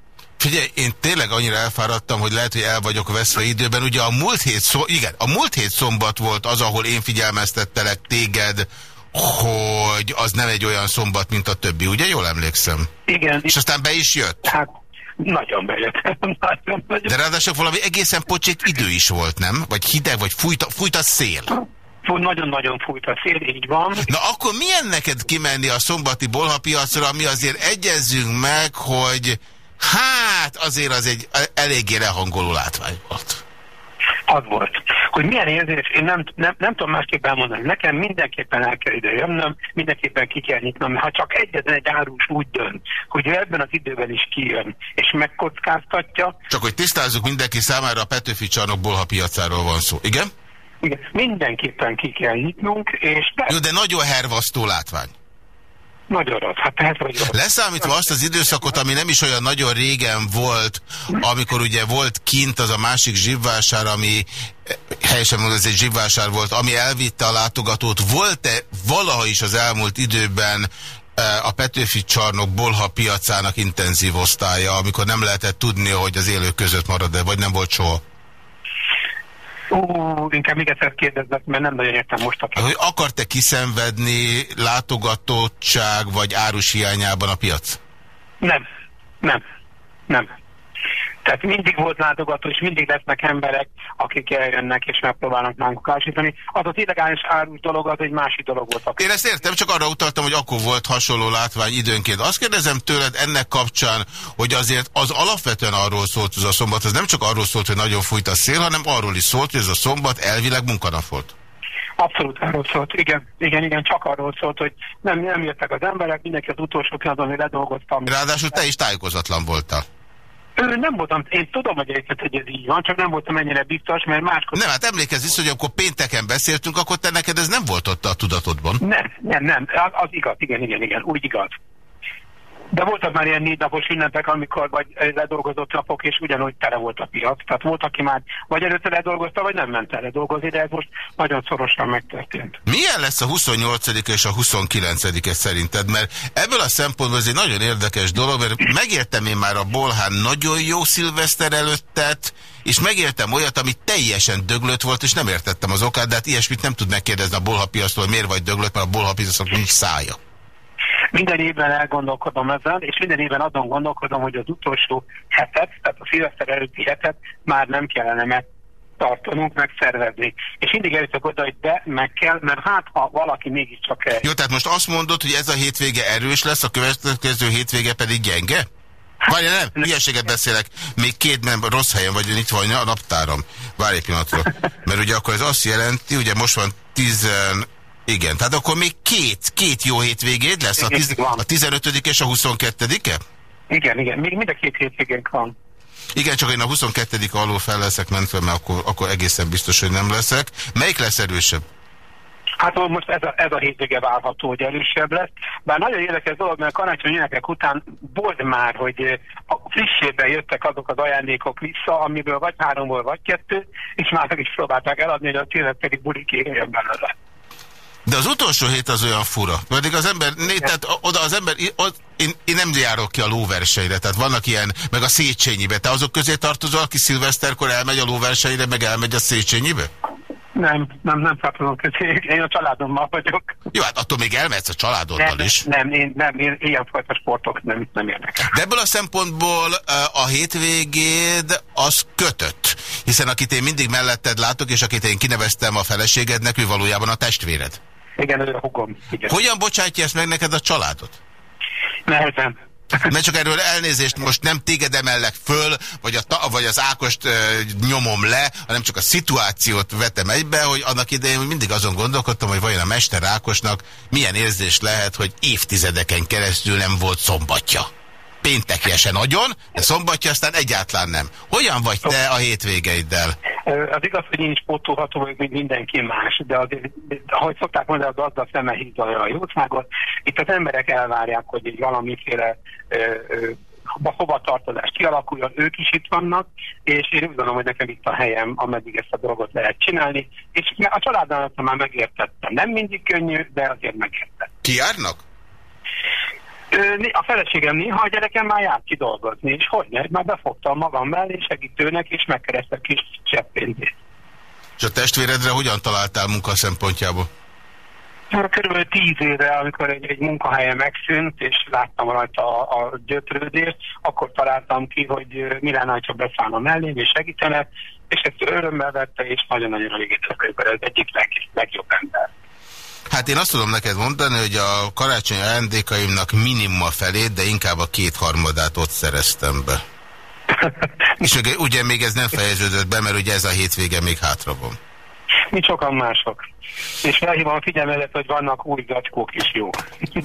Figyelj, én tényleg annyira elfáradtam, hogy lehet, hogy el vagyok veszve időben. Ugye a múlt hét, szó, igen, a múlt hét szombat volt az, ahol én figyelmeztettelek téged, hogy az nem egy olyan szombat, mint a többi, ugye? Jól emlékszem. Igen. És aztán be is jött? Hát, nagyon bejött. nagyon, nagyon. De ráadásul valami egészen pocsék idő is volt, nem? Vagy hideg, vagy fújt a, fújt a szél. Nagyon-nagyon fújt a szél, így van. Na akkor milyen neked kimenni a szombati bolhapiacra, ami azért egyezzünk meg, hogy hát azért az egy eléggé lehangoló látvány volt. Az volt. Hogy milyen érzés, én nem, nem, nem tudom másképp elmondani. Nekem mindenképpen el kell ide jönnöm, mindenképpen ki kell nyitnom. Ha csak egyetlen egy árus úgy dönt, hogy ő ebben az időben is kijön, és megkockáztatja, Csak hogy tisztázzuk mindenki számára, a Petőfi csarnok bolhapiacáról van szó. Igen? igen, mindenképpen ki kell nyitnunk, és de Jó, de nagyon hervasztó látvány. Nagyon rossz. Hát ez vagy rossz. Leszámítva azt az időszakot, ami nem is olyan nagyon régen volt, amikor ugye volt kint az a másik zsibvásár, ami eh, helyesen mondom, ez egy zsibvásár volt, ami elvitte a látogatót. Volt-e valaha is az elmúlt időben eh, a Petőfi csarnok bolha piacának intenzív osztálya, amikor nem lehetett tudni, hogy az élők között marad-e, vagy nem volt soha? Ú, inkább még egyszer kérdezzek, mert nem nagyon értem most a Hogy akart-e kiszenvedni látogatottság vagy árus hiányában a piac? Nem, nem, nem. Tehát mindig volt látogató, és mindig lesznek emberek, akik eljönnek és megpróbálnak nálunk ásítani. Az az illegális árus dolog, az egy másik dolog volt. Én ezt értem, csak arra utaltam, hogy akkor volt hasonló látvány időnként. Azt kérdezem tőled ennek kapcsán, hogy azért az alapvetően arról szólt ez a szombat, az nem csak arról szólt, hogy nagyon fújt a szél, hanem arról is szólt, hogy ez a szombat elvileg munkanap volt. Abszolút arról szólt, igen, igen, igen, csak arról szólt, hogy nem, nem jöttek az emberek, mindenki az utolsó pillanatban még ledolgoztam. Ráadásul te is tájékozatlan voltál. Ő, nem voltam, én tudom, hogy egyébként, hogy ez így van, csak nem voltam ennyire biztos, mert máskor... Nem, hát emlékezz vissza, hogy amikor pénteken beszéltünk, akkor te neked ez nem volt ott a tudatodban. Nem, nem, nem, az, az igaz, igen, igen, igen, úgy igaz. De voltak már ilyen négy napos ünnepek, amikor vagy ledolgozott napok, és ugyanúgy tele volt a piac. Tehát volt, aki már vagy előtte ledolgozta, vagy nem ment el ledolgozni, de ez most nagyon szorosan megtörtént. Milyen lesz a 28 és a 29 szerinted? Mert ebből a szempontból ez egy nagyon érdekes dolog, mert megértem én már a Bolhán nagyon jó szilveszter előttet, és megértem olyat, ami teljesen döglött volt, és nem értettem az okát, de hát ilyesmit nem tud megkérdezni a bolhapiasztól, hogy miért vagy döglött, mert a bolhapiasztól nincs szája. Minden évben elgondolkodom ezen, és minden évben azon gondolkodom, hogy az utolsó hetet, tehát a szilveszter előtti hetet már nem kellene meg tartanunk, megszervezni. És mindig eljutok oda, hogy de, meg kell, mert hát ha valaki mégiscsak el... Jó, tehát most azt mondod, hogy ez a hétvége erős lesz, a következő hétvége pedig gyenge? Várj, nem, hülyeséget beszélek. Még két nem, rossz helyen vagy, itt van a naptáram. Várj egy pillanatra. Mert ugye akkor ez azt jelenti, ugye most van 10... Igen, tehát akkor még két, két jó hétvégéd lesz, a, tiz, a 15 és a 22-e? Igen, igen, még mind a két hétvégénk van. Igen, csak én a 22 alól fel leszek mentve, mert akkor, akkor egészen biztos, hogy nem leszek. Melyik lesz erősebb? Hát most ez a, ez a hétvége várható, hogy erősebb lesz. Bár nagyon érdekes dolog, mert a karácsony ünnepek után volt már, hogy eh, a frissében jöttek azok az ajándékok vissza, amiből vagy háromból, vagy kettő, és már meg is próbálták eladni, hogy a tényleg pedig bulik jön belőle. De az utolsó hét az olyan fura. Pedig az ember, né, tehát oda az ember, ott, én, én nem járok ki a lóversenyre, tehát vannak ilyen, meg a Széchenyibe. Te azok közé tartozol, aki szilveszterkor elmegy a lóversenyre, meg elmegy a Széchenyibe? Nem, nem, nem tartozom közé. Én a családommal vagyok. Jó, hát attól még elmehetsz a családoddal nem, is. Nem, én, nem, én ilyenfajta sportok nem, nem érdekel. De ebből a szempontból a hétvégéd az kötött. Hiszen akit én mindig melletted látok, és akit én kineveztem a feleségednek, ő valójában a testvéred. Igen, ez a hugom. Igen. Hogyan bocsátja ezt meg neked a családot? Nehezen. Mert csak erről elnézést most nem téged emelek föl, vagy, a, ta- vagy az Ákost ö, nyomom le, hanem csak a szituációt vetem egybe, hogy annak idején mindig azon gondolkodtam, hogy vajon a Mester Ákosnak milyen érzés lehet, hogy évtizedeken keresztül nem volt szombatja. Péntekje se nagyon, de szombatja aztán egyáltalán nem. Hogyan vagy te a hétvégeiddel? Az igaz, hogy is pótolható vagyok, mint mindenki más, de azért, ahogy szokták mondani, a gazda szeme hízolja a jószágot. Itt az emberek elvárják, hogy egy valamiféle ö, ö, hova- hovatartozás kialakuljon, ők is itt vannak, és én úgy gondolom, hogy nekem itt a helyem, ameddig ezt a dolgot lehet csinálni, és a családon már megértettem. Nem mindig könnyű, de azért megértettem. Ki járnak? Né- A feleségem néha a gyerekem már jár ki dolgozni, és hogy ne, már befogtam magam mellé segítőnek, és megkerestek kis zseppénzét. És a testvéredre hogyan találtál munka szempontjából? Már Körülbelül tíz éve, amikor egy, egy munkahelye megszűnt, és láttam rajta a, a gyötrődést, akkor találtam ki, hogy mi lenne, ha beszállna mellém, és segítene, és ezt ő örömmel vette, és nagyon-nagyon vele, ez egyik leg, legjobb ember. Hát én azt tudom neked mondani, hogy a karácsonyi ajándékaimnak minimum a felét, de inkább a kétharmadát ott szereztem be. És ugye, ugye még ez nem fejeződött be, mert ugye ez a hétvége még hátra van. Mi sokan mások. És felhívom a figyelmedet, hogy vannak új zacskók is jó.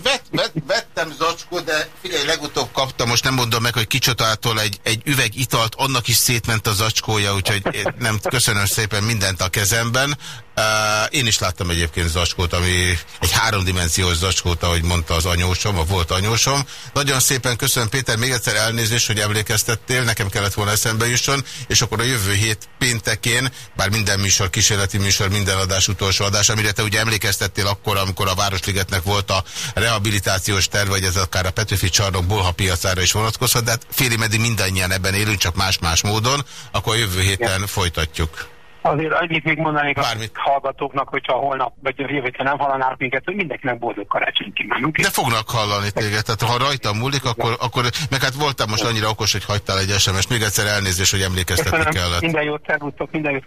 Vett, vett, vettem zacskó, de figyelj, legutóbb kaptam, most nem mondom meg, hogy kicsodától egy, egy üveg italt, annak is szétment a zacskója, úgyhogy nem köszönöm szépen mindent a kezemben. Uh, én is láttam egyébként zacskót, ami egy háromdimenziós zacskót, ahogy mondta az anyósom, a volt anyósom. Nagyon szépen köszönöm Péter, még egyszer elnézést, hogy emlékeztettél, nekem kellett volna eszembe jusson, és akkor a jövő hét péntekén, bár minden műsor, kísérleti műsor, minden adás utolsó adás, amire te ugye emlékeztettél akkor, amikor a Városligetnek volt a rehabilitációs terve, vagy ez akár a Petőfi csarnok bolha piacára is vonatkozhat, de hát félig meddig mindannyian ebben élünk, csak más-más módon, akkor a jövő héten folytatjuk. Azért annyit még mondanék Bármit. a hallgatóknak, hogyha holnap vagy jövő héten nem hallanának minket, hogy mindenkinek boldog karácsonyt kívánunk. De fognak hallani téged, tehát ha rajtam múlik, akkor, akkor meg hát voltam most annyira okos, hogy hagytál egy SMS, még egyszer elnézést, hogy emlékeztetni Köszönöm, kellett. minden jót, szervusztok, minden jót.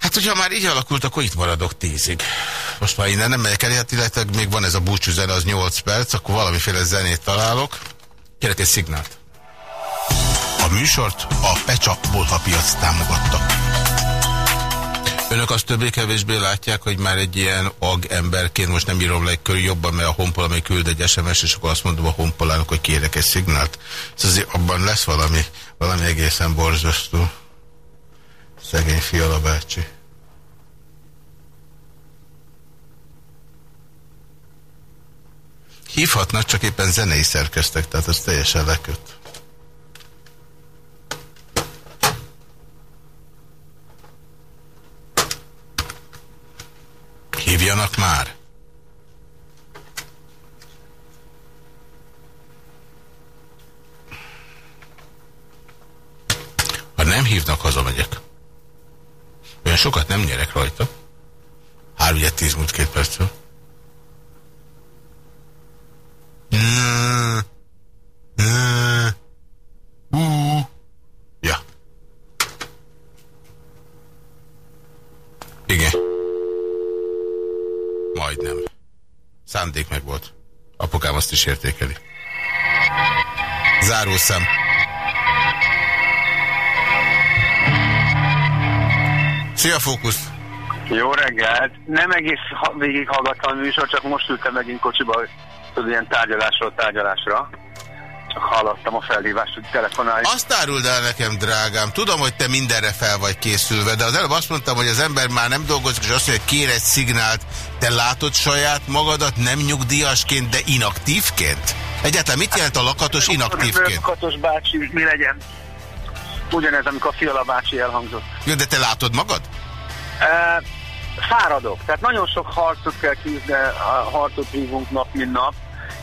Hát, hogyha már így alakult, akkor itt maradok tízig. Most már innen nem megyek el, hát illetve még van ez a búcsú zene, az 8 perc, akkor valamiféle zenét találok. Kérek egy szignált. A műsort a Pecsa Bolha piac támogatta. Önök azt többé-kevésbé látják, hogy már egy ilyen ag emberként, most nem írom le körül jobban, mert a honpol, ami küld egy SMS, és akkor azt mondom a honpolának, hogy kérek egy szignált. Azért abban lesz valami, valami egészen borzasztó. Szegény Fiala bácsi. Hívhatnak, csak éppen zenei szerkeztek, tehát az teljesen leköt. Hívjanak már! Ha nem hívnak, hazamegyek. Olyan sokat nem nyerek rajta. Három, ugye tíz múlt két percről. Ja. Igen. Majdnem. Szándék meg volt. Apukám azt is értékeli. Zárószem. Szia, Fókusz! Jó reggelt! Nem egész ha- végighallgattam a műsor, csak most ültem megint kocsiba, tudod, ilyen tárgyalásról tárgyalásra. Csak hallottam a felhívást, hogy telefonálj. Azt áruld el nekem, drágám. Tudom, hogy te mindenre fel vagy készülve, de az előbb azt mondtam, hogy az ember már nem dolgozik, és azt mondja, hogy kér egy szignált. Te látod saját magadat nem nyugdíjasként, de inaktívként? Egyáltalán mit jelent a lakatos inaktívként? Katos bácsi, mi legyen? Ugyanez, amikor a Fiala bácsi elhangzott. Jó, de te látod magad? E, fáradok. Tehát nagyon sok harcot kell küzdeni, harcot hívunk nap, mint nap,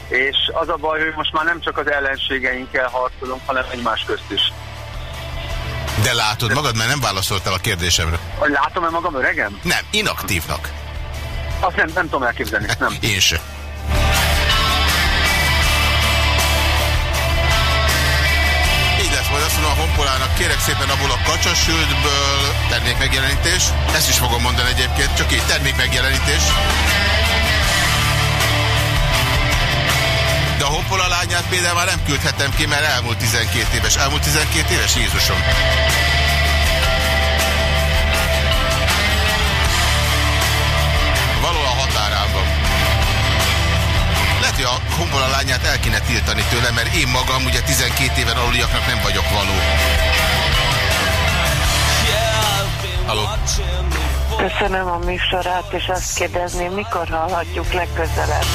és az a baj, hogy most már nem csak az ellenségeinkkel harcolunk, hanem egymás közt is. De látod magad, mert nem válaszoltál a kérdésemre. Látom-e magam öregem? Nem, inaktívnak. Azt nem, nem tudom elképzelni, nem. Én se. Majd azt mondom a honpolának, kérek szépen abból a kacsasültből termék megjelenítés. Ezt is fogom mondani egyébként, csak így termék megjelenítés. De a honpola lányát például már nem küldhetem ki, mert elmúlt 12 éves. Elmúlt 12 éves, Jézusom. Lehet, hogy a honpola lányát el kéne tiltani tőle, mert én magam ugye 12 éven aluliaknak nem vagyok való. Halló? Köszönöm a műsorát, és azt kérdezném, mikor hallhatjuk legközelebb.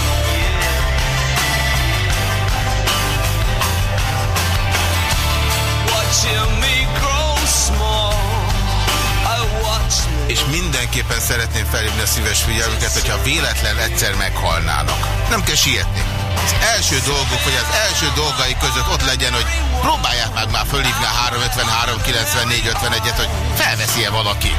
És mindenképpen szeretném felhívni a szíves figyelmüket, hogyha véletlen egyszer meghalnának. Nem kell sietni. Az első dolguk, vagy az első dolgai között ott legyen, hogy próbálják meg már fölhívni a 353 94 51-et, hogy felveszi-e valaki.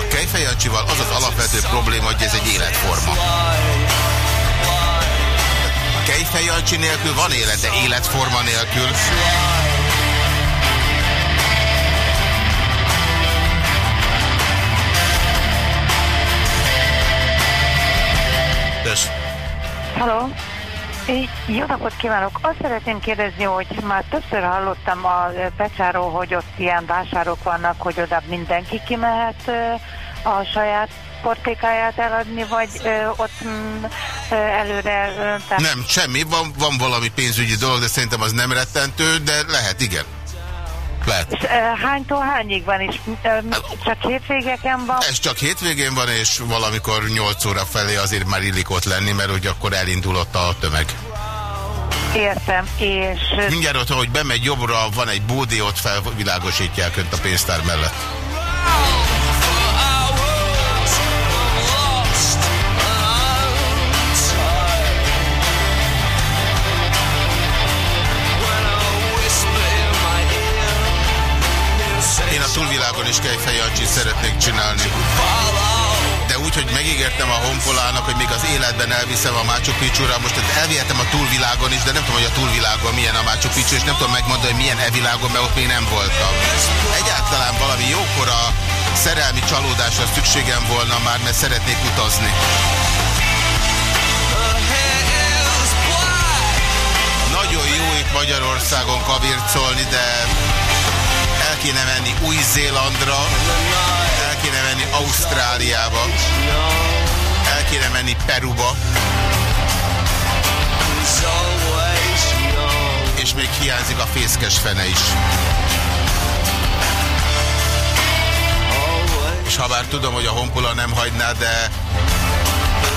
A Kejfejancsival az az alapvető probléma, hogy ez egy életforma. Kejfejancsi nélkül van élet, de életforma nélkül. Halló? Jó napot kívánok! Azt szeretném kérdezni, hogy már többször hallottam a ö, Pecsáról, hogy ott ilyen vásárok vannak, hogy oda mindenki kimehet ö, a saját portékáját eladni, vagy ö, ott mm, előre... Tehát- Nem, semmi, van, van valami pénzügyi dolog, de szerintem az nem rettentő, de lehet, igen. Lehet. És ö, hánytól hányig van, és ö, csak hétvégeken van? Ez csak hétvégén van, és valamikor 8 óra felé azért már illik ott lenni, mert hogy akkor elindulott a tömeg. Értem, és... ö, Mindjárt ott, ahogy bemegy jobbra, van egy bódé, ott felvilágosítják önt a pénztár mellett. Túlvilágon is kejfejancsit szeretnék csinálni. De úgy, hogy megígértem a honpolának, hogy még az életben elviszem a Machu Picchu-ra. Most elvihetem a túlvilágon is, de nem tudom, hogy a túlvilágon milyen a Machu Picchu, és nem tudom megmondani, hogy milyen e-világon, mert ott még nem voltam. Egyáltalán valami jókora szerelmi csalódásra szükségem volna már, mert szeretnék utazni. Nagyon jó itt Magyarországon kavircolni, de kéne menni Új-Zélandra, el kéne menni Ausztráliába, el kéne menni Peruba, és még hiányzik a fészkes fene is. És ha bár tudom, hogy a honpola nem hagyná, de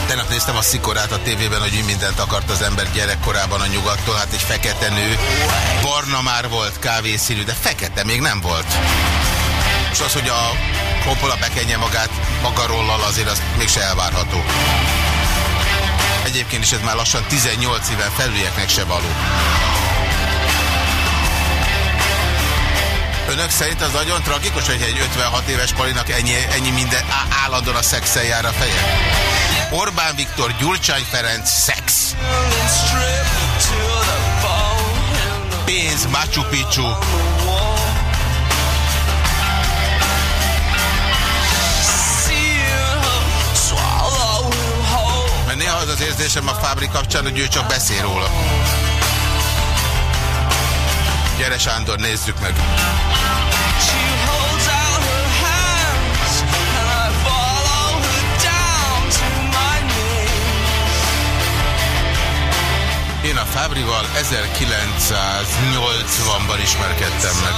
Tegnap néztem a szikorát a tévében, hogy mi mindent akart az ember gyerekkorában a nyugattól. Hát egy fekete nő, barna már volt, kávészínű, de fekete még nem volt. És az, hogy a honpola bekenje magát magarollal, azért az mégse elvárható. Egyébként is ez már lassan 18 éven felülieknek se való. Önök szerint az nagyon tragikus, hogy egy 56 éves palinak ennyi, ennyi minden állandóan a szexel jár a feje? Orbán Viktor, Gyurcsány Ferenc, szex. Pénz, Machu Picchu. Mert néha az az érzésem a Fábri kapcsán, hogy ő csak beszél róla. Gyere Sándor, nézzük meg. Én a Fábrival 1980-ban ismerkedtem meg.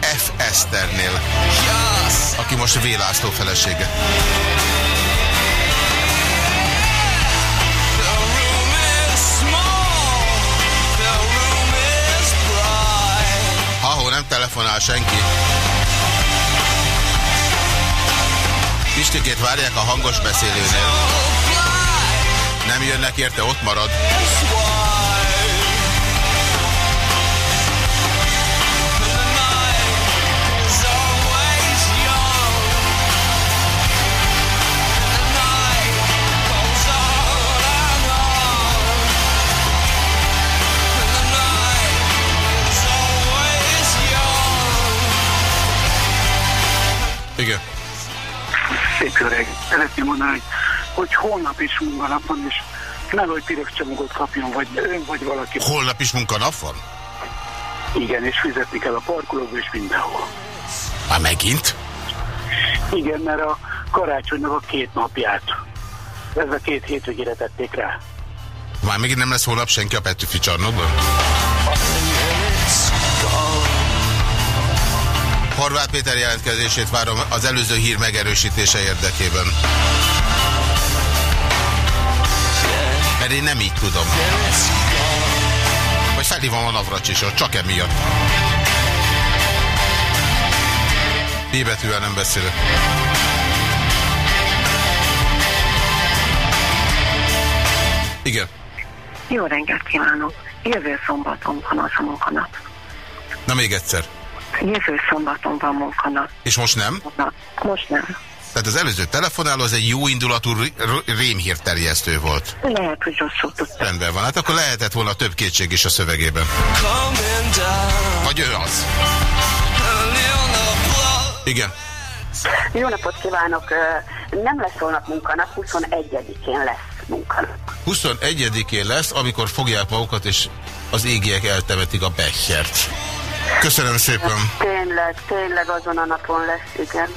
F. Eszternél, aki most V. László felesége. Ha-hó, nem telefonál senki. Pistikét várják a hangos beszélőnél nem jönnek érte, ott marad. Igen. Szép jó reggelt. Szeretném mondani, hogy hogy holnap is munkanap van, és nehogy piros csomagot kapjon, vagy ön, vagy valaki. Holnap is munkanap van? Igen, és fizetni kell a parkolóba és mindenhol. Már megint? Igen, mert a karácsonynak a két napját. Ez a két hétvégére tették rá. Már megint nem lesz holnap senki a Petőfi csarnokban? Horváth Péter jelentkezését várom az előző hír megerősítése érdekében. Mert én nem így tudom. Vagy felhívom a Navracsisot, csak emiatt. B betűvel nem beszélek. Igen. Jó reggelt kívánok! Jövő szombaton van az a munkanap. Na még egyszer. Jövő szombaton van munkanap. És most nem? Na, most nem. Tehát az előző telefonáló az egy jó indulatú rémhírterjesztő volt. Lehet, hogy rosszul tudtam. Rendben van, hát akkor lehetett volna több kétség is a szövegében. Vagy ő az. Igen. Jó napot kívánok! Nem lesz holnap munkanap, 21-én lesz munkanap. 21-én lesz, amikor fogják magukat, és az égiek eltemetik a Bechert. Köszönöm szépen. Tényleg, tényleg azon a napon lesz, igen.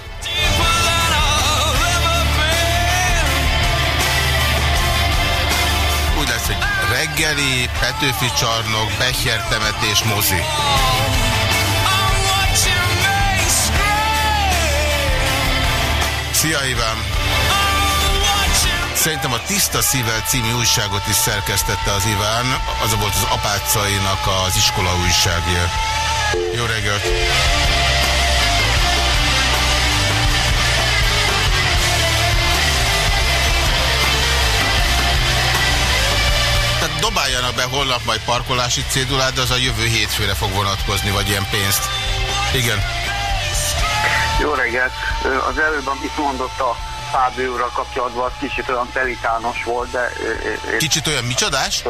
Reggeli, Petőfi csarnok, Becher temetés, mozi. Szia Iván! Szerintem a Tiszta Szívvel című újságot is szerkesztette az Iván. Az volt az apácainak az iskola újságja. Jó reggelt! Be holnap majd parkolási cédulát, de az a jövő hétfőre fog vonatkozni, vagy ilyen pénzt. Igen. Jó reggelt! Az előbb, amit mondott a Fábri úrral kapcsolatban, az kicsit olyan pelikános volt, de... Kicsit olyan micsodás?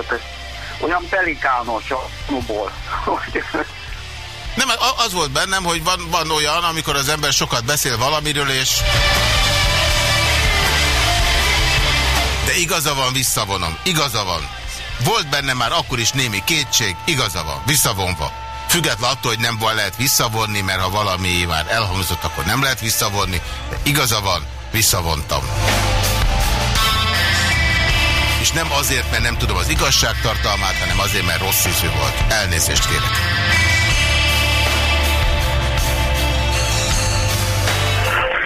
Olyan pelikános a nuból. Nem, az volt bennem, hogy van, van olyan, amikor az ember sokat beszél valamiről, és... De igaza van, visszavonom. Igaza van. Volt benne már akkor is némi kétség, igaza van, visszavonva. Független attól, hogy nem lehet visszavonni, mert ha valami már elhangzott, akkor nem lehet visszavonni, de igaza van, visszavontam. És nem azért, mert nem tudom az igazságtartalmát, hanem azért, mert rossz ízű volt. Elnézést kérek.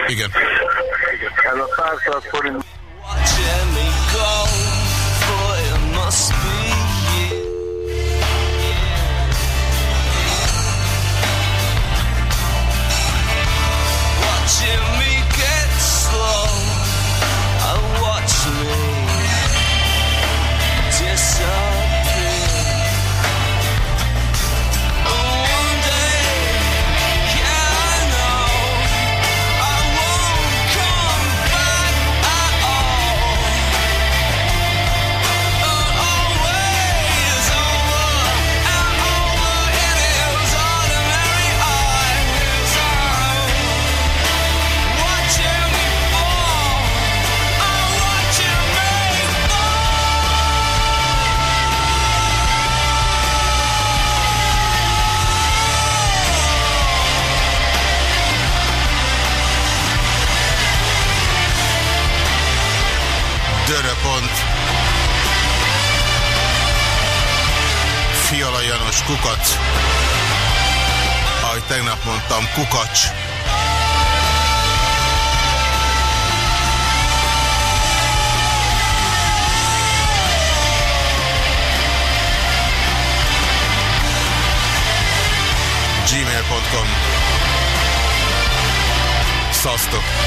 Igen. Ez a 100 forint Kukac. Ahogy tegnap mondtam, kukacs. gmail.com Szasztok!